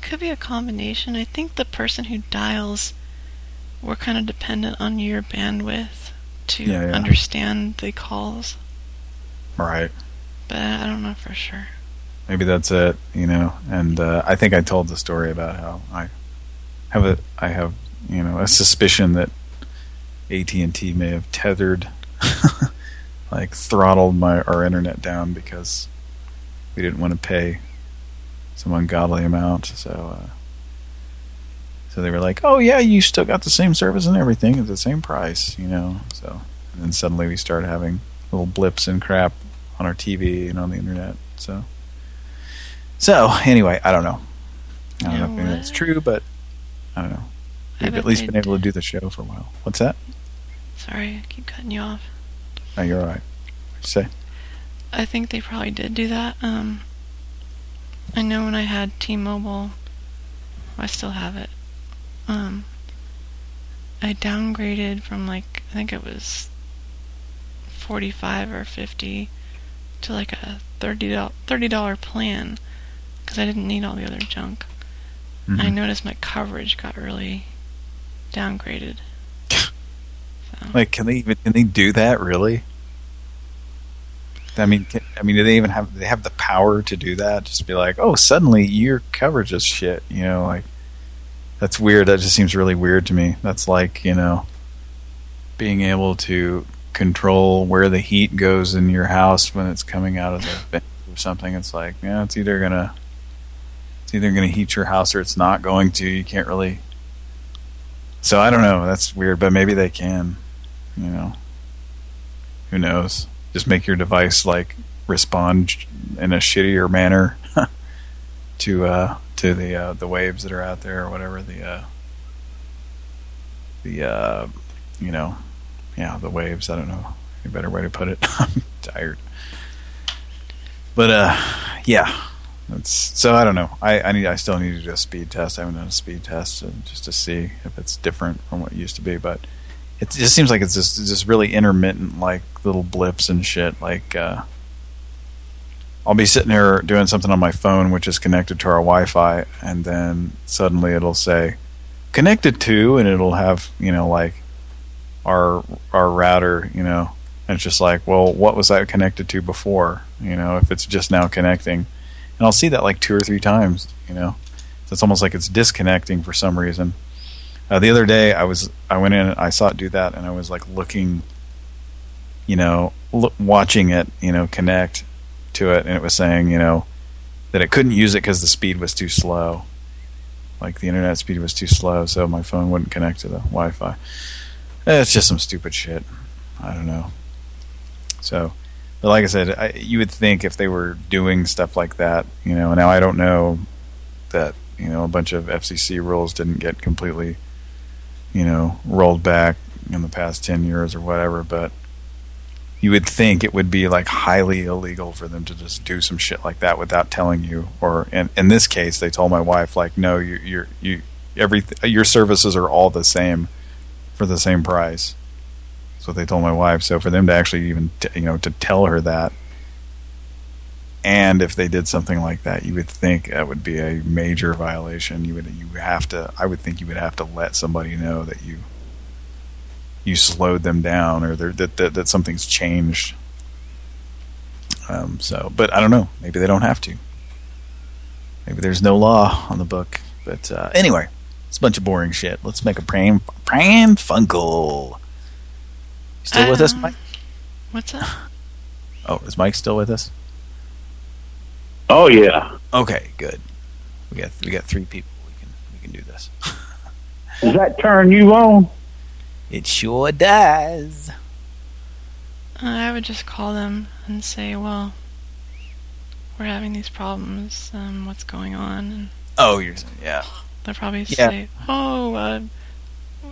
could be a combination. I think the person who dials, we're kind of dependent on your bandwidth to Yeah, yeah. understand the calls, right. but I don't know for sure. Maybe that's it. You know. And uh, I think I told the story about how I have a I have you know a suspicion that AT and T may have tethered, *laughs* like throttled my our internet down because we didn't want to pay some ungodly amount. So, uh, so they were like, "Oh yeah, you still got the same service and everything at the same price," you know. So, and then suddenly we started having little blips and crap on our TV and on the internet. So, so anyway, I don't know. I don't know if maybe that's true, but I don't know. We've at least been able to do the show for a while. What's that? Sorry, I keep cutting you off. No, you're all right. What'd you say? I think they probably did do that. Um, I know when I had T-Mobile, I still have it. Um, I downgraded from like I think it was forty-five or fifty to like a thirty dollar $30 plan because I didn't need all the other junk. And I noticed my coverage got really downgraded. *laughs* Like, can they even can they do that? Really? I mean, can, I mean, do they even have they have the power to do that? Just be like, oh, suddenly your coverage is shit. You know, like that's weird. That just seems really weird to me. That's like you know, being able to control where the heat goes in your house when it's coming out of the *sighs* vent or something. It's like, yeah, it's either gonna it's either gonna heat your house or it's not going to. You can't really. So I don't know. That's weird, but maybe they can. You know, who knows? Just make your device like respond in a shittier manner *laughs* to uh, to the uh, the waves that are out there or whatever the uh, the uh, you know yeah the waves. I don't know a better way to put it. *laughs* I'm tired, but uh, yeah. That's, so I don't know. I, I need. I still need to do a speed test. I haven't done a speed test uh, just to see if it's different from what it used to be. But it just seems like it's just just really intermittent, like little blips and shit. Like uh, I'll be sitting here doing something on my phone, which is connected to our Wi-Fi, and then suddenly it'll say connected to, and it'll have you know like our our router, you know, and it's just like, well, what was that connected to before? You know, if it's just now connecting, and I'll see that like two or three times, you know. So it's almost like it's disconnecting for some reason. Uh, the other day, I was I went in, I saw it do that, and I was like looking, you know, watching it, you know, connect to it, and it was saying, you know, that it couldn't use it because the speed was too slow, like the internet speed was too slow, so my phone wouldn't connect to the Wi-Fi. It's just some stupid shit. I don't know. So, but like I said, I, you would think if they were doing stuff like that, you know. Now I don't know that you know a bunch of FCC rules didn't get completely, you know, rolled back in the past ten years or whatever. But you would think it would be like highly illegal for them to just do some shit like that without telling you. Or in in this case, they told my wife like, no, you you're you every your services are all the same for the same price. That's what they told my wife. So for them to actually even you know to tell her that, and if they did something like that, you would think that would be a major violation. You would you have to. I would think you would have to let somebody know that you you slowed them down or that, that that something's changed. Um, so, but I don't know. Maybe they don't have to. Maybe there's no law on the book. But uh, anyway, it's a bunch of boring shit. Let's make a pran Pran Funkel. You still with us, Um, Mike? What's up? *laughs* Oh, is Mike still with us? Oh yeah. Okay, good. We got we got three people. We can we can do this. *laughs* Does that turn you on? It sure does. I would just call them and say, well, we're having these problems. Um, what's going on? And Oh, you're yeah. they'll probably Yeah. say, oh, uh,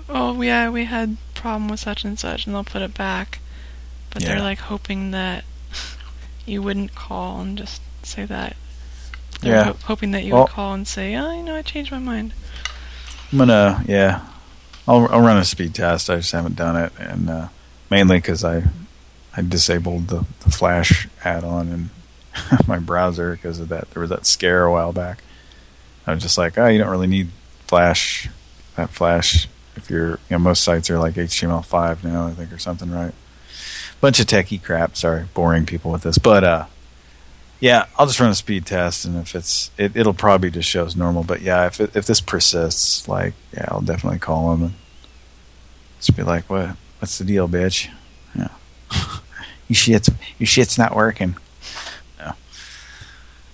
oh, yeah, we had problem with such and such, and they'll put it back. But Yeah. they're like hoping that *laughs* you wouldn't call and just say that. They're Yeah. ho- hoping that you Well- would call and say, oh, you know, I changed my mind. I'm gonna yeah. I'll I'll run a speed test. I just haven't done it, and uh, mainly because I I disabled the, the Flash add-on in *laughs* my browser because of that. There was that scare a while back. I was just like, oh, you don't really need Flash. That Flash, if you're, you know, most sites are like HTML5 now, I think, or something, right? Bunch of techie crap. Sorry, boring people with this, but uh, yeah, I'll just run a speed test, and if it's, it, it'll probably just shows normal. But yeah, if it, if this persists, like, yeah, I'll definitely call him and just be like, what, what's the deal, bitch? Yeah, *laughs* your shit's, your shit's not working. No.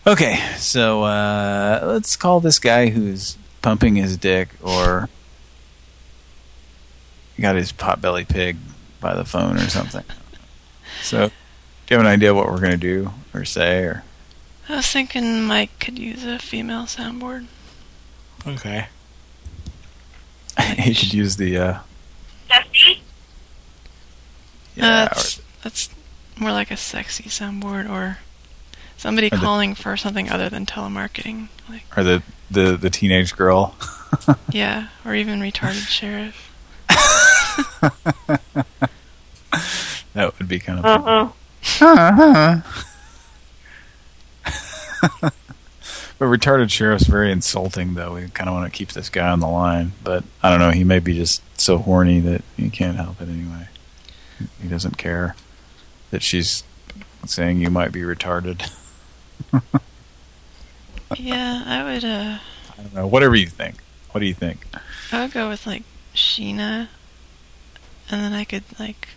Okay, so uh, let's call this guy who's pumping his dick or got his potbelly pig by the phone or something. So, do you have an idea what we're gonna do or say or? I was thinking Mike could use a female soundboard. Okay. *laughs* he could use the. Uh, uh, that's, that's more like a sexy soundboard or somebody Or the- calling for something other than telemarketing. Like, or the the the teenage girl. *laughs* yeah, or even retarded sheriff. *laughs* that would be kind of. *laughs* But retarded sheriff's very insulting, though. We kind of want to keep this guy on the line, but I don't know. He may be just so horny that he can't help it anyway. He doesn't care that she's saying you might be retarded. *laughs* yeah, I would. Uh, I don't know. Whatever you think. What do you think? I would go with like Sheena, and then I could like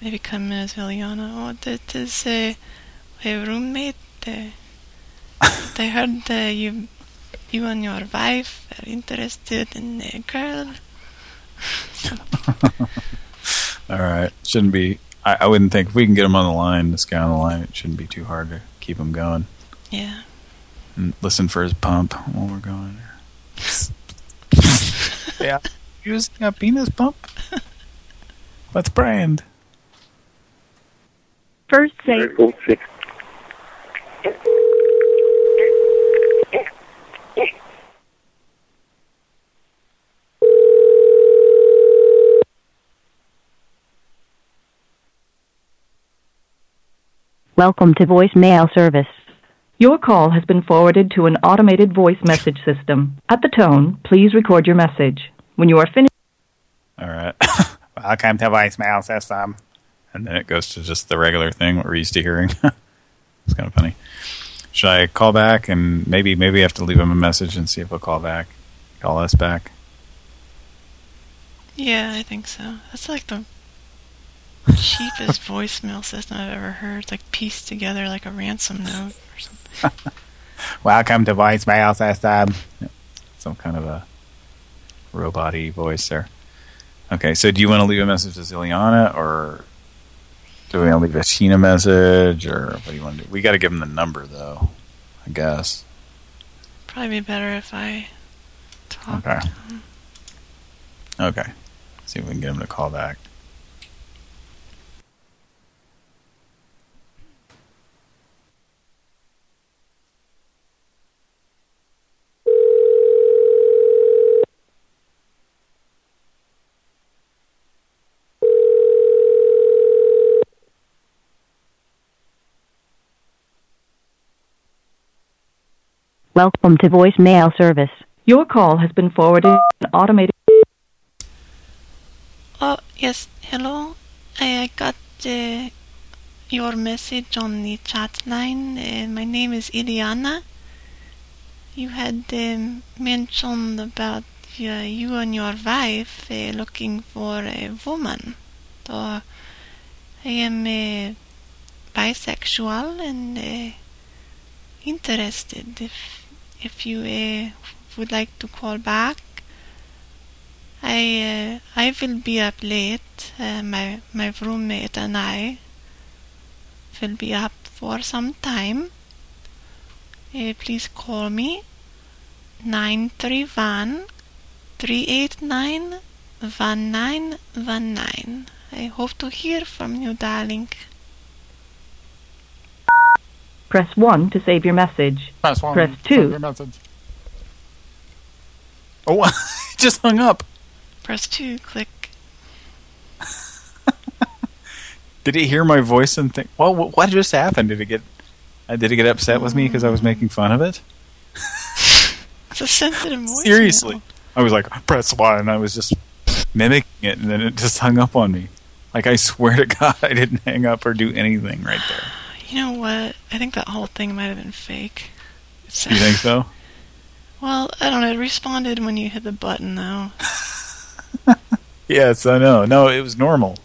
maybe come in as Ileana. Oh, that is a, a roommate. Uh, *laughs* they heard that you, you and your wife are interested in a girl. *laughs* All right. Shouldn't be. I, I wouldn't think if we can get him on the line, this guy on the line, it shouldn't be too hard to keep him going. Yeah. And listen for his pump while we're going. *laughs* yeah. Using a penis pump? What's brand? First safe. Welcome to voicemail service. Your call has been forwarded to an automated voice message system. At the tone, please record your message. When you are finished, All right. *laughs* Welcome to voicemail system. And then it goes to just the regular thing what we're used to hearing. *laughs* it's kind of funny. Should I call back and maybe maybe I have to leave him a message and see if he'll call back? Call us back? Yeah, I think so. That's like the *laughs* cheapest voicemail system I've ever heard. It's like pieced together like a ransom note or something. *laughs* Welcome to voicemail system. Some kind of a robot-y voice there. Okay, so do you want to leave a message to Ziliana or do we want to leave a Sheena message or what do you want to do? We got to give him the number though, I guess. Probably be better if I talk. Okay. Okay. See if we can get him to call back. Welcome to voicemail service. Your call has been forwarded to automated. Oh, yes, hello. I got uh, your message on the chat line. Uh, my name is Iliana. You had um, mentioned about uh, you and your wife uh, looking for a woman. So I am uh, bisexual and uh, interested. If if you uh, would like to call back, I uh, I will be up late. Uh, my my roommate and I will be up for some time. Uh, please call me nine three one three eight nine one nine one nine. I hope to hear from you, darling. Press 1 to save your message. Press one. Press to save 2. your message. Oh, *laughs* it just hung up. Press two. Click. *laughs* Did he hear my voice and think, well, what just happened? Did he get, uh, did he get upset with me because I was making fun of it? *laughs* It's a sensitive voice. Seriously. I was like, press one, and I was just mimicking it, and then it just hung up on me. Like, I swear to God, I didn't hang up or do anything right there. You know what? I think that whole thing might have been fake. *laughs* You think so? Well, I don't know. It responded when you hit the button, though. *laughs* Yes, I know. No, it was normal.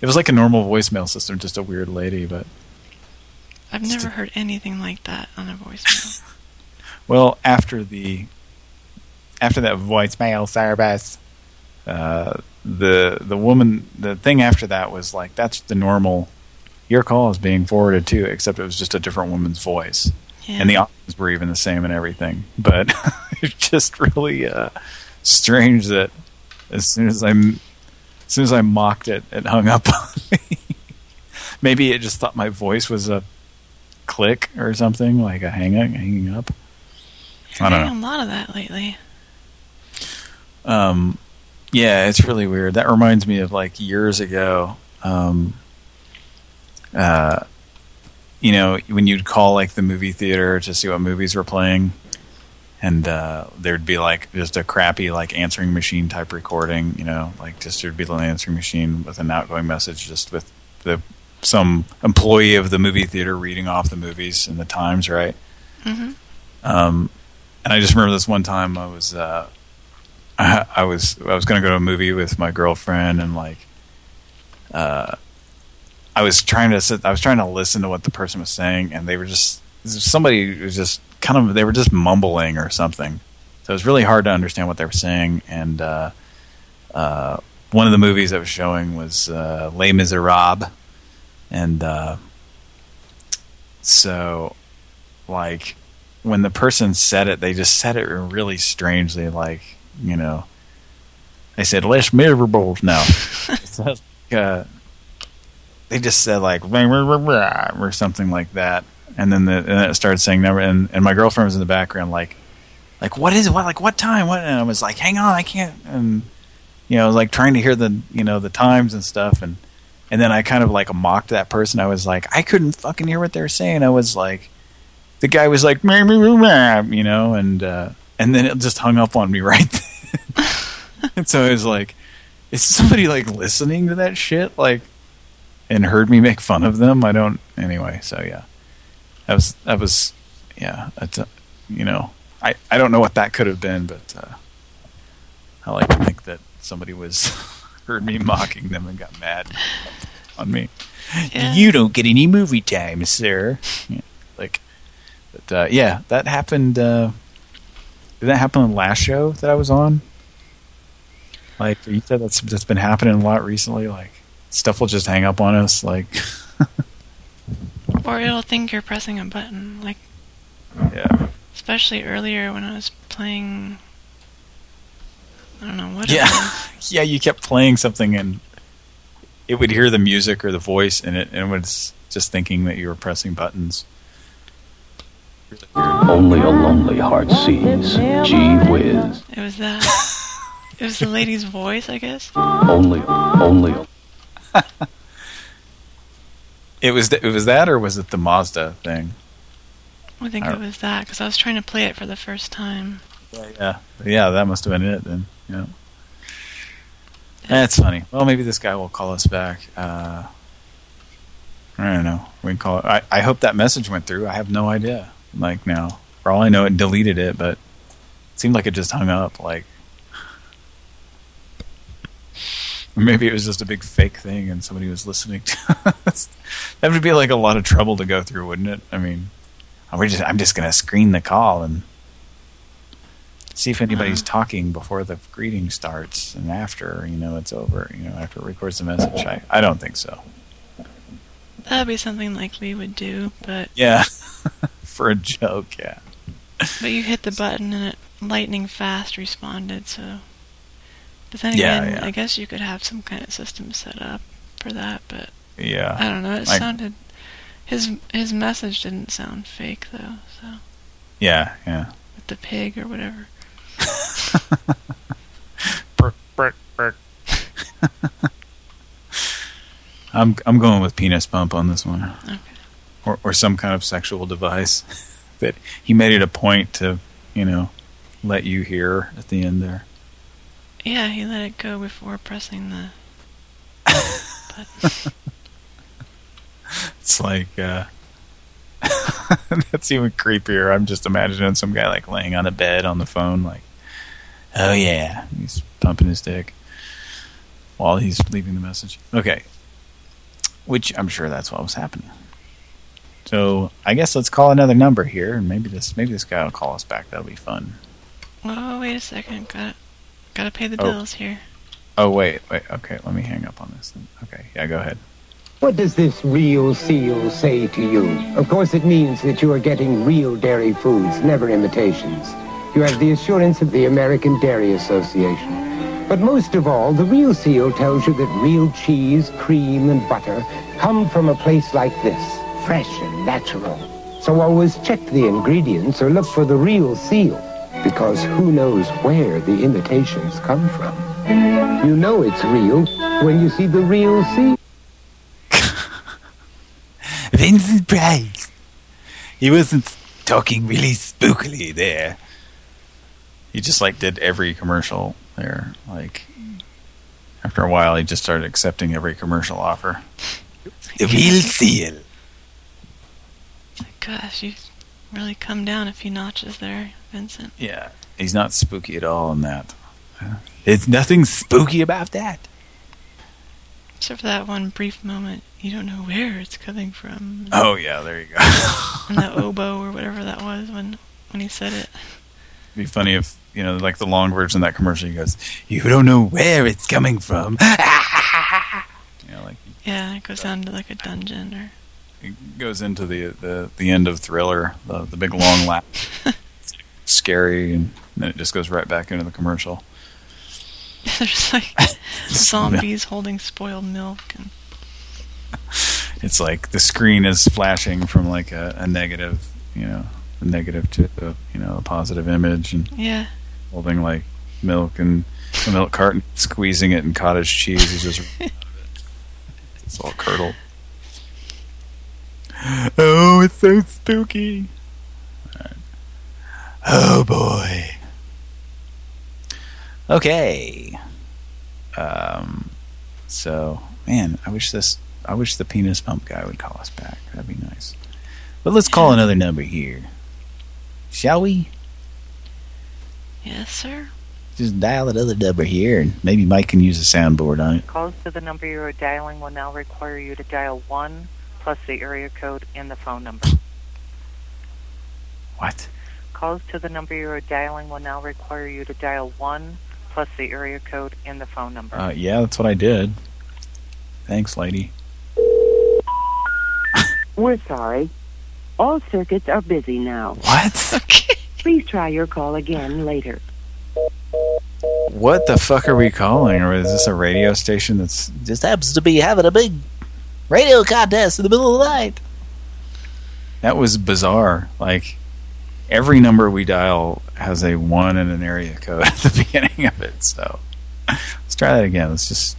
It was like a normal voicemail system, just a weird lady, but... I've never heard anything like that on a voicemail. *laughs* Well, after the after that voicemail service, uh, the the woman the thing after that was like that's the normal. Your call is being forwarded too, except it was just a different woman's voice, Yeah. and the options were even the same and everything. But *laughs* it's just really uh, strange that as soon as I as soon as I mocked it, it hung up *laughs* on me. Maybe it just thought my voice was a click or something, like a hang up, hanging up. I don't know. A lot of that lately. Um, yeah, it's really weird. That reminds me of like years ago. Um, uh, you know, when you'd call like the movie theater to see what movies were playing, and uh, there'd be like just a crappy like answering machine type recording. You know, like just there'd be an answering machine with an outgoing message, just with the some employee of the movie theater reading off the movies and the times, right? Mm-hmm. Um, and I just remember this one time I was uh, I, *laughs* I was I was going to go to a movie with my girlfriend and like uh, I was trying to sit, I was trying to listen to what the person was saying and they were just somebody was just kind of they were just mumbling or something. So it was really hard to understand what they were saying and uh, uh, one of the movies that was showing was uh, Les Miserables and uh, so like when the person said it, they just said it really strangely, like you know, they said less miserable. No, *laughs* It's like, uh, they just said like or something like that, and then the and then it started saying never. And and my girlfriend was in the background, like like what is it? What like what time? What? And I was like, hang on, I can't. And you know, like trying to hear the you know the times and stuff, and and then I kind of like mocked that person. I was like, I couldn't fucking hear what they were saying. I was like the guy was like, you know, and uh, and then it just hung up on me *laughs* right then. *laughs* and so I was like, is somebody like listening to that shit, like, and heard me make fun of them? I don't. Anyway, so yeah, that was that was yeah. That's uh, you know, I I don't know what that could have been, but uh, I like to think that somebody was *laughs* heard me mocking them and got mad on me. Yeah. You don't get any movie time, sir. Yeah, like. But uh, yeah, that happened. Uh, did that happen on the last show that I was on? Like you said, that's that's been happening a lot recently. Like stuff will just hang up on us. Like Or it'll think you're pressing a button. Like, yeah, especially earlier when I was playing. I don't know what. yeah, *laughs* yeah. You kept playing something and it would hear the music or the voice in it, and it was just thinking that you were pressing buttons. Only a lonely heart sees. Gee whiz. It was that. it was the lady's voice, I guess. Only, only. *laughs* It was it was that, or was it the Mazda thing? I think I- it was that because I was trying to play it for the first time. Yeah, yeah, that must have been it then. Yeah, that's funny. Well, maybe this guy will call us back. Uh, I don't know. We can call it. I, I hope that message went through. I have no idea. Like now, for all I know, it deleted it, but it seemed like it just hung up. Like *laughs* maybe it was just a big fake thing, and somebody was listening to us. That would be like a lot of trouble to go through, wouldn't it? I mean, we're just I'm just gonna screen the call and see if anybody's uh-huh. talking before the greeting starts and after you know it's over. You know, after it records the message. I I don't think so. That'd be something like we would do, but Yeah, *laughs* for a joke. Yeah. but you hit the button and it lightning fast responded. So, but then Yeah, again, yeah. I guess you could have some kind of system set up for that. But Yeah. I don't know. It Like- sounded his his message didn't sound fake though. So Yeah, yeah. with the pig or whatever. Burk, burk, burk. I'm I'm going with penis bump on this one. Okay. Or or some kind of sexual device *laughs* that he made it a point to, you know, let you hear at the end there. Yeah, he let it go before pressing the button. *laughs* It's like uh *laughs* that's even creepier. I'm just imagining some guy like laying on a bed on the phone like oh yeah, he's pumping his dick while he's leaving the message. Okay. Which I'm sure that's what was happening. So, I guess let's call another number here and maybe this maybe this guy will call us back. That'll be fun. Oh, wait a second. Got got to pay the Oh. bills here. Oh wait, wait. Okay, let me hang up on this. Then. Okay. Yeah, go ahead. What does this real seal say to you? Of course, it means that you are getting real dairy foods, never imitations. You have the assurance of the American Dairy Association. But most of all, the real seal tells you that real cheese, cream, and butter come from a place like this, fresh and natural. So always check the ingredients or look for the real seal, because who knows where the imitations come from. You know it's real when you see the real sea. *laughs* Vincent Price. He wasn't talking really spookily there. He just like did every commercial there. Like after a while, he just started accepting every commercial offer. The real seal. Gosh, you really come down a few notches there, Vincent. Yeah, he's not spooky at all in that. It's nothing spooky about that. Except for that one brief moment, you don't know where it's coming from. Oh yeah, there you go. *laughs* and the oboe or whatever that was when when he said it. It'd be funny if you know, like the long version of that commercial. He goes, "You don't know where it's coming from." *laughs* you know, like Yeah, it goes down to like a dungeon or it goes into the the the end of Thriller, the the big long lap, *laughs* scary, and then it just goes right back into the commercial. *laughs* there's like *laughs* zombies holding spoiled milk and *laughs* It's like the screen is flashing from like a, a negative, you know, a negative to a, you know a positive image, and yeah. holding like milk and a milk carton, squeezing it, and cottage cheese is just it's all curdled. Oh, it's so spooky. Alright. Oh boy. Okay. Um. So, man, I wish this. I wish the penis pump guy would call us back. That'd be nice. But let's call another number here. Shall we? Yes, sir. Just dial another number here, and maybe Mike can use a soundboard on it. Calls to the number you are dialing will now require you to dial 1 plus the area code and the phone number. What? Calls to the number you are dialing will now require you to dial 1 plus the area code and the phone number. Uh, yeah, that's what I did. Thanks, lady. We're sorry. All circuits are busy now. What? *laughs* Please try your call again later. What the fuck are we calling? Or is this a radio station that's Just happens to be having a big radio contest in the middle of the night. that was bizarre? Like every number we dial has a one and an area code *laughs* at the beginning of it. So let's try that again. Let's just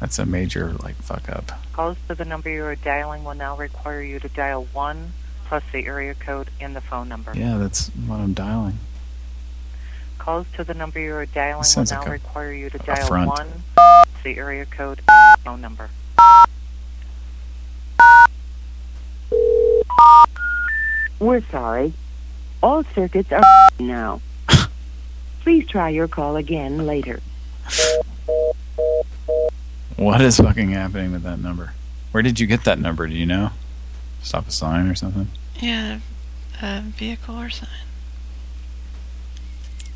that's a major like fuck up. Calls to the number you are dialing will now require you to dial 1 plus the area code and the phone number. Yeah, that's what I'm dialing. Calls to the number you are dialing will now like a- require you to dial front. 1 plus the area code and the phone number. We're sorry. All circuits are *laughs* now. *laughs* Please try your call again later. What is fucking happening with that number? Where did you get that number? Do you know? Stop a sign or something? Yeah, a vehicle or sign.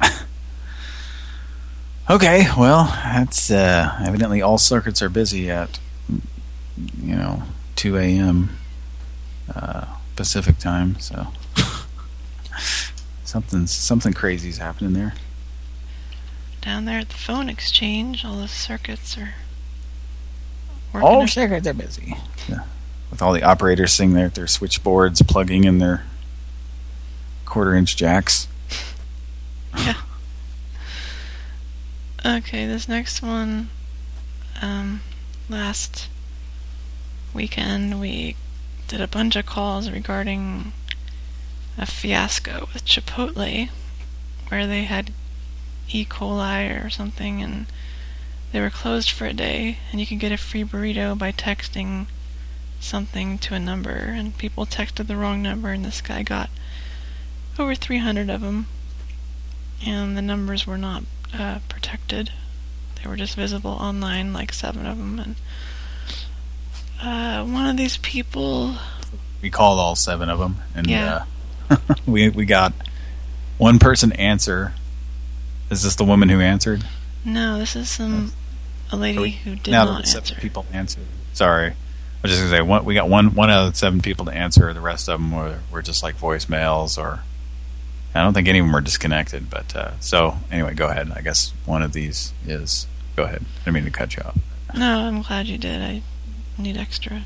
*laughs* Okay, well, that's uh, evidently all circuits are busy at, you know, 2 a.m. Uh, Pacific time. So *laughs* something something crazy's happening there. Down there at the phone exchange, all the circuits are working. All ar- circuits are busy. Yeah. With all the operators sitting there at their switchboards, plugging in their quarter-inch jacks. *laughs* Yeah. Okay, this next one, um, last weekend we did a bunch of calls regarding a fiasco with Chipotle, where they had E. coli or something, and they were closed for a day, and you could get a free burrito by texting something to a number, and people texted the wrong number, and this guy got over 300 of them, and the numbers were not uh, protected. They were just visible online, like seven of them, and uh, one of these people We called all seven of them, and Yeah. uh, *laughs* we we got one person answer. Is this the woman who answered? No, this is some a lady who did now not that the answer. seven people answered. Sorry, I was just gonna say one, we got one one out of the seven people to answer. The rest of them were were just like voicemails, or I don't think any of them were disconnected. But uh, so anyway, go ahead. I guess one of these is go ahead. I didn't mean to cut you off. No, I'm glad you did. I need extra.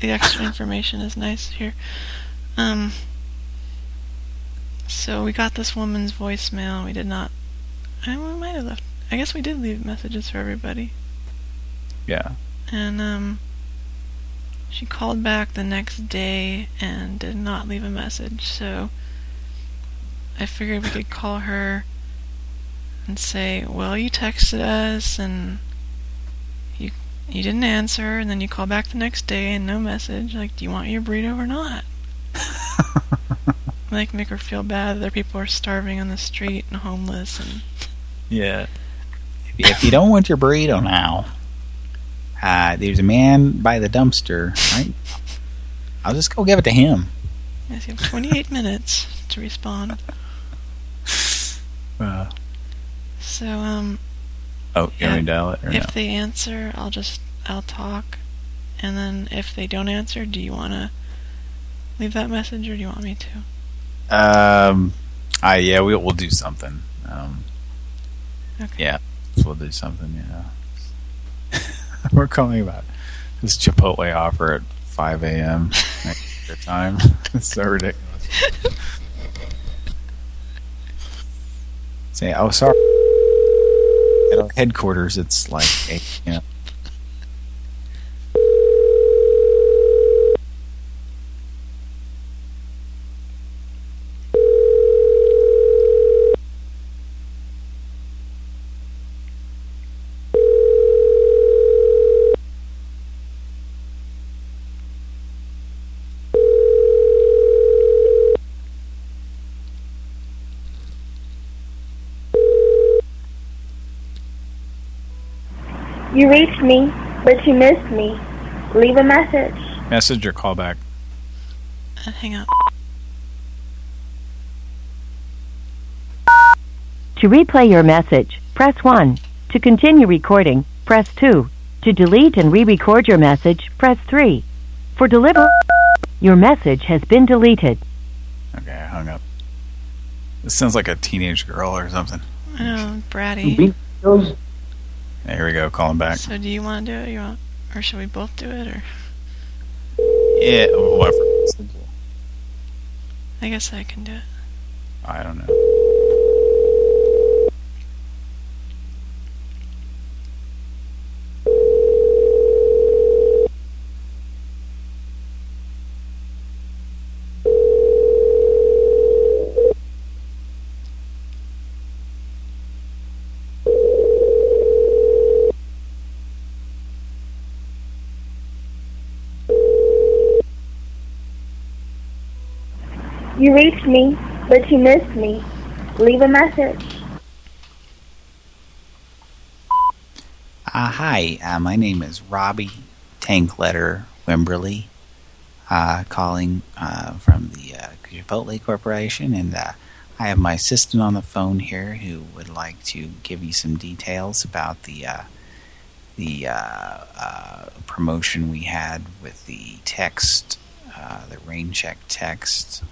The extra information is nice here. Um. So we got this woman's voicemail. We did not. I we might have left. I guess we did leave messages for everybody. Yeah. And um. She called back the next day and did not leave a message. So I figured we could call her and say, "Well, you texted us and you you didn't answer, and then you call back the next day and no message. Like, do you want your burrito or not?" like, *laughs* make her feel bad that their people are starving on the street and homeless, and Yeah. If, if you don't want your burrito now, uh, there's a man by the dumpster. Right? I'll just go give it to him. yes, you have 28 minutes to respond. *laughs* Uh, So, um, oh, you want dial it if no? they answer, I'll just I'll talk, and then if they don't answer, do you want to leave that message or do you want me to? Um, I yeah, we we'll do something. Um, Okay. yeah, we'll do something. Yeah, *laughs* we're calling about this Chipotle offer at 5 a.m. their time. *laughs* it's so ridiculous. *laughs* Say, oh, sorry. At our headquarters, it's like 8 a.m. You reached me, but you missed me. Leave a message. Message or callback? Uh, hang up. To replay your message, press 1. To continue recording, press 2. To delete and re-record your message, press 3. For deliver, your message has been deleted. Okay, I hung up. This sounds like a teenage girl or something. I know, bratty. Yeah, here we go, calling back. So do you want to do it? You want, or should we both do it? Or Yeah, whatever. I guess I can do it. I don't know. You reached me, but you missed me. Leave a message. Uh, hi, uh, my name is Robbie Tankletter Wimberly, uh, calling uh, from the uh, Chipotle Corporation, and uh, I have my assistant on the phone here who would like to give you some details about the the promotion we had with the text, the rain check text.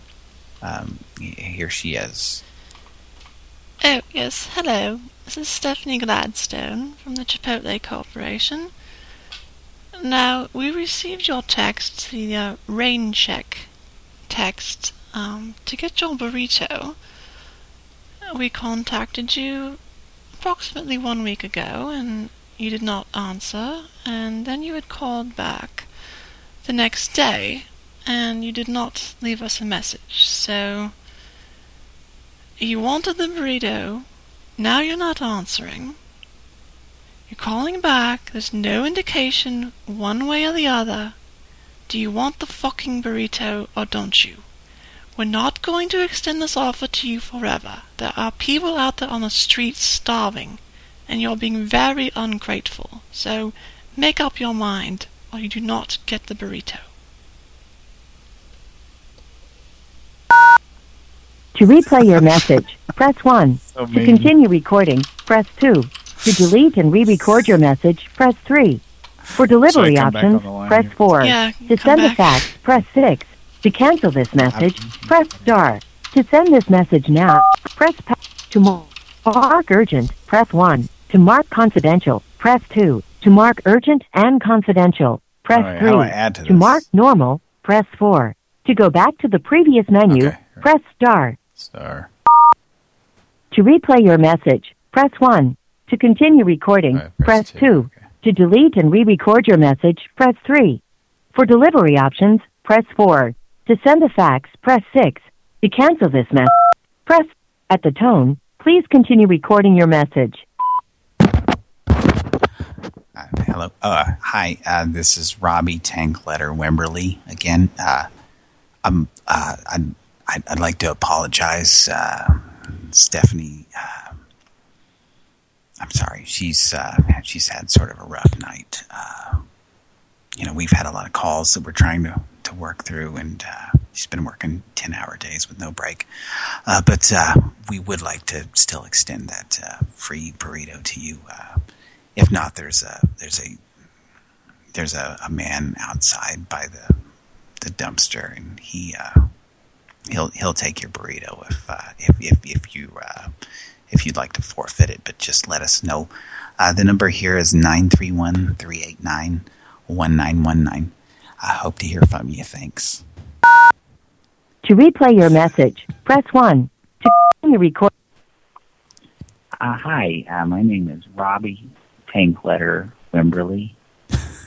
Um, here she is. Oh, yes, hello. This is Stephanie Gladstone from the Chipotle Corporation. Now, we received your text, the uh, rain check text, um, to get your burrito. We contacted you approximately one week ago, and you did not answer, and then you had called back the next day, and you did not leave us a message, so you wanted the burrito, now you're not answering. You're calling back, there's no indication one way or the other. Do you want the fucking burrito or don't you? We're not going to extend this offer to you forever. There are people out there on the streets starving, and you're being very ungrateful. So make up your mind, or you do not get the burrito. To replay your message, press 1. So to continue recording, press 2. To delete and re-record your message, press 3. For delivery come back options, on the line press 4. Yeah, to come send a fax, press 6. To cancel this message, press star. To send this message now, press pa- to mark urgent, press 1. To mark confidential, press 2. To mark urgent and confidential, press All right, 3. how do I add to this? mark normal, press 4. To go back to the previous menu, press star. Star. To replay your message, press 1. To continue recording, press 2. To delete and re-record your message, press 3. For delivery options, press 4. To send a fax, press 6. To cancel this message, press at the tone. Please continue recording your message. Hello. Uh, hi, uh, this is Robbie Tankletter Wimberly again. Uh, I'm, uh, I'd, I'd, like to apologize. Uh, Stephanie, uh, I'm sorry. She's uh, she's had sort of a rough night. Uh, you know, we've had a lot of calls that we're trying to, to work through, and uh, she's been working 10-hour days with no break. Uh, but we would like to still extend that free burrito to you. If not, there's a there's a there's a, a man outside by the the dumpster, and he uh, he'll he'll take your burrito if uh, if if if you uh, if you'd like to forfeit it. But just let us know. Uh, the number here is nine three one three eight nine one nine one nine. I hope to hear from you. Thanks. To replay your message, press 1. To continue recording. Uh, hi, uh, my name is Robbie Tankletter Wimberly,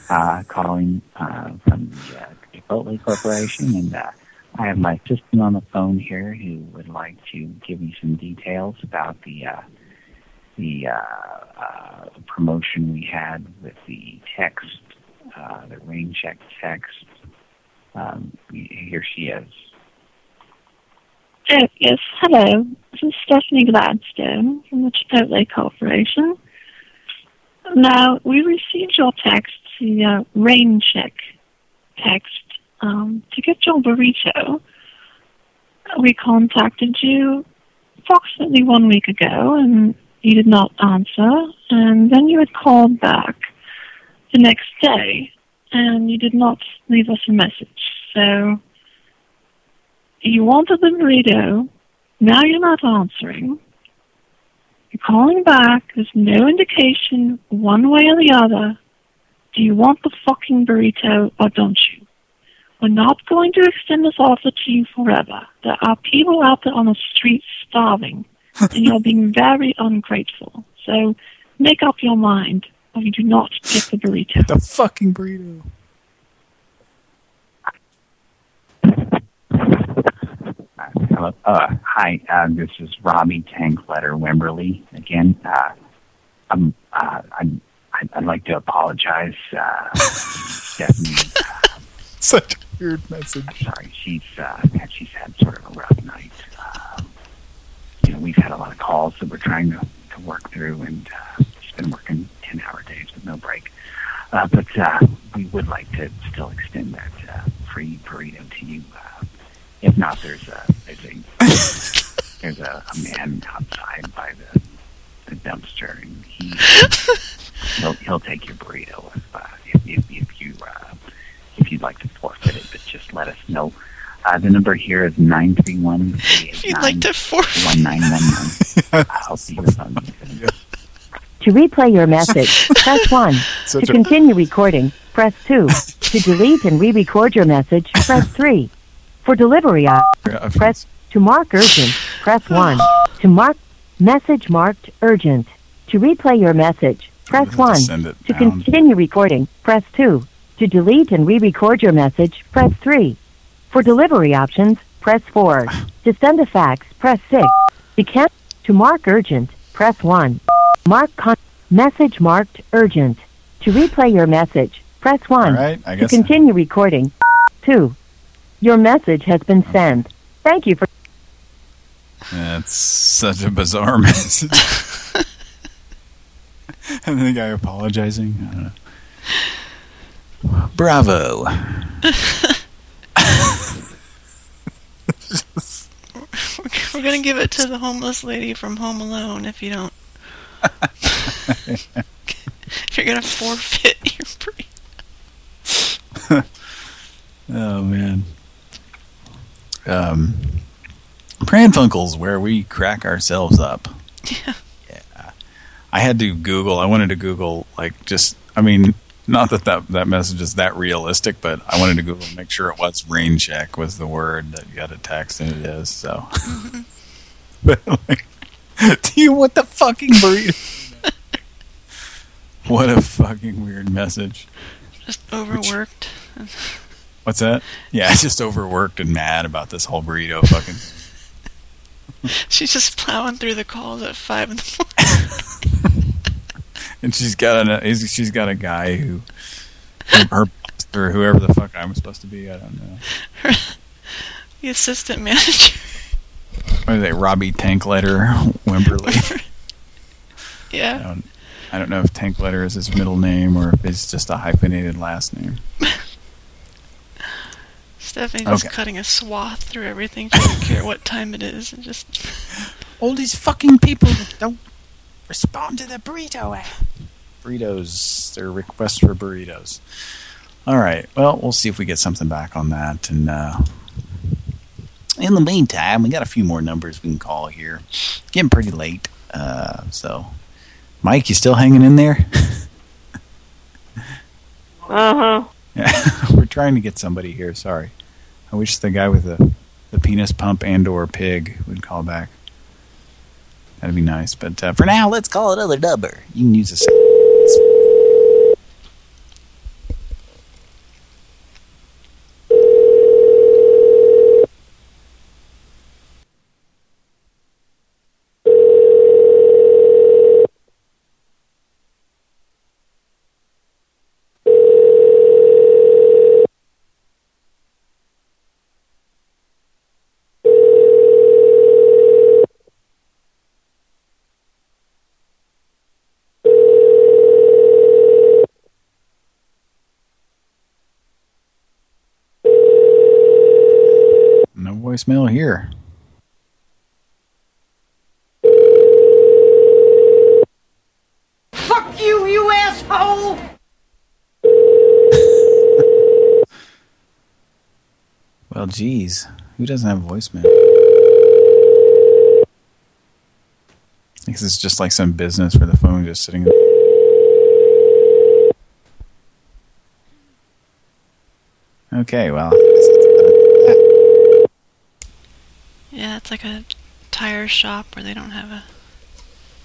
uh, calling uh, from the uh, Chipotle Corporation, and uh, I have my assistant on the phone here who would like to give you some details about the uh, the uh, uh, promotion we had with the text, uh, the rain check text. Um, here she is. Oh, yes, hello. This is Stephanie Gladstone from the Chipotle Corporation. Now, we received your text, the uh, rain check text, um, to get your burrito. We contacted you approximately one week ago, and you did not answer, and then you had called back the next day, and you did not leave us a message. So, you wanted the burrito. Now you're not answering. You're calling back. There's no indication one way or the other. Do you want the fucking burrito or don't you? We're not going to extend this offer to you forever. There are people out there on the streets starving, *laughs* and you're being very ungrateful. So make up your mind, or you do not get the burrito. The fucking burrito. Hello. Uh, hi, uh, this is Robbie Tankletter Wimberly again. Uh, I'm, uh, I'd, I'd, I'd like to apologize. Uh, *laughs* Stephanie, Such weird message. I'm sorry, she's uh, she's had sort of a rough night. Um, you know, we've had a lot of calls that we're trying to, to work through, and uh, she's been working ten-hour days with no break. Uh, but uh, we would like to still extend that uh, free burrito to you. Uh, if not, there's a there's a there's a, a man outside by the, the dumpster, and he he'll he'll take your burrito if uh, if, if, if you uh, if you'd like to forfeit it. But just let us know. Uh, the number here is nine three one *laughs* If you'd like to forfeit. one nine one one. I'll see your phone. To replay your message, *laughs* press 1. Such to continue recording, press 2. to *laughs* delete and re-record your message, press 3. For delivery options, press to mark urgent, press 1. To mark message marked urgent. To replay your message, press 1. send it To continue recording, press 2. To delete and re-record your message, press 3. For delivery options, press 4. To send a fax, press 6. To can to mark urgent, press 1. Mark con- message marked urgent. To replay your message, press 1. All right, I to guess- continue recording, 2. Your message has been sent. Thank you for That's such a bizarre *laughs* message. and the guy apologizing. I don't know. Bravo. *laughs* We're gonna give it to the homeless lady from Home Alone if you don't. *laughs* if you're gonna forfeit your free. *laughs* Oh man. Um, Pran Funkels, where we crack ourselves up. Yeah. Yeah. I had to Google. I wanted to Google like just. I mean, not that that that message is that realistic, but I wanted to Google and make sure it was rain check was the word that you got a text, and it is. So. but *laughs* like, do you what the fucking burrito? *laughs* what a fucking weird message. Just overworked. What's that? Yeah, just overworked and mad about this whole burrito fucking. *laughs* She's just plowing through the calls at five in the morning. And she's got a uh, she's got a guy who her, her *laughs* or whoever the fuck I'm supposed to be. I don't know. *laughs* The assistant manager. What is it? Robbie Tankletter Wimberly. *laughs* I Yeah. don't, I don't know if Tankletter is his middle name or if it's just a hyphenated last name. Stephanie's just Okay. cutting a swath through everything. She doesn't care what time it is. And just All these fucking people that don't respond to the burrito app. Burritos, their requests for burritos. All right. Well, we'll see if we get something back on that. And uh, in the meantime, we got a few more numbers we can call here. Getting pretty late. Uh, so, Mike, you still hanging in there? *laughs* Uh huh. Yeah, *laughs* we're trying to get somebody here. Sorry. I wish the guy with the the penis pump and or pig would call back. That'd be nice. But uh, for now, let's call it another number. You can use. No voicemail here. Fuck you, you asshole! Well, geez, who doesn't have voicemail? I guess it's just like some business where the phone just sitting. Okay, well, yeah, it's like a tire shop where they don't have a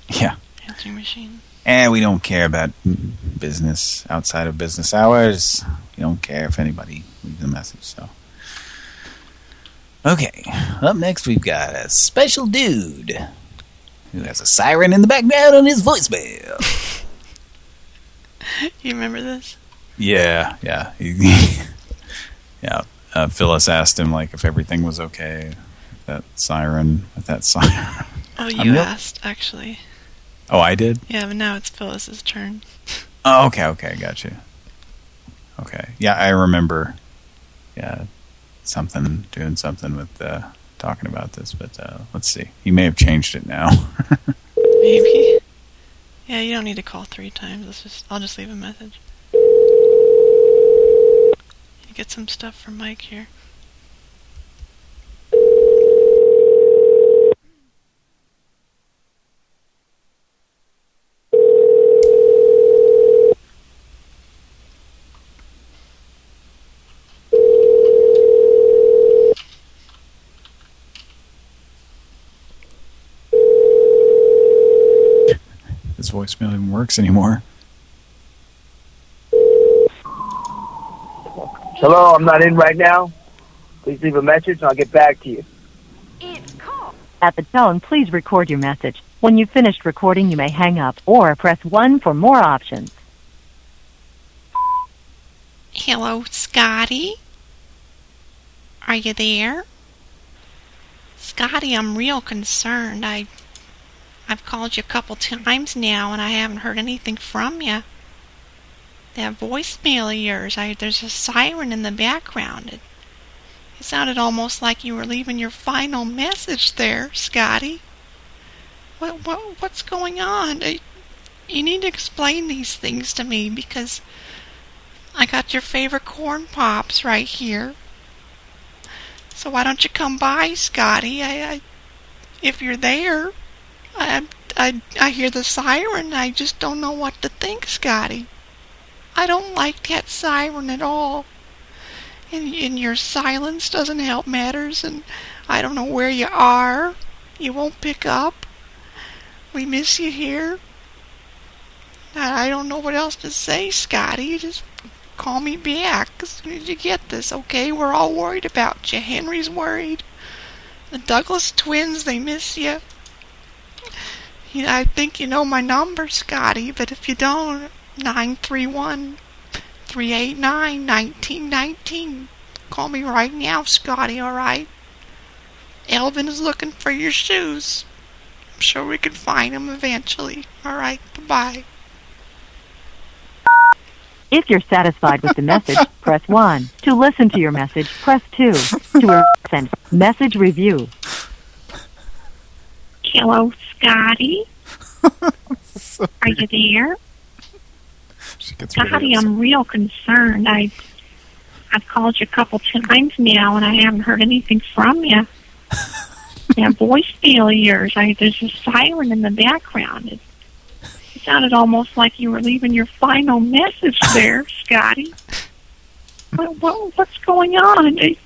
yeah. answering machine. And we don't care about business outside of business hours. We don't care if anybody leaves a message, so. Okay, up next we've got a special dude who has a siren in the background on his voicemail. *laughs* You remember this? Yeah, yeah. *laughs* Yeah. uh, Phyllis asked him like if everything was okay. That siren, with that siren. *laughs* Oh, I'm you real- asked, actually. Oh, I did. Yeah, but now it's Phyllis's turn. *laughs* Oh, okay, okay, got you. Okay, yeah, I remember. Yeah, something doing something with uh, talking about this, but uh, let's see. He may have changed it now. *laughs* Maybe. Yeah, you don't need to call three times. Let's just I'll just leave a message. You get some stuff from Mike here. His voicemail even works anymore. Hello, I'm not in right now. Please leave a message and I'll get back to you. It's called at the tone, please record your message. When you've finished recording, you may hang up or press 1 for more options. Hello, Scotty. Are you there? Scotty, I'm real concerned. I I've called you a couple times now and I haven't heard anything from you. That voicemail of yours, I, there's a siren in the background. It, it sounded almost like you were leaving your final message there, Scotty. What, what what's going on? I, you need to explain these things to me because I got your favorite corn pops right here. So why don't you come by, Scotty? I, I if you're there, I, I, I hear the siren. I just don't know what to think, Scotty. I don't like that siren at all. And, and your silence doesn't help matters, and I don't know where you are. You won't pick up. We miss you here. I I don't know what else to say, Scotty. Just call me back as soon as you get this, okay? We're all worried about you. Henry's worried. The Douglas twins, they miss you. You know, I think you know my number, Scotty, but if you don't, 931 389 1919. Call me right now, Scotty, alright? Elvin is looking for your shoes. I'm sure we can find them eventually. Alright, bye-bye. If you're satisfied with the message, *laughs* press 1. To listen to your message, press 2. To *laughs* send message review. Hello, Scotty. *laughs* Are you there? Scotty, I'm real concerned. I I've called you a couple times now and I haven't heard anything from you. *laughs* that voice failures. I, there's a siren in the background. It, it sounded almost like you were leaving your final message there, *laughs* Scotty. What, what, what's going on? I-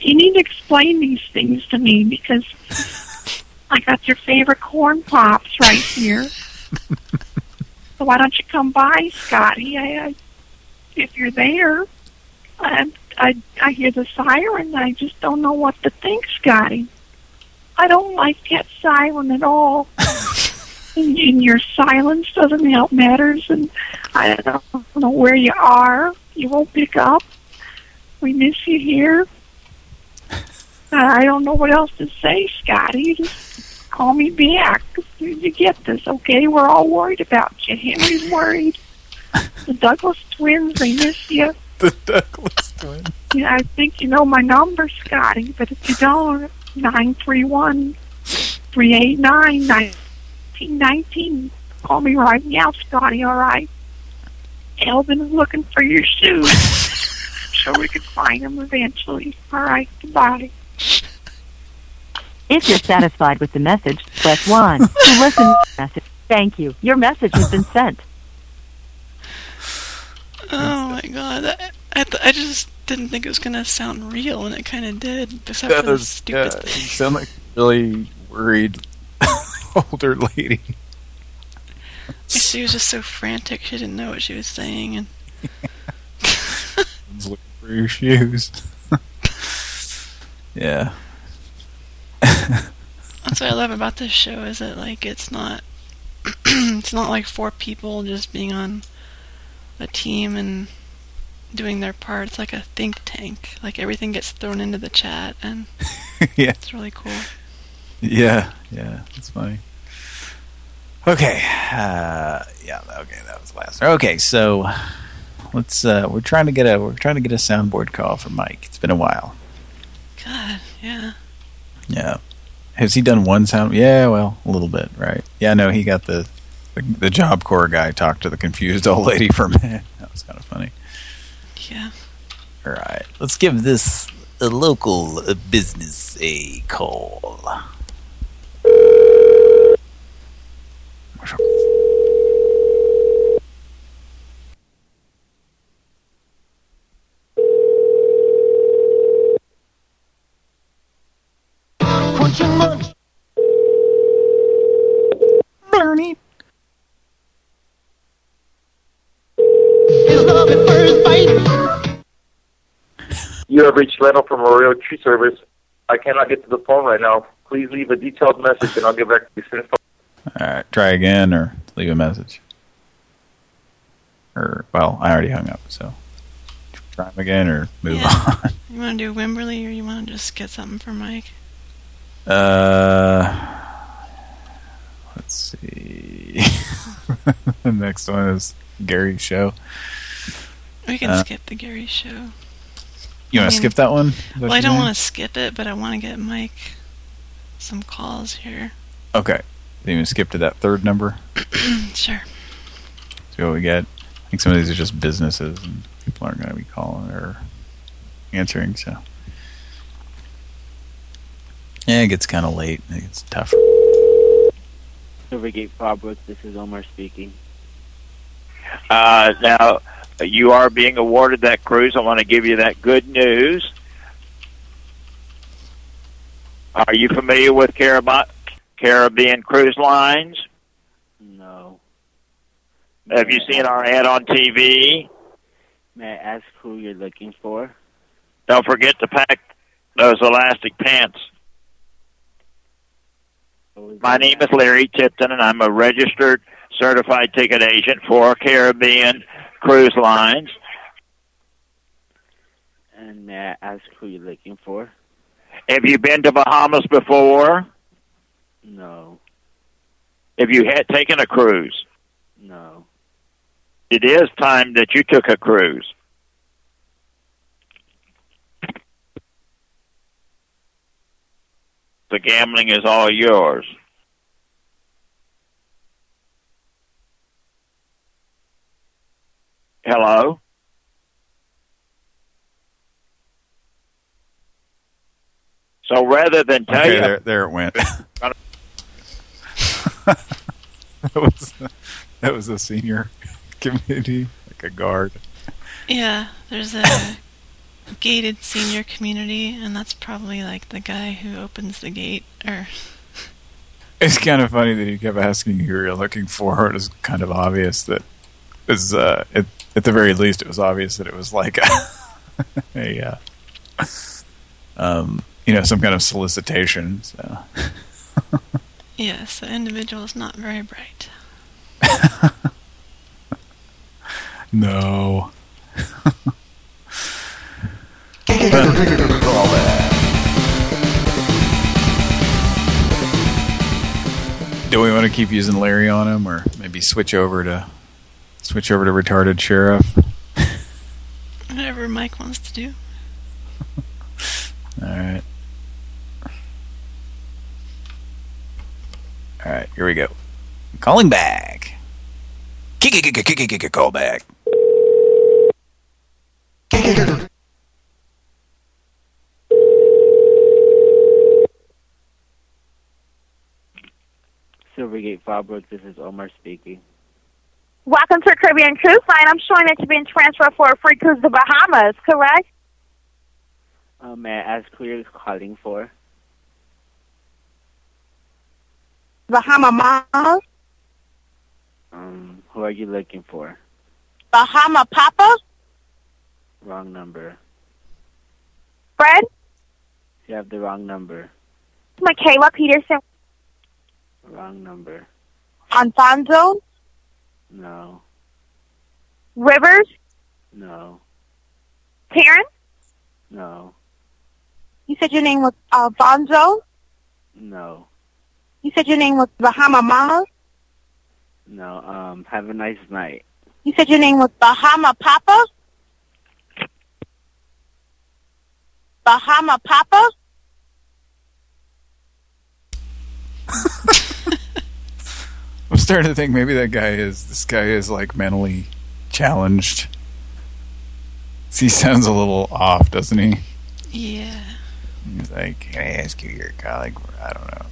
You need to explain these things to me because I got your favorite corn pops right here. so why don't you come by, Scotty? I, I, if you're there, I, I, I hear the siren. I just don't know what to think, Scotty. I don't like that siren at all. *laughs* and, and your silence doesn't help matters. And I don't know where you are. You won't pick up. We miss you here. I don't know what else to say, Scotty. Just call me back as soon as you get this, okay? We're all worried about you. Henry's worried. The Douglas twins, they miss you. *laughs* The Douglas twins. Yeah, I think you know my number, Scotty, but if you don't, nine three one three eight nine nineteen nineteen. Call me right now, Scotty, all right? Elvin is looking for your shoes. *laughs* so we can find them eventually. All right, goodbye. If you're satisfied with the message, press 1. To listen to the message, thank you. Your message has been sent. Oh my god, I, I, th- I just didn't think it was gonna sound real, and it kind of did, except Yeah, for the stupid yeah, thing. you sound like a really worried *laughs* older lady. She was just so frantic, she didn't know what she was saying, and *laughs* Someone's looking for your shoes. Yeah. *laughs* that's what I love about this show is that like it's not, *clears throat* it's not like four people just being on a team and doing their part. It's like a think tank. Like everything gets thrown into the chat, and *laughs* yeah. it's really cool. Yeah, yeah, it's funny. Okay, uh, yeah, okay, that was the last. Okay, so let's. Uh, we're trying to get a we're trying to get a soundboard call from Mike. It's been a while. Yeah. Yeah, has he done one sound? Yeah, well, a little bit, right? Yeah, no, he got the the, the Job Corps guy talk to the confused old lady for a minute. *laughs* That was kind of funny. Yeah. All right, let's give this a local uh, business a call. Bernie. You have reached Leno from Arroyo Tree Service. I cannot get to the phone right now. Please leave a detailed message and I'll get back to you as soon as possible. All right, try again or leave a message. Or well, I already hung up, so try him again or move on. You want to do Wimberly or you want to just get something for Mike? Uh, let's see. *laughs* the next one is Gary's show. We can Uh, skip the Gary show. You want to skip that one? That Well, I don't want to skip it, but I want to get Mike some calls here. Okay. Then you skip to that third number. *clears throat* sure. See what we get. I think some of these are just businesses and people aren't going to be calling or answering, so. Yeah, it gets kind of late. It gets tough. Silvergate Fallbrook, this is Omar speaking. Uh, now, you are being awarded that cruise. I want to give you that good news. Are you familiar with Carib- Caribbean Cruise Lines? No. Have you seen our ad on TV? May I ask who you're looking for? Don't forget to pack those elastic pants. My name is Larry Tipton, and I'm a registered certified ticket agent for Caribbean Cruise Lines. And may I ask who you're looking for? Have you been to Bahamas before? No. Have you had taken a cruise? No. It is time that you took a cruise. The gambling is all yours. Hello? So rather than tell Okay, you, there, there it went. *laughs* that was that was a senior community, like a guard. Yeah, there's a *laughs* gated senior community, and that's probably like the guy who opens the gate. Or *laughs* It's kind of funny that he kept asking who you're looking for. It was kind of obvious that was, uh, at, at the very least, it was obvious that it was like *laughs* a, a uh, um, you know, some kind of solicitation. So. *laughs* yes, the individual is not very bright. No. *laughs* Do we want to keep using Larry on him, or maybe switch over to switch over to retarded sheriff? *laughs* Whatever Mike wants to do. *laughs* All right. All right, here we go. Calling back. Kick kick it, kick it, kick call back. Silvergate Fallbrook, this is Omar speaking. Welcome to Caribbean Cruise Line. I'm showing that you've been transferred for a free cruise to the Bahamas, correct? Uh, may I ask who you're calling for? Bahama Mama? Um, who are you looking for? Bahama Papa? Wrong number. Fred? You have the wrong number. Michaela Peterson? Wrong number. Alfonso? No. Rivers? No. Karen? No. You said your name was Alfonso? No. You said your name was Bahama Mama? No. Um. Have a nice night. You said your name was Bahama Papa? Bahama Papa? *laughs* I'm starting to think maybe that guy is this guy is like mentally challenged. He sounds a little off, doesn't he? Yeah. He's like, can I ask you your colleague? I don't know.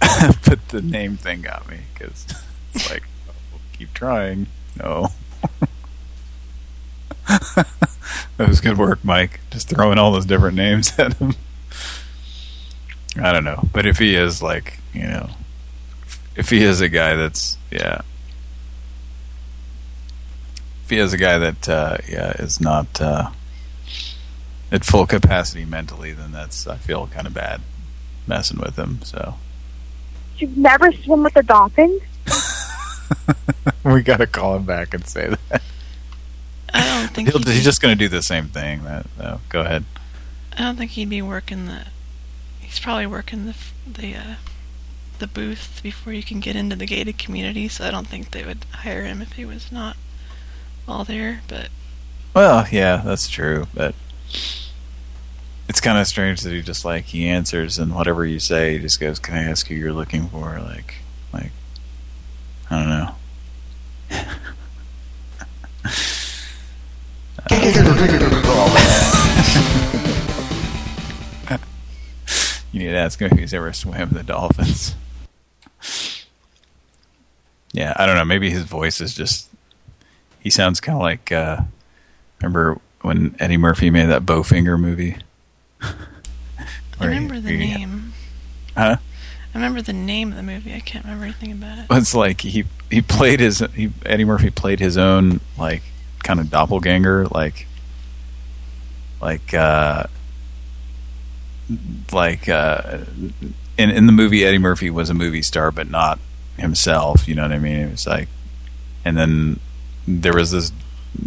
Yeah. *laughs* but the name thing got me because *laughs* it's like, oh, keep trying. No. *laughs* that was good work, Mike. Just throwing all those different names at him. I don't know. But if he is like, you know, if he is a guy that's, yeah. If he is a guy that, uh, yeah, is not uh, at full capacity mentally, then that's, I feel kind of bad messing with him, so. You've never swum with a dolphin. *laughs* *laughs* we got to call him back and say that. I don't think He'll, he'd he's be- just going to do the same thing. That, no, go ahead. I don't think he'd be working the. He's probably working the the uh, the booth before you can get into the gated community. So I don't think they would hire him if he was not all there. But Well, yeah, that's true, but it's kind of strange that he just like he answers and whatever you say, he just goes, "Can I ask who you're looking for?" Like, like I don't know. *laughs* you need to ask him if he's ever swam the dolphins. Yeah, I don't know. Maybe his voice is just. He sounds kind of like. Uh, remember when Eddie Murphy made that Bowfinger movie? *laughs* I Where he- remember the he- name. Huh? I remember the name of the movie. I can't remember anything about it. It's like he he played his he, Eddie Murphy played his own like kind of doppelganger like like uh like uh in in the movie Eddie Murphy was a movie star but not himself you know what I mean? It was like and then there was this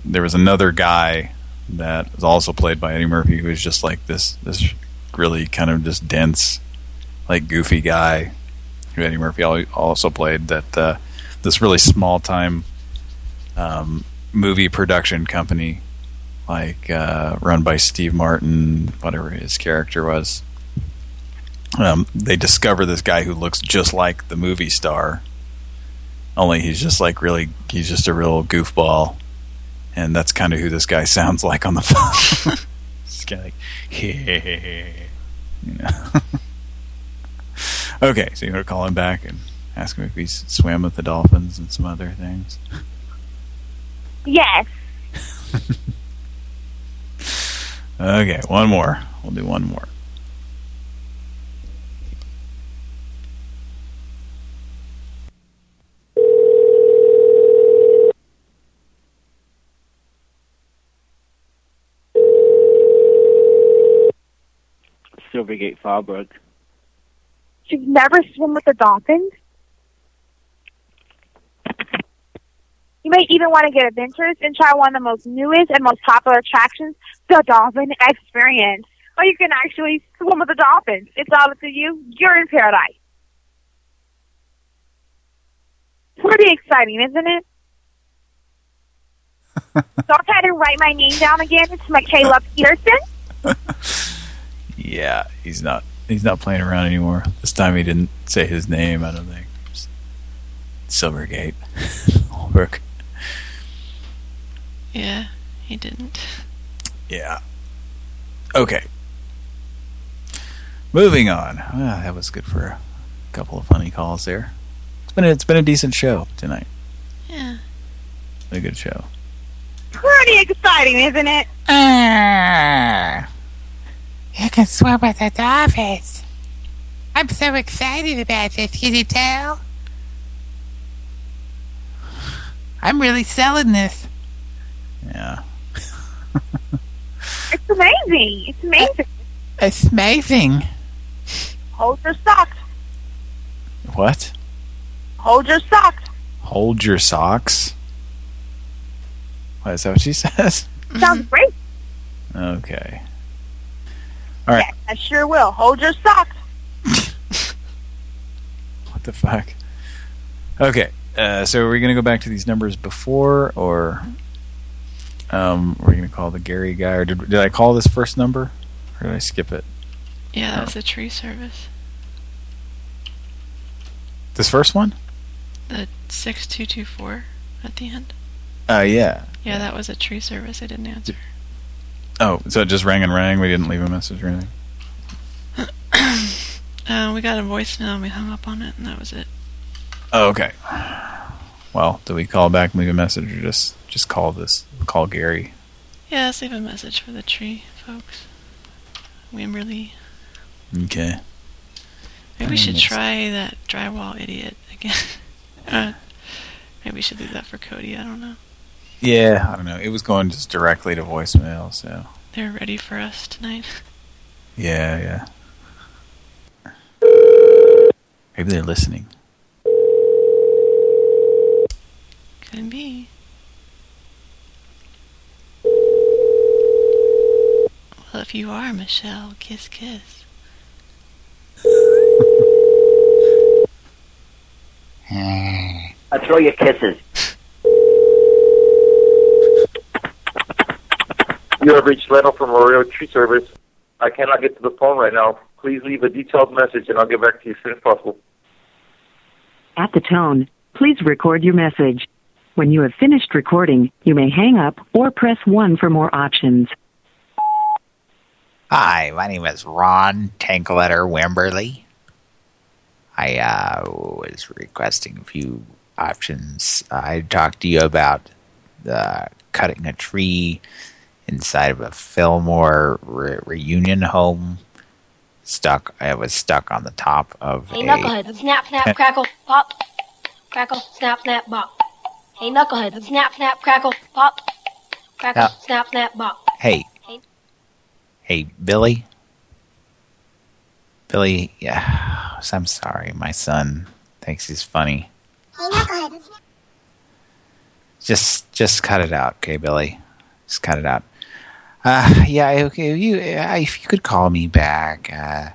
there was another guy that was also played by Eddie Murphy who was just like this this really kind of just dense like goofy guy who Eddie Murphy also played that uh, this really small time um, movie production company like uh, run by Steve Martin whatever his character was um, they discover this guy who looks just like the movie star only he's just like really he's just a real goofball and that's kind of who this guy *laughs* sounds like on the phone *laughs* This guy like you *laughs* know Okay, so you want to call him back and ask him if he swam with the dolphins and some other things. Yes. Okay, one more. We'll do one more. Silvergate Fallbrook. You've never swum with the dolphins? You may even want to get adventurous and try one of the most newest and most popular attractions, the Dolphin Experience. Or you can actually swim with the dolphins. It's all up to you. You're in paradise. Pretty exciting, isn't it? *laughs* Go try to write my name down again. It's Michaela Peterson. *laughs* Yeah, he's not he's not playing around anymore. This time he didn't say his name, I don't think. Silvergate. *laughs* Work. Yeah, he didn't. Yeah. Okay. Moving on. Ah, that was good for a couple of funny calls there. It's been a, it's been a decent show tonight. Yeah. A good show. Pretty exciting, isn't it? You can swim with the dolphins. I'm so excited about this, can you tell? I'm really selling this. Yeah. *laughs* It's amazing. It's amazing. It's amazing. Hold your socks. What? Hold your socks. Hold your socks? What, is that what she *laughs* says? Sounds great. Okay. All right. I sure will. Hold your socks. *laughs* What the fuck? Okay. Uh, so are we going to go back to these numbers before, or um, we're going to call the Gary guy, or did, did I call this first number, or did I skip it? Yeah, that was the tree service. This first one? The 6224 at the end. Uh, yeah. Yeah, that was a tree service. I didn't answer. Oh, so it just rang and rang. We didn't leave a message or anything. *coughs* Uh, we got a voicemail and we hung up on it, and that was it. Oh, okay. Well, do we call back, and leave a message, or just just call this? Call Gary. Yeah, let's leave a message for the tree folks. Wimberley. Okay. Maybe we should try that drywall idiot again. *laughs* uh, maybe we should leave that for Cody. I don't know. Yeah, I don't know. It was going just directly to voicemail, so They're ready for us tonight. yeah, yeah. Maybe they're listening. Could be. Well, if you are, Michelle, kiss, kiss. I throw you kisses. You have reached Leno from Royal Tree Service. I cannot get to the phone right now. Please leave a detailed message and I'll get back to you as soon as possible. At the tone, please record your message. When you have finished recording, you may hang up or press 1 for more options. Hi, my name is Ron Tankletter Wimberly. I uh, was requesting a few options. I talked to you about uh, cutting a tree inside of a Fillmore re reunion home. Stuck, I was stuck on the top of Hey, a. knucklehead, snap, snap, *laughs* crackle, pop. Crackle, snap, snap, bop. Hey, knucklehead, snap, snap, crackle, pop. Crackle, Yeah. snap, snap, bop. Hey, Hey. hey, Billy. Billy, yeah, I'm sorry. My son thinks he's funny. Hey, knucklehead, Just, just cut it out, okay, Billy? Just cut it out. Uh, yeah, okay. You, uh, if you could call me back, uh,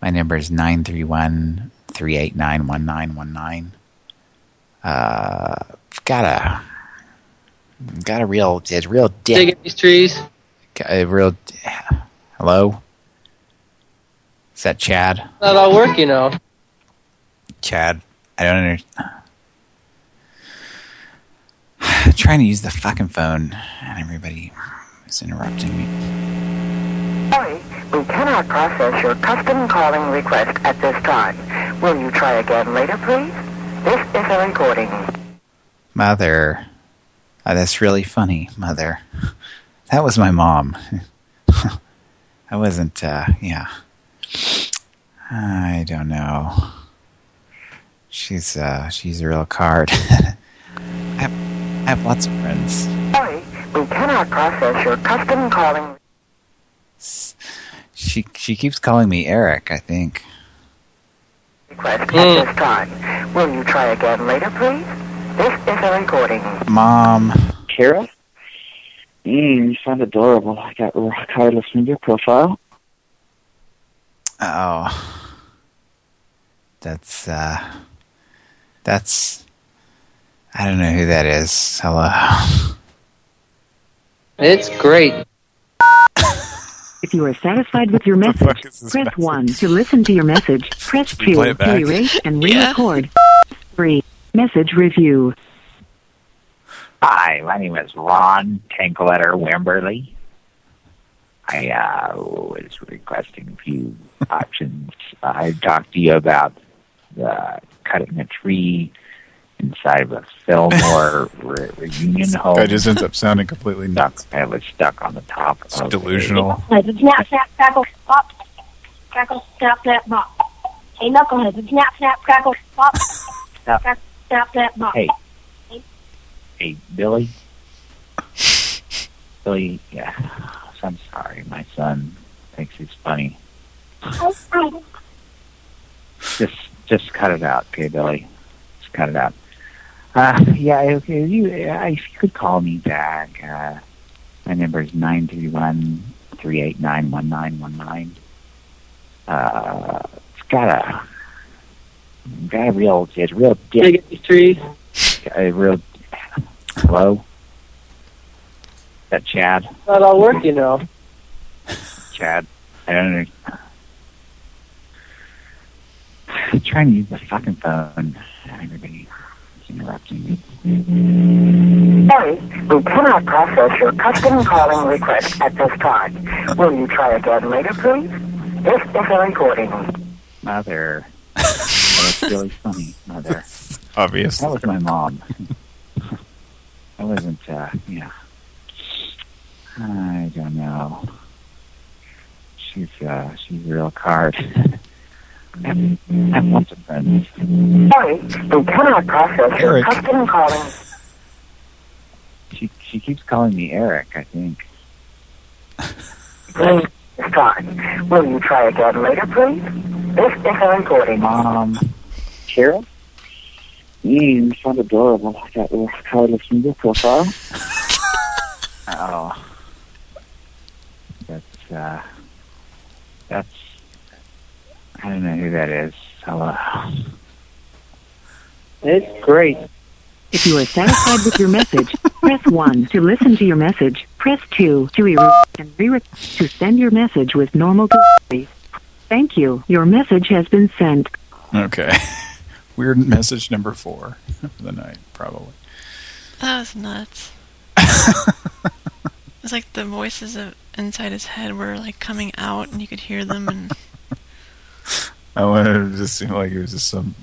my number is nine three one three eight nine one nine one nine. Uh, got a, got a real, a real dick. Digging these trees. Got a real. Hello. Is that Chad? Not all work, you know. Chad, I don't understand. *sighs* Trying to use the fucking phone, and everybody is interrupting me. Sorry, we cannot process your custom calling request at this time. Will you try again later, please? This is a recording. Mother, oh, that's really funny, Mother. That was my mom. *laughs* I wasn't. Uh, yeah. I don't know. She's uh, she's a real card. *laughs* I, have, I have lots of friends. Sorry, we cannot process your custom calling She she keeps calling me Eric. I think. request at this time. Will you try again later, please? This is a recording. Mom. Kara? Mm, you sound adorable. I got rock hard listening to your profile. Oh. That's uh. That's. I don't know who that is. Hello. *laughs* It's great. If you are satisfied with your message, press 1 to listen to your message. *laughs* Press 2 play it back? to erase and *laughs* re-record. 3. Message review. Hi, my name is Ron Tankletter Wimberly. I uh, was requesting a few *laughs* options. I talked to you about uh, cutting a tree inside of a Fillmore re- reunion home. Guy just ends up sounding completely nuts. I was stuck on the top. It's of delusional. Knucklehead, snap, snap, crackle, pop. Crackle, snap, snap, bop. Hey, knucklehead, snap, snap, crackle, pop. Snap, Crackle, snap, snap, bop. Hey. hey, Billy. Billy, yeah. I'm sorry. My son thinks he's funny. Just, just cut it out, okay, Billy? Just cut it out. Uh, yeah, okay, you, uh, if you could call me back, uh, My number is nine three one three eight nine one nine one nine. Uh, it's got a got a real it's real Can I get these trees? a real hello. Is that Chad? Not all work, you know. Chad. I don't know. *sighs* I'm trying to use the fucking phone. Everybody interrupting me. Sorry, we cannot process your custom calling request at this time. Will you try again later, please? This is a recording. Mother. *laughs* that was really funny, Mother. Obvious. That was my mom. I wasn't, uh, yeah. I don't know. She's, uh, she's a real card. *laughs* I have, I have lots of friends. Sorry, we cannot process your Eric. custom calling. She, she keeps calling me Eric, I think. Please start. Will you try again later, please? This is a recording. Mom. Kara? You sound adorable. I got how it looks from your profile. *laughs* Oh. That's, uh, that's, I don't know who that is. Hello. It's great. If you are satisfied with your message, press 1 to listen to your message. Press 2 to erase and re to send your message with normal delivery. Thank you. Your message has been sent. Okay. *laughs* Weird message number four for the night, probably. That was nuts. *laughs* it's like the voices of inside his head were like coming out, and you could hear them. And I wanted to just seem like he was just some.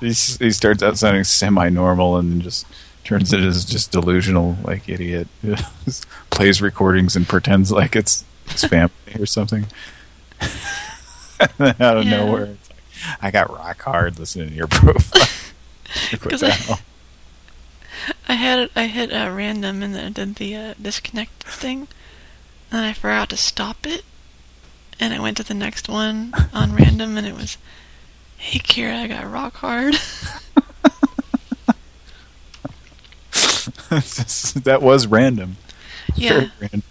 He, he starts out sounding semi-normal and then just turns it as just delusional, like idiot. *laughs* Plays recordings and pretends like it's his family or something. and *laughs* then out of Yeah. nowhere, it's like, I got rock hard listening to your profile. *laughs* Like, what 'Cause the I-? I had I hit uh, random and then did the uh, disconnect thing, and I forgot to stop it, and I went to the next one on *laughs* random, and it was, "Hey Kira, I got rock hard." *laughs* That was random. yeah, Very random.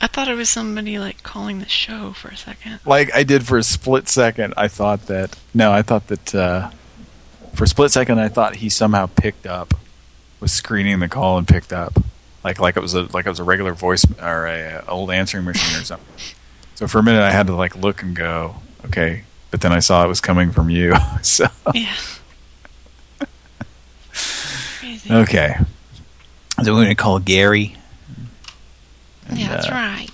I thought it was somebody like calling the show for a second. Like I did for a split second, I thought that no, I thought that uh, for a split second, I thought he somehow picked up, was screening the call and picked up, like like it was a like it was a regular voice or a, uh old answering machine or something. *laughs* So for a minute, I had to like look and go, okay, but then I saw it was coming from you. *laughs* so Yeah. okay, so we're gonna call Gary. And, yeah, that's uh, right.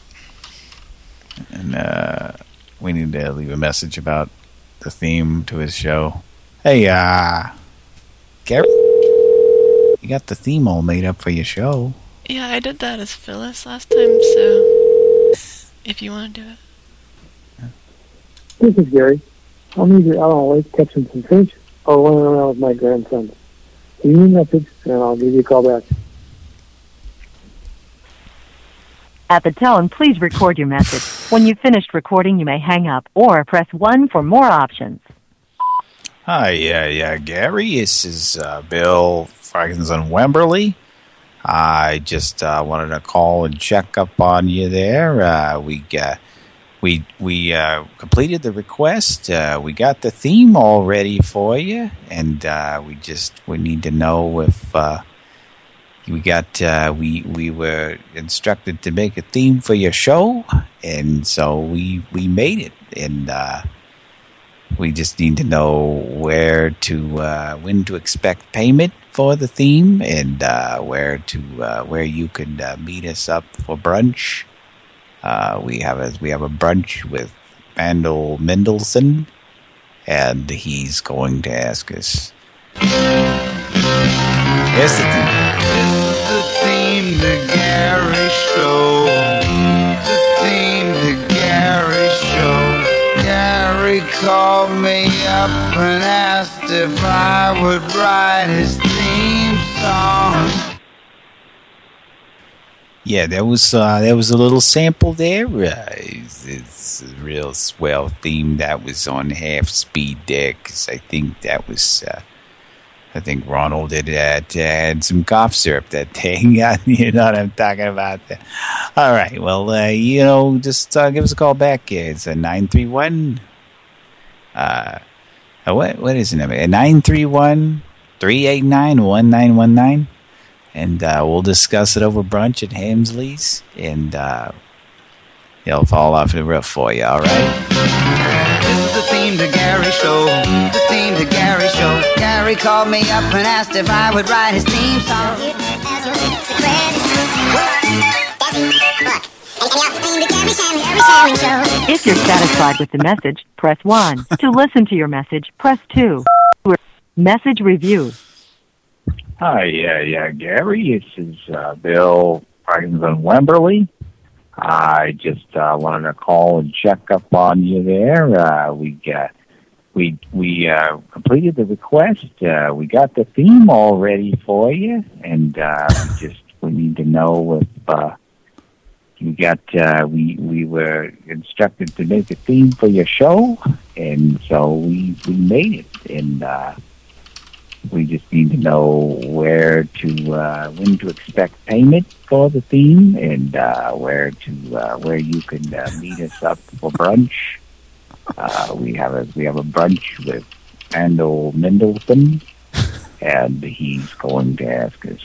and uh, we need to leave a message about the theme to his show. Hey, uh, Gary, you got the theme all made up for your show. Yeah, I did that as Phyllis last time, so if you want to do it. This is Gary. I'm either out on a lake catching some fish or running around with my grandson. Leave me a message and I'll give you a call back. At the tone, please record your message. When you've finished recording, you may hang up or press 1 for more options. Hi, yeah, yeah, Gary. This is uh, Bill Frankenson Wemberly. I just uh, wanted to call and check up on you there. Uh, we uh, we we uh, completed the request. Uh, we got the theme all ready for you, and uh, we just we need to know if we got we we were instructed to make a theme for your show, and so we we made it, and. We just need to know where to when to expect payment for the theme and uh, where to uh, where you can uh, meet us up for brunch. Uh, we have a we have a brunch with Randall Mendelson, and he's going to ask us. The theme. The theme, the Gary Show. The theme, the Gary Show. Gary called me up and asked if I would write his Yeah, there was uh, there was a little sample there. Uh, it's, it's a real swell theme that was on half speed there 'cause I think that was uh, I think Ronald did that, add some cough syrup that thing. *laughs* you know what I'm talking about. All right. Well, uh, you know, just uh, give us a call back. It's a 931. Uh, uh, what, what is the number? A 931-389-1919. And uh, we'll discuss it over brunch at Hamsley's. And uh, it'll fall off the roof for you, all right? This is the theme to Gary Show. The theme to Gary Show. Gary called me up and asked if I would write his theme song. If you're satisfied with the message, press 1. To listen to your message, press 2. Message review. Hi, yeah, yeah, Gary. This is uh, Bill Parkinson Wemberley. I just uh, wanted to call and check up on you there. Uh, we got we we uh, completed the request. Uh, we got the theme all ready for you, and uh, we just we need to know if uh, you got. Uh, we we were instructed to make a theme for your show, and so we we made it, and uh, we just need to know where to uh, when to expect payment for the theme, and uh, where to uh, where you can uh, meet us up for brunch. Uh, we have a we have a brunch with Randall Mendelson, and he's going to ask us.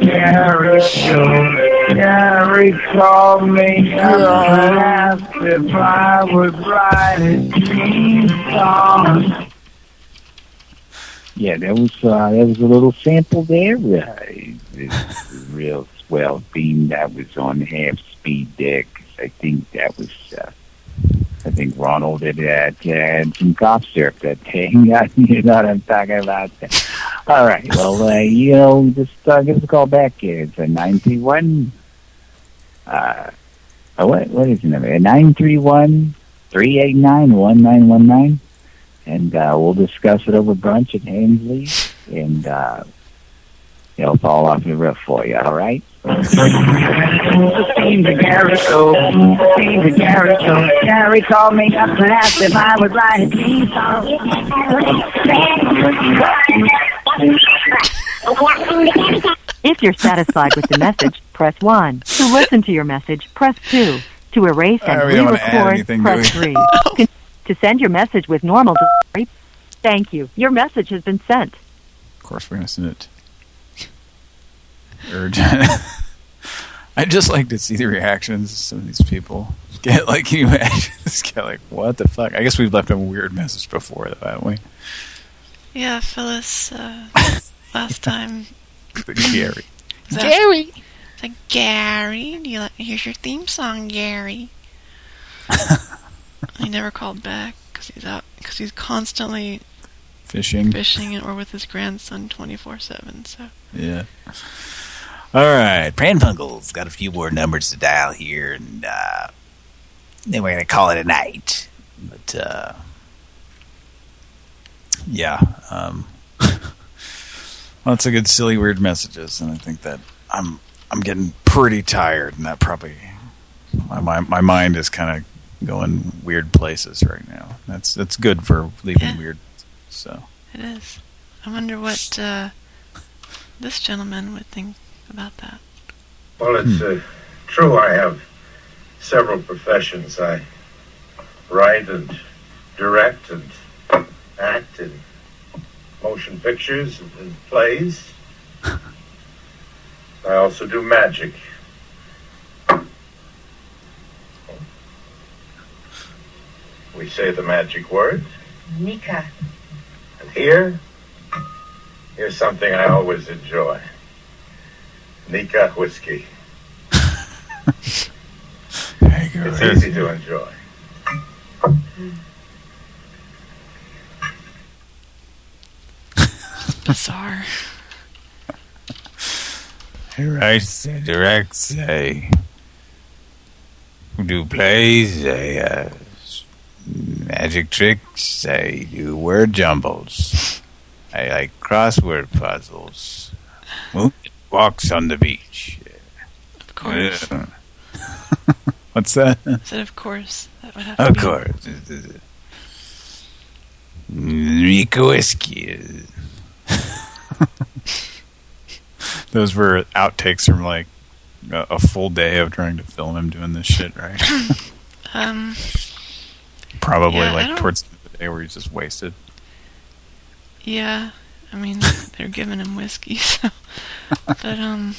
Gary Show. Theme to Gary called me up and asked if I would write his theme song. Yeah, that was uh, that was a little sample there. Uh, it's a real swell theme that was on half speed there. 'cause I think that was. Uh, I think Ronald did that and some cough syrup that thing. *laughs* you know what I'm talking about. All right. Well, uh, you know, just uh, give us a call back. It's a nine three one. Uh, oh, what what is the number? Nine three one three eight nine one nine one nine, and uh, we'll discuss it over brunch at Hensley, and uh, it'll fall off the roof for you. All right. The to Gary Show. To Gary Show. Called me up and asked if I would write theme song. If you're satisfied with the message, press 1. To listen to your message, press 2. To erase and we don't wanna add re-record, press 3. *laughs* To send your message with normal delivery, thank you. Your message has been sent. Of course, we're going to send it urgent. *laughs* I'd just like to see the reactions of some of these people. *laughs* Get like, can you imagine? This guy like, what the fuck? I guess we've left a weird message before, though, haven't we? Yeah, Phyllis, uh, last time. Gary. Gary! Like, Gary, do you like, here's your theme song, Gary. *laughs* he never called back because he's out, because he's constantly Fishing. fishing or with his grandson 24-7, so. Yeah. All right. Pran Funkel's got a few more numbers to dial here, and uh, then we're going to call it a night. But, uh, yeah. Um, *laughs* lots of good, silly, weird messages, and I think that I'm I'm getting pretty tired, and that probably my my, my mind is kind of going weird places right now. That's that's good for leaving weird. So It is. I wonder what uh, this gentleman would think about that. Well, it's uh, true. I have several professions. I write and direct and act in motion pictures and, and plays. *laughs* I also do magic. We say the magic word, Nikka. and here, here's something I always enjoy. Nikka whiskey. It's easy to enjoy. Bizarre. Right, say, direct, say, do plays, say, uh, magic tricks, I do word jumbles. I like crossword puzzles. Moon walks on the beach. Of course. *laughs* What's that? I said, of course. That would have to Of be. course. Rico whiskey. *laughs* *laughs* Those were outtakes from like a, a full day of trying to film him doing this shit, right? *laughs* Um, Probably Yeah, like towards the the day where he's just wasted. yeah, I mean, *laughs* they're giving him whiskey, so. But, um,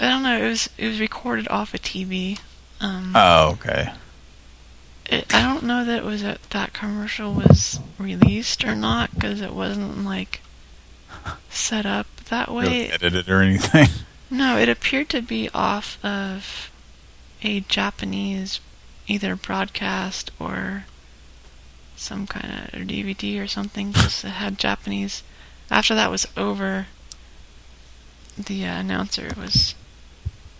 I don't know, it was, it was recorded off a TV. Um, Oh, okay. it, I don't know that it was that that commercial was released or not, because it wasn't, like, set up that way. Edited or anything. *laughs* No, it appeared to be off of a Japanese either broadcast or some kind of DVD or something *laughs* because it had Japanese. After that was over, the uh, announcer was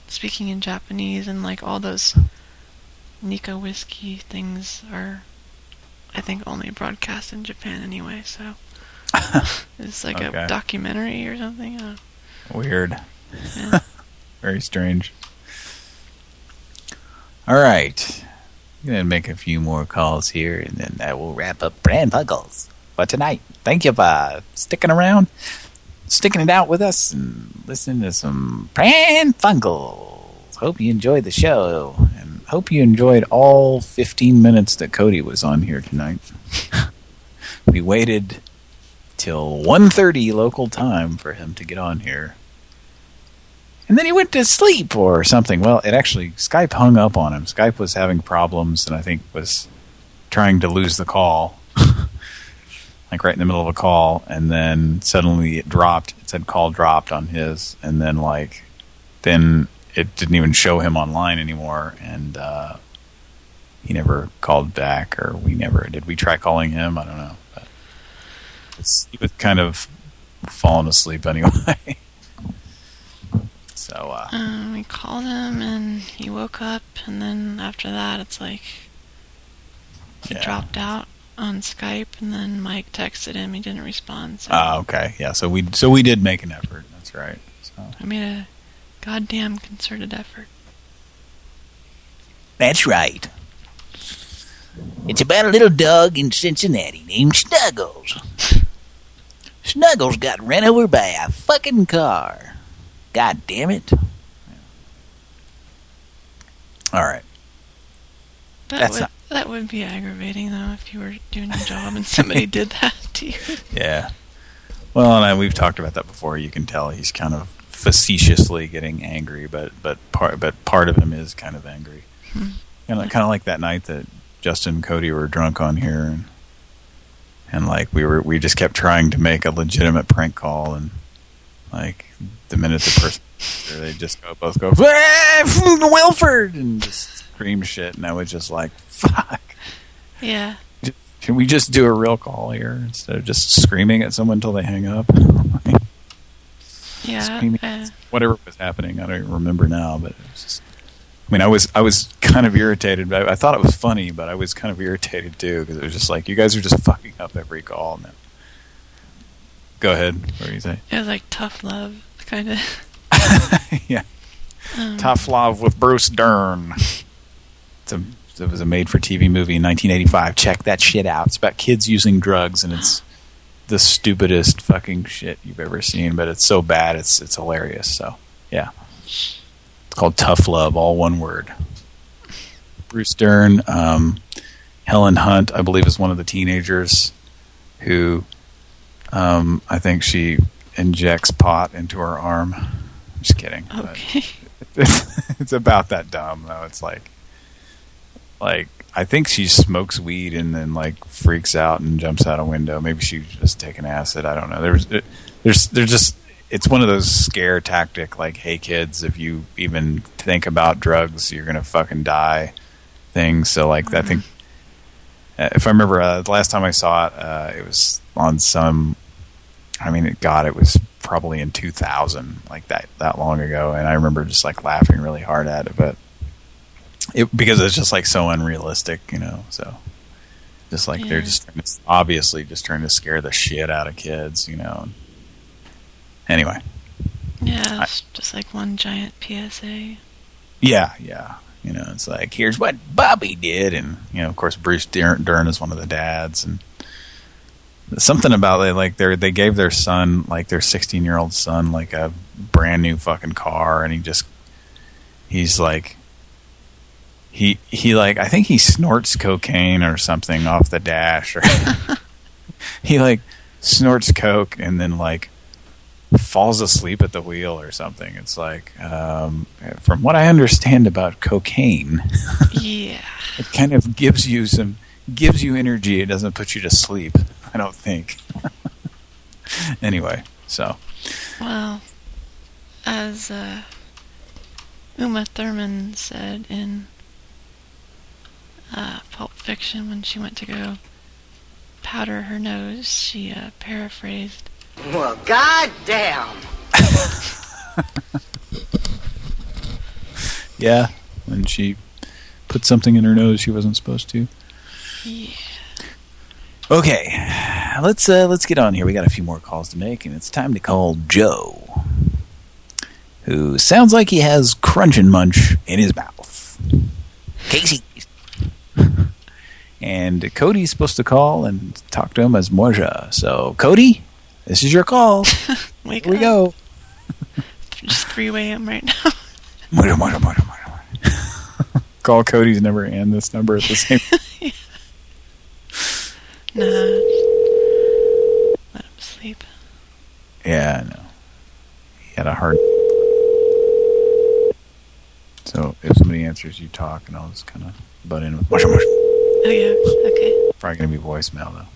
speaking in Japanese and like all those Nikka whiskey things are, I think, only broadcast in Japan anyway. So *laughs* it's like Okay. a documentary or something. Know. Weird. Yeah. *laughs* Very strange. All right. I'm going to make a few more calls here, and then I will wrap up Brand Puggles for tonight. Thank you for sticking around, sticking it out with us, and listening to some Pran Funkels. Hope you enjoyed the show, and hope you enjoyed all 15 minutes that Cody was on here tonight. *laughs* we waited till 1.30 local time for him to get on here. And then he went to sleep or something. Well, it actually, Skype hung up on him. Skype was having problems and I think was trying to lose the call. *laughs* like right in the middle of a call. And then suddenly it dropped. It said call dropped on his. And then like, then it didn't even show him online anymore. And uh, he never called back or we never, did we try calling him? I don't know. But it's, he was kind of falling asleep anyway. *laughs* So, uh, Um, we called him and he woke up, and then after that, it's like he Yeah. dropped out on Skype, and then Mike texted him. He didn't respond, so ah, okay, yeah. So we so we did make an effort. That's right. So I made a goddamn concerted effort. That's right. It's about a little dog in Cincinnati named Snuggles. *laughs* Snuggles got run over by a fucking car. God damn it. All right. That That's would not- that would be aggravating though if you were doing your job and somebody *laughs* did that to you. Yeah. Well, and I, we've talked about that before. You can tell he's kind of facetiously getting angry, but but part but part of him is kind of angry. Hmm. Kind of kind of like that night that Justin and Cody were drunk on here, and and like we were we just kept trying to make a legitimate prank call, and like the minute the person they just go both go "Ah, Wilford and just scream shit, and I was just like fuck. Yeah. Can we just do a real call here instead of just screaming at someone until they hang up? *laughs* Yeah. Screaming. uh, Whatever was happening, I don't even remember now. But it was just, mean, I was I was kind of irritated. I, I thought it was funny, but I was kind of irritated too because it was just like you guys are just fucking up every call now. Go ahead. What do you say? it was like tough love, kind of. *laughs* yeah. Um, Toughlove with Bruce Dern. It's a it was a made-for-TV movie in 1985. Check that shit out. It's about kids using drugs, and it's the stupidest fucking shit you've ever seen. But it's so bad, it's it's hilarious. So yeah, it's called Toughlove, all one word. Bruce Dern, um, Helen Hunt, I believe, is one of the teenagers who um, I think she injects pot into her arm. I'm just kidding. Okay. *laughs* it's, it's about that dumb though. It's like, like I think she smokes weed and then like freaks out and jumps out a window. Maybe she's just taking acid. I don't know. There's, there's, there's just. It's one of those scare tactic, like, "Hey kids, if you even think about drugs, you're gonna fucking die." Things. So, like, I think uh, if I remember uh, the last time I saw it, uh, it was on some. I mean, it, God, it was probably in 2000, like that that long ago, and I remember just like laughing really hard at it, but it because it's just like so unrealistic, you know. So just like they're just trying to- obviously just trying to scare the shit out of kids, you know. Anyway, Yeah, it's just like one giant PSA. Yeah, yeah. You know, it's like, here's what Bobby did. And, you know, of course, Bruce Dern, Dern is one of the dads. And something about it, like, they they gave their son, like, their 16-year-old son, like, a brand new fucking car. And he just, he's like, he, he like, I think he snorts cocaine or something off the dash. Or *laughs* *laughs* he, like, snorts coke and then, like, falls asleep at the wheel or something. It's like, um, from what I understand about cocaine, *laughs* yeah, it kind of gives you some, gives you energy. It doesn't put you to sleep. I don't think. *laughs* anyway, so. Well, as uh, Uma Thurman said in uh, Pulp Fiction when she went to go powder her nose, she uh, paraphrased Well, goddamn. *laughs* Yeah, when she put something in her nose she wasn't supposed to. Yeah. Okay, let's uh, let's get on here. We got a few more calls to make, and it's time to call Joe, who sounds like he has crunch and munch in his mouth. Casey. and Cody's supposed to call and talk to him as Moja. So, Cody, this is your call. *laughs* Wake Here we up. go. *laughs* Just 3 a.m. right now. Moja, Moja, Moja, Moja. Call Cody's number and this number at the same *laughs* time. Nah. Let him sleep. Yeah, I know. He had a heart. So if somebody answers, you talk, and I'll just kind of butt in with mush, mush. Oh, yeah. Okay. Probably going to be voicemail, though.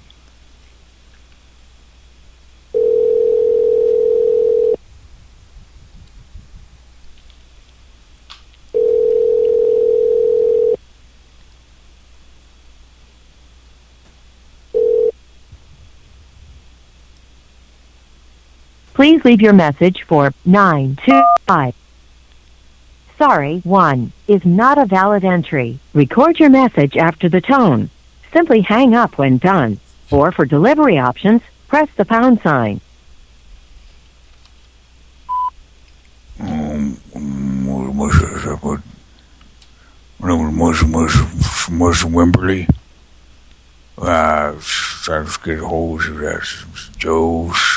Please leave your message for 925. Sorry, 1 is not a valid entry. Record your message after the tone. Simply hang up when done. Or for delivery options, press the pound sign. What's what's what's Wimberley? Uh, a hold of that. Joe's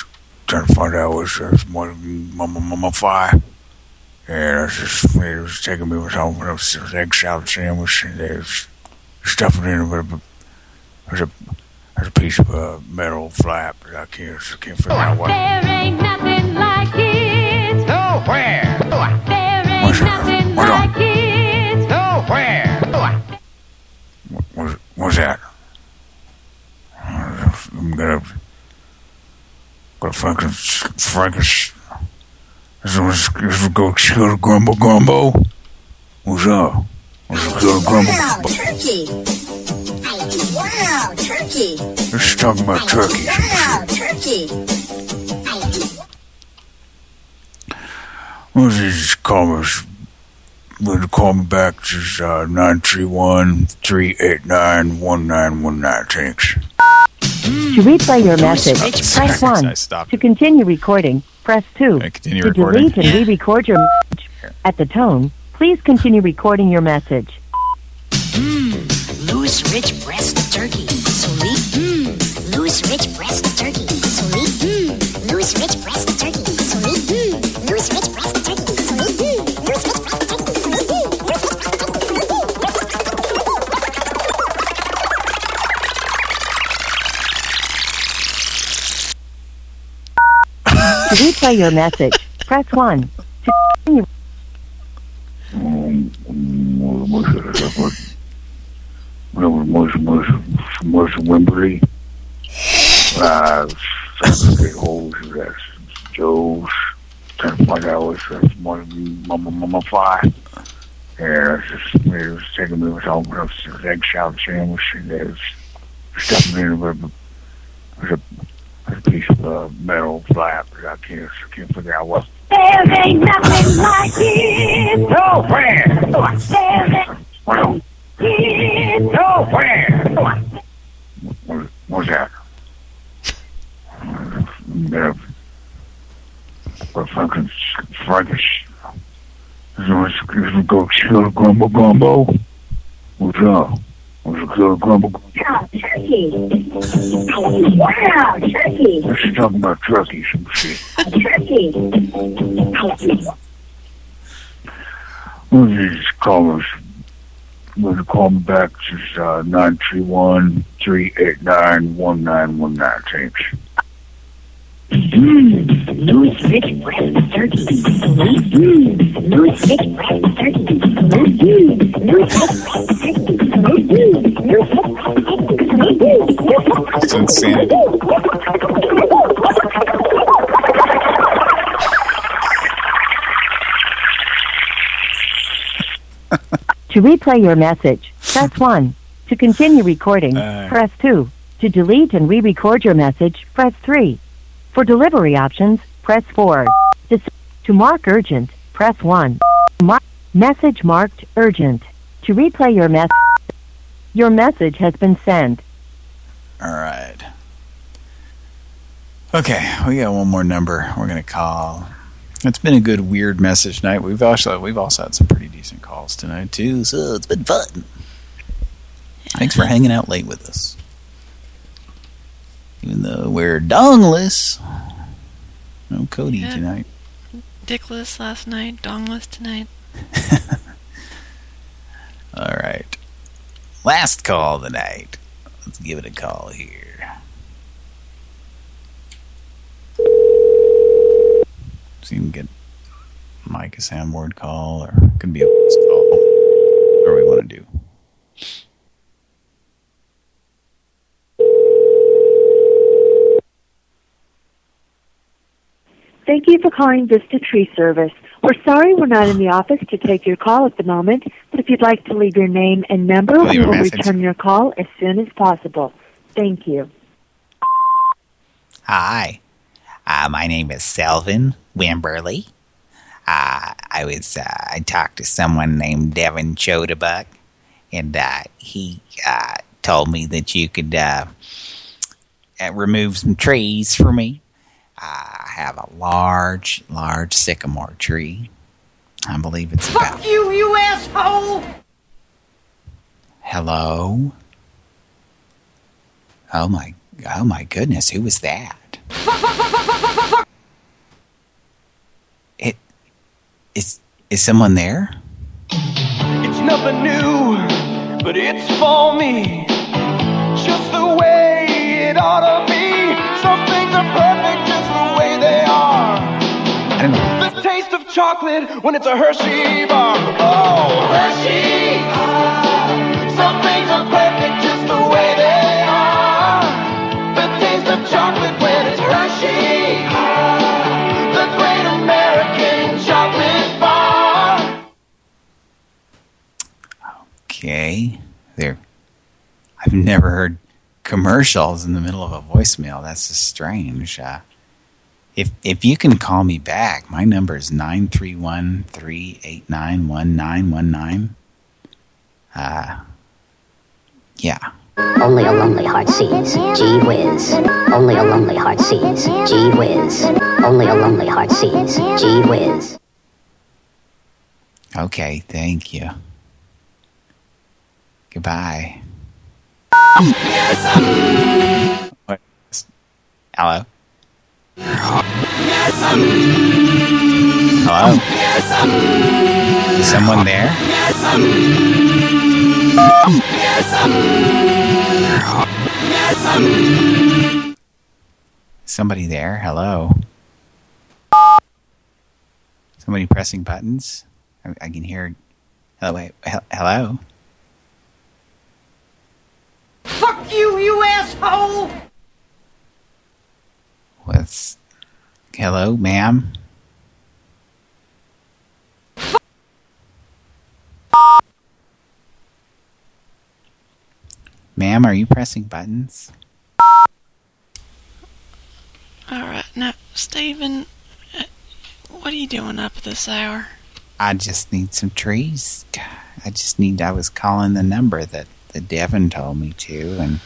trying to find out what's that's mama mama five. Yeah, that's just it was taking me was home with an egg salad sandwich and there's stuff in it, but there's a there's a piece of uh, metal flap that I can't I can't figure out what. There ain't nothing like kids. Nowhere. There ain't What's nothing What's like it. Nowhere. What's, what's that? I'm gonna go Franken Franken. This is go go grumble grumble. What's up? Up? Go grumble. Wow, turkey. Wow, turkey. Let's talk about turkeys. Wow, turkey. What's this? Call me. Would call me back? This is uh, nine three one three one one. To replay your message, press 1. To continue recording, press 2. continue to recording. delete and re-record your message at the tone, please continue recording your message. Hmm. Louis Rich breast turkey. Sweet. Mmm. Louis Rich breast turkey. Sweet. Mmm. Replay your message, press 1. To Wimberley? Uh, trying to get hold of that. Joe's trying to find out what's. Mama mama. Yeah, that's just was taking me with with an egg sandwich and there's in a a piece of uh, metal flap I can't can't figure out what. There ain't nothing like. There ain't What? kids. Nowhere. What, what's that? Uh, Franken Franken. Let's, let's go kill Grumble Grumble. What's up? Grumble Turkey. Wow, turkey. Let's talk about Truckee some shit. Turkey. Well, just call us. To call me back. Just uh, 931 389 1919. Thanks. Mmm, breast turkey. Mmm, breast turkey. Mmm, breast turkey. Mmm, breast turkey. It's insanity. To replay your message, press 1. To continue recording, Uh. press 2. To delete and re-record your message, press 3. For delivery options, press 4. To, to mark urgent, press 1. Mar- message marked urgent. To replay your message, your message has been sent. All right. Okay, we got one more number we're gonna call. It's been a good weird message night. We've also we've also had some pretty decent calls tonight too, so it's been fun. Thanks for hanging out late with us. Even though we're dongless. No Cody Yeah. tonight. Dickless last night, dongless tonight. *laughs* All right. Last call of the night. Let's give it a call here. So you can get Mike a soundboard call or it could be a call. Whatever we want to do. Thank you for calling Vista Tree Service. We're sorry we're not in the office to take your call at the moment, but if you'd like to leave your name and number, we will return your call as soon as possible. Thank you. Hi, uh, my name is Selvin Wimberly. Uh, I was uh, I talked to someone named Devin Chodabuck, and uh, he uh, told me that you could uh, uh, remove some trees for me. I have a large, large sycamore tree. I believe it's about. Fuck you, you asshole! Hello. Oh my! Oh my goodness! Who was that? *laughs* It is is someone there? It's nothing new, but it's for me. Just the way it ought to be. Some things are chocolate when it's a Hershey bar. Oh, Hershey! Some things are perfect just the way they are. The taste of chocolate when it's Hershey. The great American chocolate bar. Okay. There. I've never heard commercials in the middle of a voicemail. That's just strange. Uh, if if you can call me back, my number is nine three one three eight nine one nine one nine. Uh, yeah. Only a lonely heart sees. Gee whiz. Only a lonely heart sees. Gee whiz. Only a lonely heart sees. Gee whiz. Okay. Thank you. Goodbye. *laughs* What? Hello. Hello. Is someone there? Somebody there? Hello. Somebody pressing buttons? I, I can hear. Hello. Wait. he- Hello. Fuck you, you asshole! What's? Hello, ma'am. Ma'am, are you pressing buttons? Alright, now, Steven, uh, what are you doing up at this hour? I just need some trees. I just need. I was calling the number that that Devin told me to, and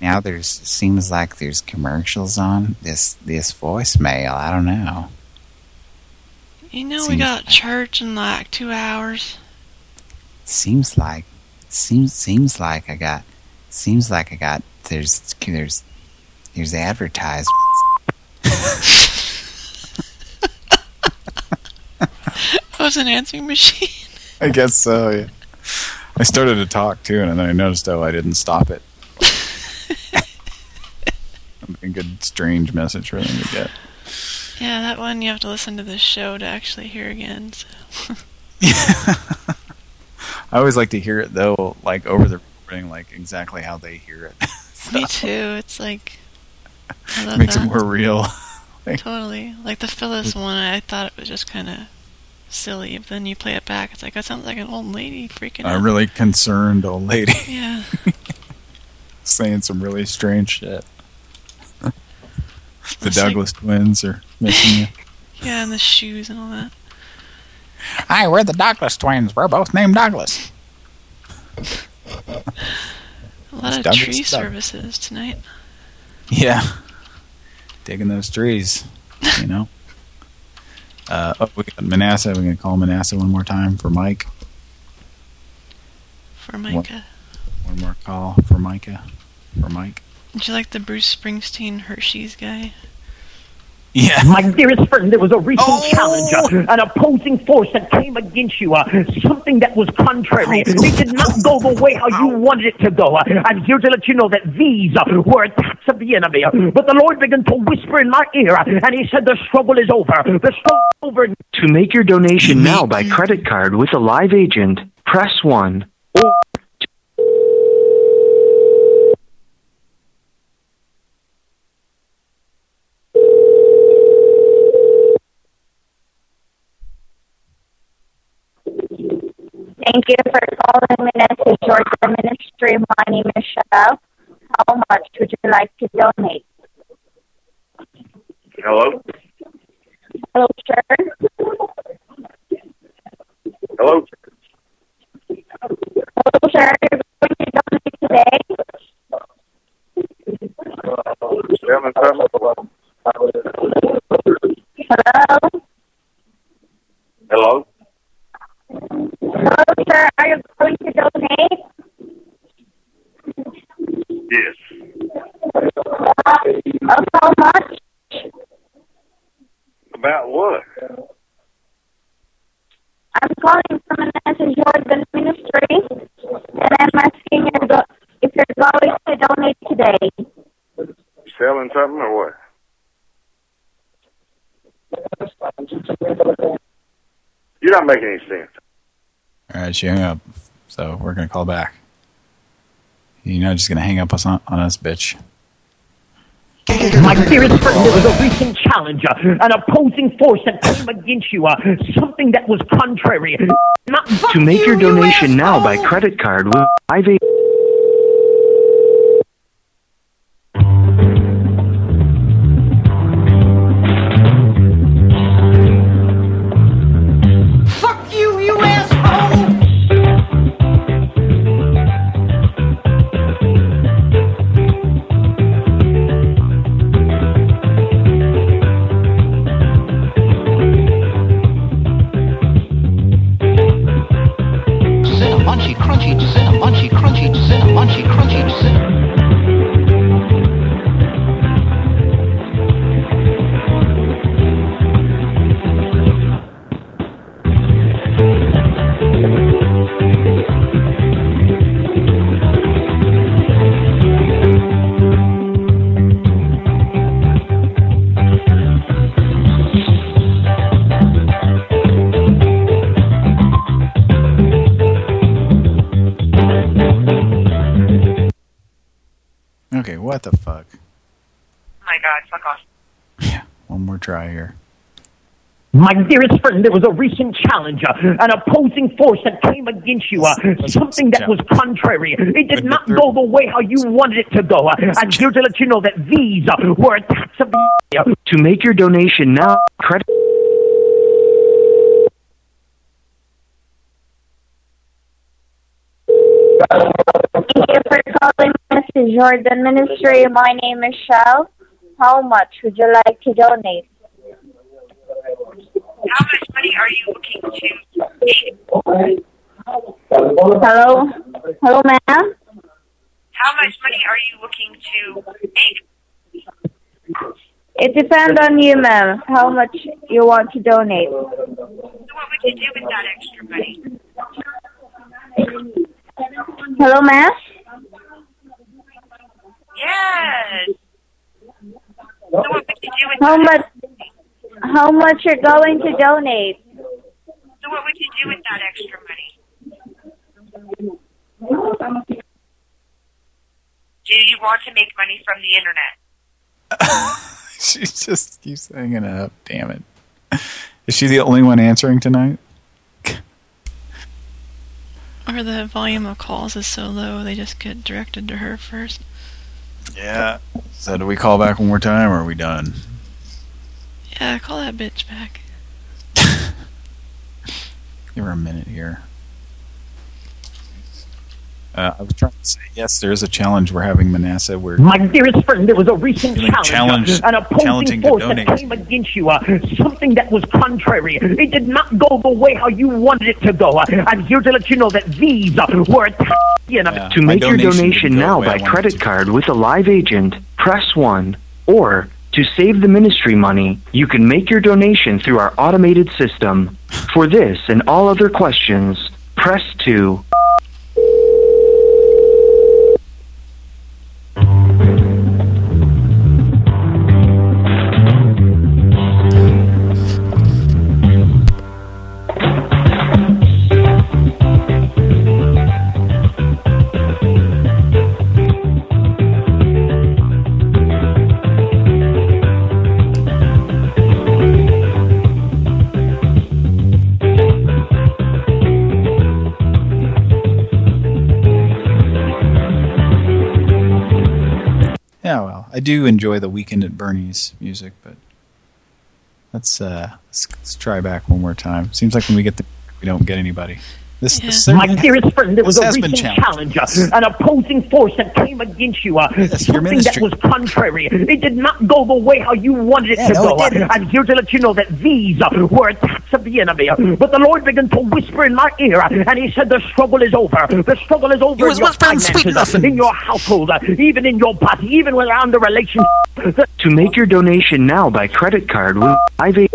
now there's seems like there's commercials on this this voicemail. I don't know. You know we Seems got church in like two hours. Seems like, seems seems like I got, seems like I got. There's there's there's advertisements. *laughs* Oh, was an answering machine. I guess so. Yeah. I started to talk too, and then I noticed oh I didn't stop it. A good strange message for them to get. Yeah, that one you have to listen to the show to actually hear again. So. *laughs* I always like to hear it though, like over the recording, like exactly how they hear it. *laughs* Me too. It's like I love Makes that. it more real. Like- *laughs* totally. Like the Phyllis one, I thought it was just kind of silly, but then you play it back, it's like that sounds like an old lady freaking A out. really concerned old lady Yeah. saying some really strange shit. *laughs* the It's like- Douglas twins are missing you. *laughs* Yeah, and the shoes and all that. Hi, we're the Douglas twins. We're both named Douglas. A lot It's of Douglas tree Doug. services tonight. Yeah. Digging those trees, you know. *laughs* Uh, oh, we got Manasseh. We're going to call Manasseh one more time for Mike. For Micah. One more call for Micah. For Mike. Did you like the Bruce Springsteen Hershey's guy? Yeah. My dearest friend, there was a recent challenge, uh, an opposing force that came against you, uh, something that was contrary. It did not go the way how you wanted it to go. Uh, I'm here to let you know that these uh, were attacks of the enemy. Uh, But the Lord began to whisper in my ear, uh, and He said, The struggle is over. The struggle is over. To make your donation now by credit card with a live agent, press 1. Or Thank you for calling Manasseh Jordan Ministry. My name is Cheryl. How much would you like to donate? Hello? Hello, sir. Hello? Hello, sir. You're going to donate today? Hello? Hello? Hello, sir. Are you going to donate? Yes. Of how much? About what? I'm calling from a message Jordan Ministry, and I'm asking you if you're going to donate today. Selling something or what? You're not making any sense. All right, she hung up. So we're going to call back. You're not just going to hang up us on, on us, bitch. My dearest friend, there was a recent challenge, uh, an opposing force that came against you, uh, something that was contrary. Not to make your donation now by credit card with live My dearest friend, there was a recent challenge, uh, an opposing force that came against you, uh, something that was contrary. It did not go the way how you wanted it to go. Uh, I'm here to let you know that these uh, were attacks of the *laughs* To make your donation now, credit. Thank you for calling Manasseh Jordan Ministry. My name is Shell. How much would you like to donate? How much money are you looking to make? Hello? Hello, ma'am? How much money are you looking to make? It depends on you, ma'am, how much you want to donate. So what would you do with that extra money? Hello, ma'am? Yes. So what would you do with How that? much, how much you're going to donate? So what would you do with that extra money? Do you want to make money from the internet? *laughs* she just keeps hanging up. Damn it. Is she the only one answering tonight? Or the volume of calls is so low, they just get directed to her first. Yeah. So do we call back one more time or are we done? Yeah, call that bitch back. *laughs* Give her a minute here. Uh, I was trying to say, yes, there is a challenge we're having, Manasseh. We're My dearest friend, there was a recent Feeling challenge, challenged- an opposing challenging to force that came against you, uh, something that was contrary. It did not go the way how you wanted it to go. Uh, I'm here to let you know that these uh, were attacks. You know, To make your donation now by credit card with a live agent, press 1. Or, to save the ministry money, you can make your donation through our automated system. For this and all other questions, press 2. I do enjoy the Weekend at Bernie's music, but let's uh let's, let's try back one more time. Seems like when we get the we don't get anybody. This, this My dearest friend, there was a has recent challenged. challenge, uh, an opposing force that came against you, uh, your something that was contrary. It did not go the way how you wanted it Yeah, to no, go. it. I'm here to let you know that these uh, were attacks of the enemy. But the Lord began to whisper in my ear, uh, and He said, "The struggle is over. The struggle is over was in your whispering sweet finances, uh, in your household, uh, even in your body, even around the relationship." To make your donation now by credit card with live agent.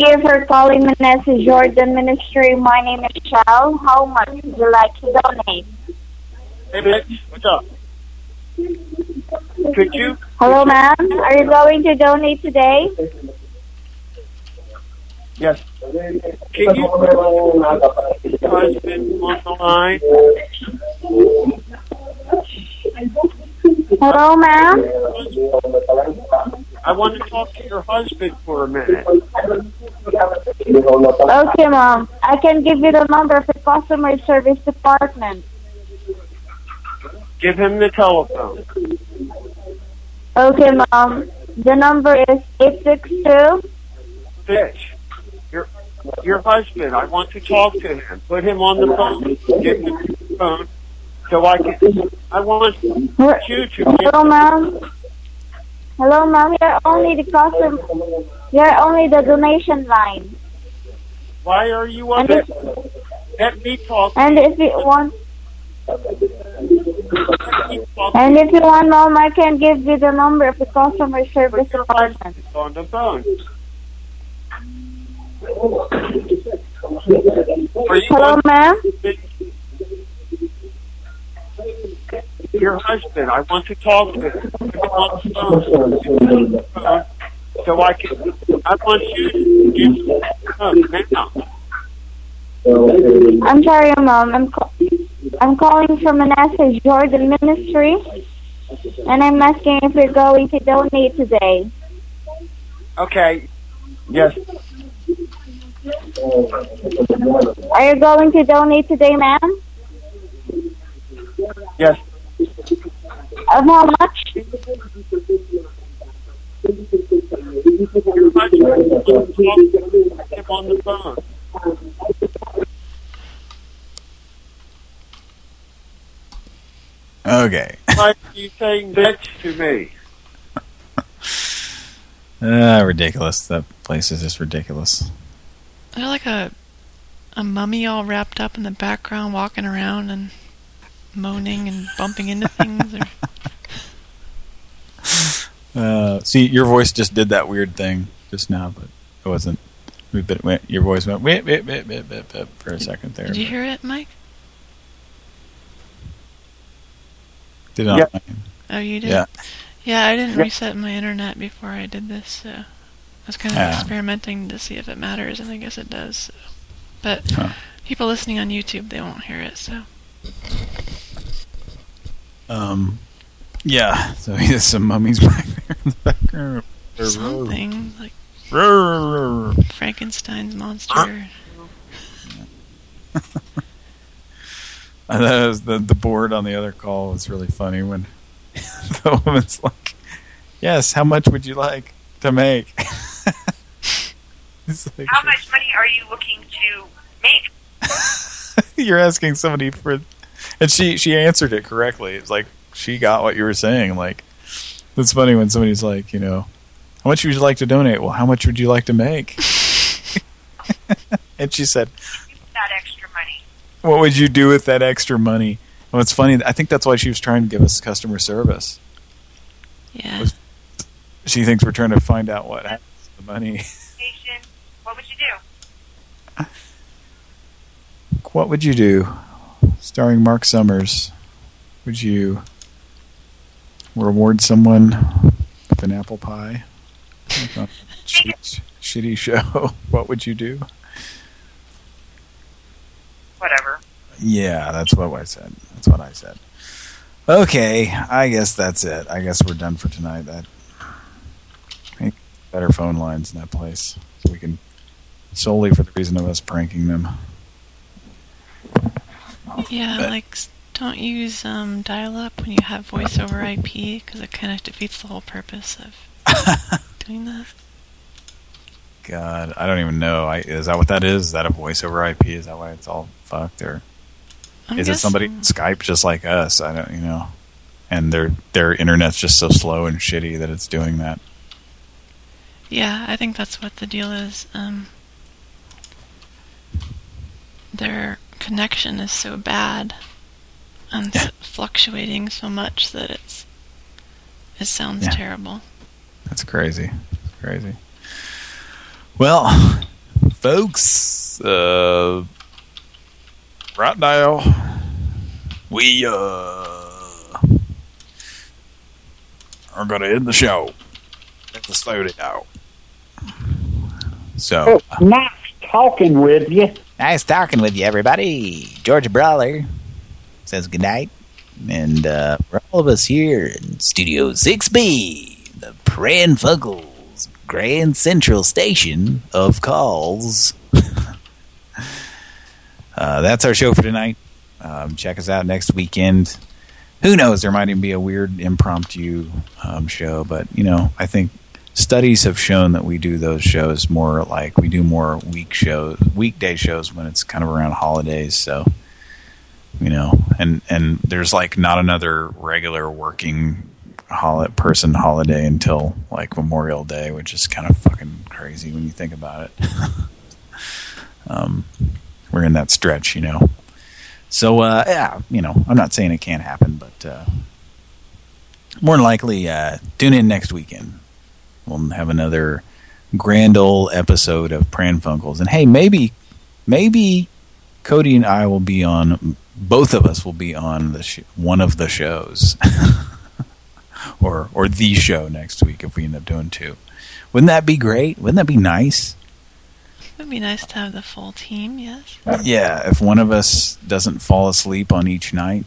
Thank you for calling Manasseh Jordan Ministry. My name is Shell. How much would you like to donate? Hey, bitch, what's up? Could you? Hello, ma'am. Are you going to donate today? Yes. Can you husband on the line? Hello, ma'am. I want to talk to your husband for a minute. Okay, Mom. I can give you the number of the customer service department. Give him the telephone. Okay, Mom. The number is eight six two. Bitch, your your husband. I want to talk to him. Put him on the phone. Give him the phone so I can. I want you to. Hello, ma'am. Hello, ma'am. You're only the customer. You're only the donation line. Why are you on it? Let me talk. And if you want, and if you want, ma'am, I can give you the number of the customer service department. on the phone. Hello, ma'am. Your husband. I want to talk to him. On phone. Give him the phone So I can. I want you to give him the phone now. I'm sorry, ma'am. I'm ca- I'm calling from Manasseh Jordan Ministry, and I'm asking if you're going to donate today. Okay. Yes. Are you going to donate today, ma'am? Yes. Of how much? Your husband. I want to talk to him on the phone. Okay. Why are you saying bitch to me? *laughs* Ah, ridiculous. That place is just ridiculous. Is there like a a mummy all wrapped up in the background, walking around and moaning and bumping into things? Or *laughs* Uh, see, your voice just did that weird thing just now, but it wasn't. We bit, went, your voice went whip, whip, whip, whip, whip, whip for a second there. did you hear it, Mike? Did not. Yeah. Oh, you did. Yeah. Yeah, I didn't Yeah. reset my internet before I did this, so I was kind of Yeah. experimenting to see if it matters, and I guess it does. So. But Huh. people listening on YouTube, they won't hear it. So Um, yeah. So *laughs* he has some mummies *laughs* back there in the background. something like Roar. Frankenstein's monster. *laughs* I thought it was the the board on the other call was really funny when the woman's like, "Yes, how much would you like to make?" it's like How much money are you looking to make? you're asking somebody for, and she she answered it correctly. It's like she got what you were saying. Like it's funny when somebody's like, you know, how much would you like to donate? Well, how much would you like to make? *laughs* and she said, That extra money. what would you do with that extra money? Well, it's funny. I think that's why she was trying to give us customer service. Yeah. Was- She thinks we're trying to find out what happens to the money. Station. What would you do? *laughs* What would you do? Starring Marc Summers. Would you reward someone with an apple pie? Shitty show. *laughs* What would you do? Whatever. Yeah, that's what I said. That's what I said. Okay, I guess that's it. I guess we're done for tonight. That better phone lines in that place, so we can solely for the reason of us pranking them. Yeah, But- like don't use um, dial-up when you have voice over IP because it kind of defeats the whole purpose of *laughs* doing that. God, I don't even know. I, is that what that is? Is that a voice over IP? Is that why it's all fucked, or I'm is it somebody Skype just like us? I don't, you know. And their their internet's just so slow and shitty that it's doing that. Yeah, I think that's what the deal is. Um, their connection is so bad and s- fluctuating so much that it's it sounds Yeah. terrible. That's crazy. Crazy. Well, folks, uh, right now, we, uh, are going to end the show at the studio. So, Oh, nice talking with you. Nice talking with you, everybody. George Brawler says goodnight. And uh, for all of us here in Studio 6B, the Pran Grand Central Station of calls. *laughs* uh, that's our show for tonight. Um, check us out next weekend. Who knows? There might even be a weird impromptu um, show, but you know, I think studies have shown that we do those shows more like we do more week shows, weekday shows when it's kind of around holidays. So, you know, and and there's like not another regular working hol person holiday until like Memorial Day, which is kind of fucking crazy when you think about it. *laughs* um, we're in that stretch, you know. So, uh, yeah, you know, I'm not saying it can't happen, but uh, more than likely, uh, tune in next weekend. We'll have another grand old episode of Pran Funkels. And hey, maybe, maybe Cody and I will be on, both of us will be on the sh one of the shows. *laughs* or, or the show next week if we end up doing two. Wouldn't that be great? Wouldn't that be nice? It would be nice to have the full team, yes. Yeah, if one of us doesn't fall asleep on each night.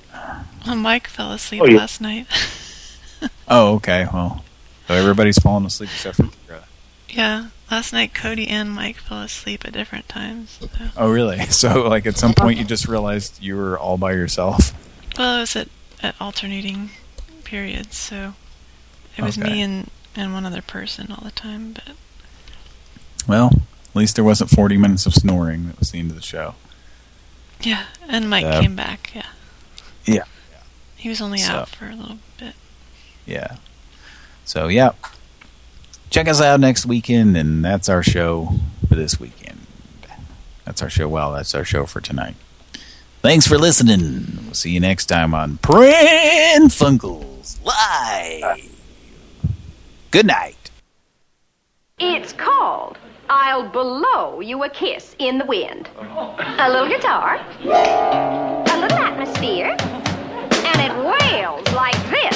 Well, Mike fell asleep Oh, yeah. last night. *laughs* Oh, okay. Well, Everybody's falling asleep except for Kira. Yeah. Last night, Cody and Mike fell asleep at different times. So. Oh, really? *laughs* So, like, at some point you just realized you were all by yourself? Well, it was at, at alternating periods, so it was okay. me and, and one other person all the time. But Well, at least there wasn't 40 minutes of snoring. That was the end of the show. Yeah, and Mike came back, yeah. Yeah. He was only so. out for a little bit. Yeah. So, yeah. Check us out next weekend, and that's our show for this weekend. That's our show. Well, that's our show for tonight. Thanks for listening. We'll see you next time on Pran Funkels Live. Good night. It's called I'll Blow You a Kiss in the Wind. A little guitar, a little atmosphere, and it wails like this.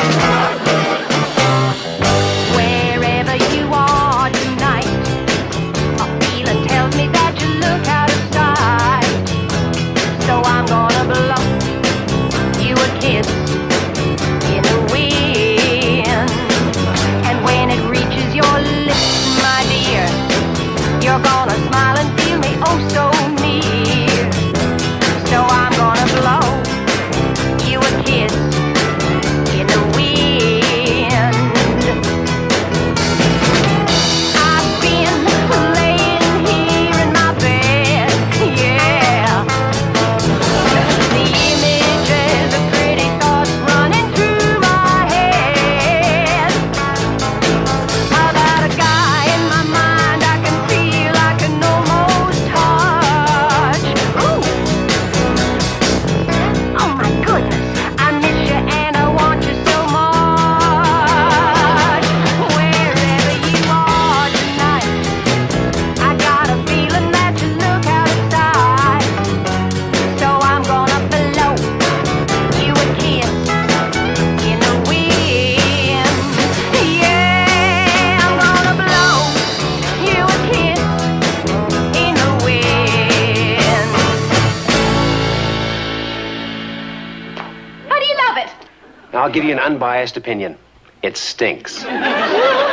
I'll give you an unbiased opinion. It stinks. *laughs*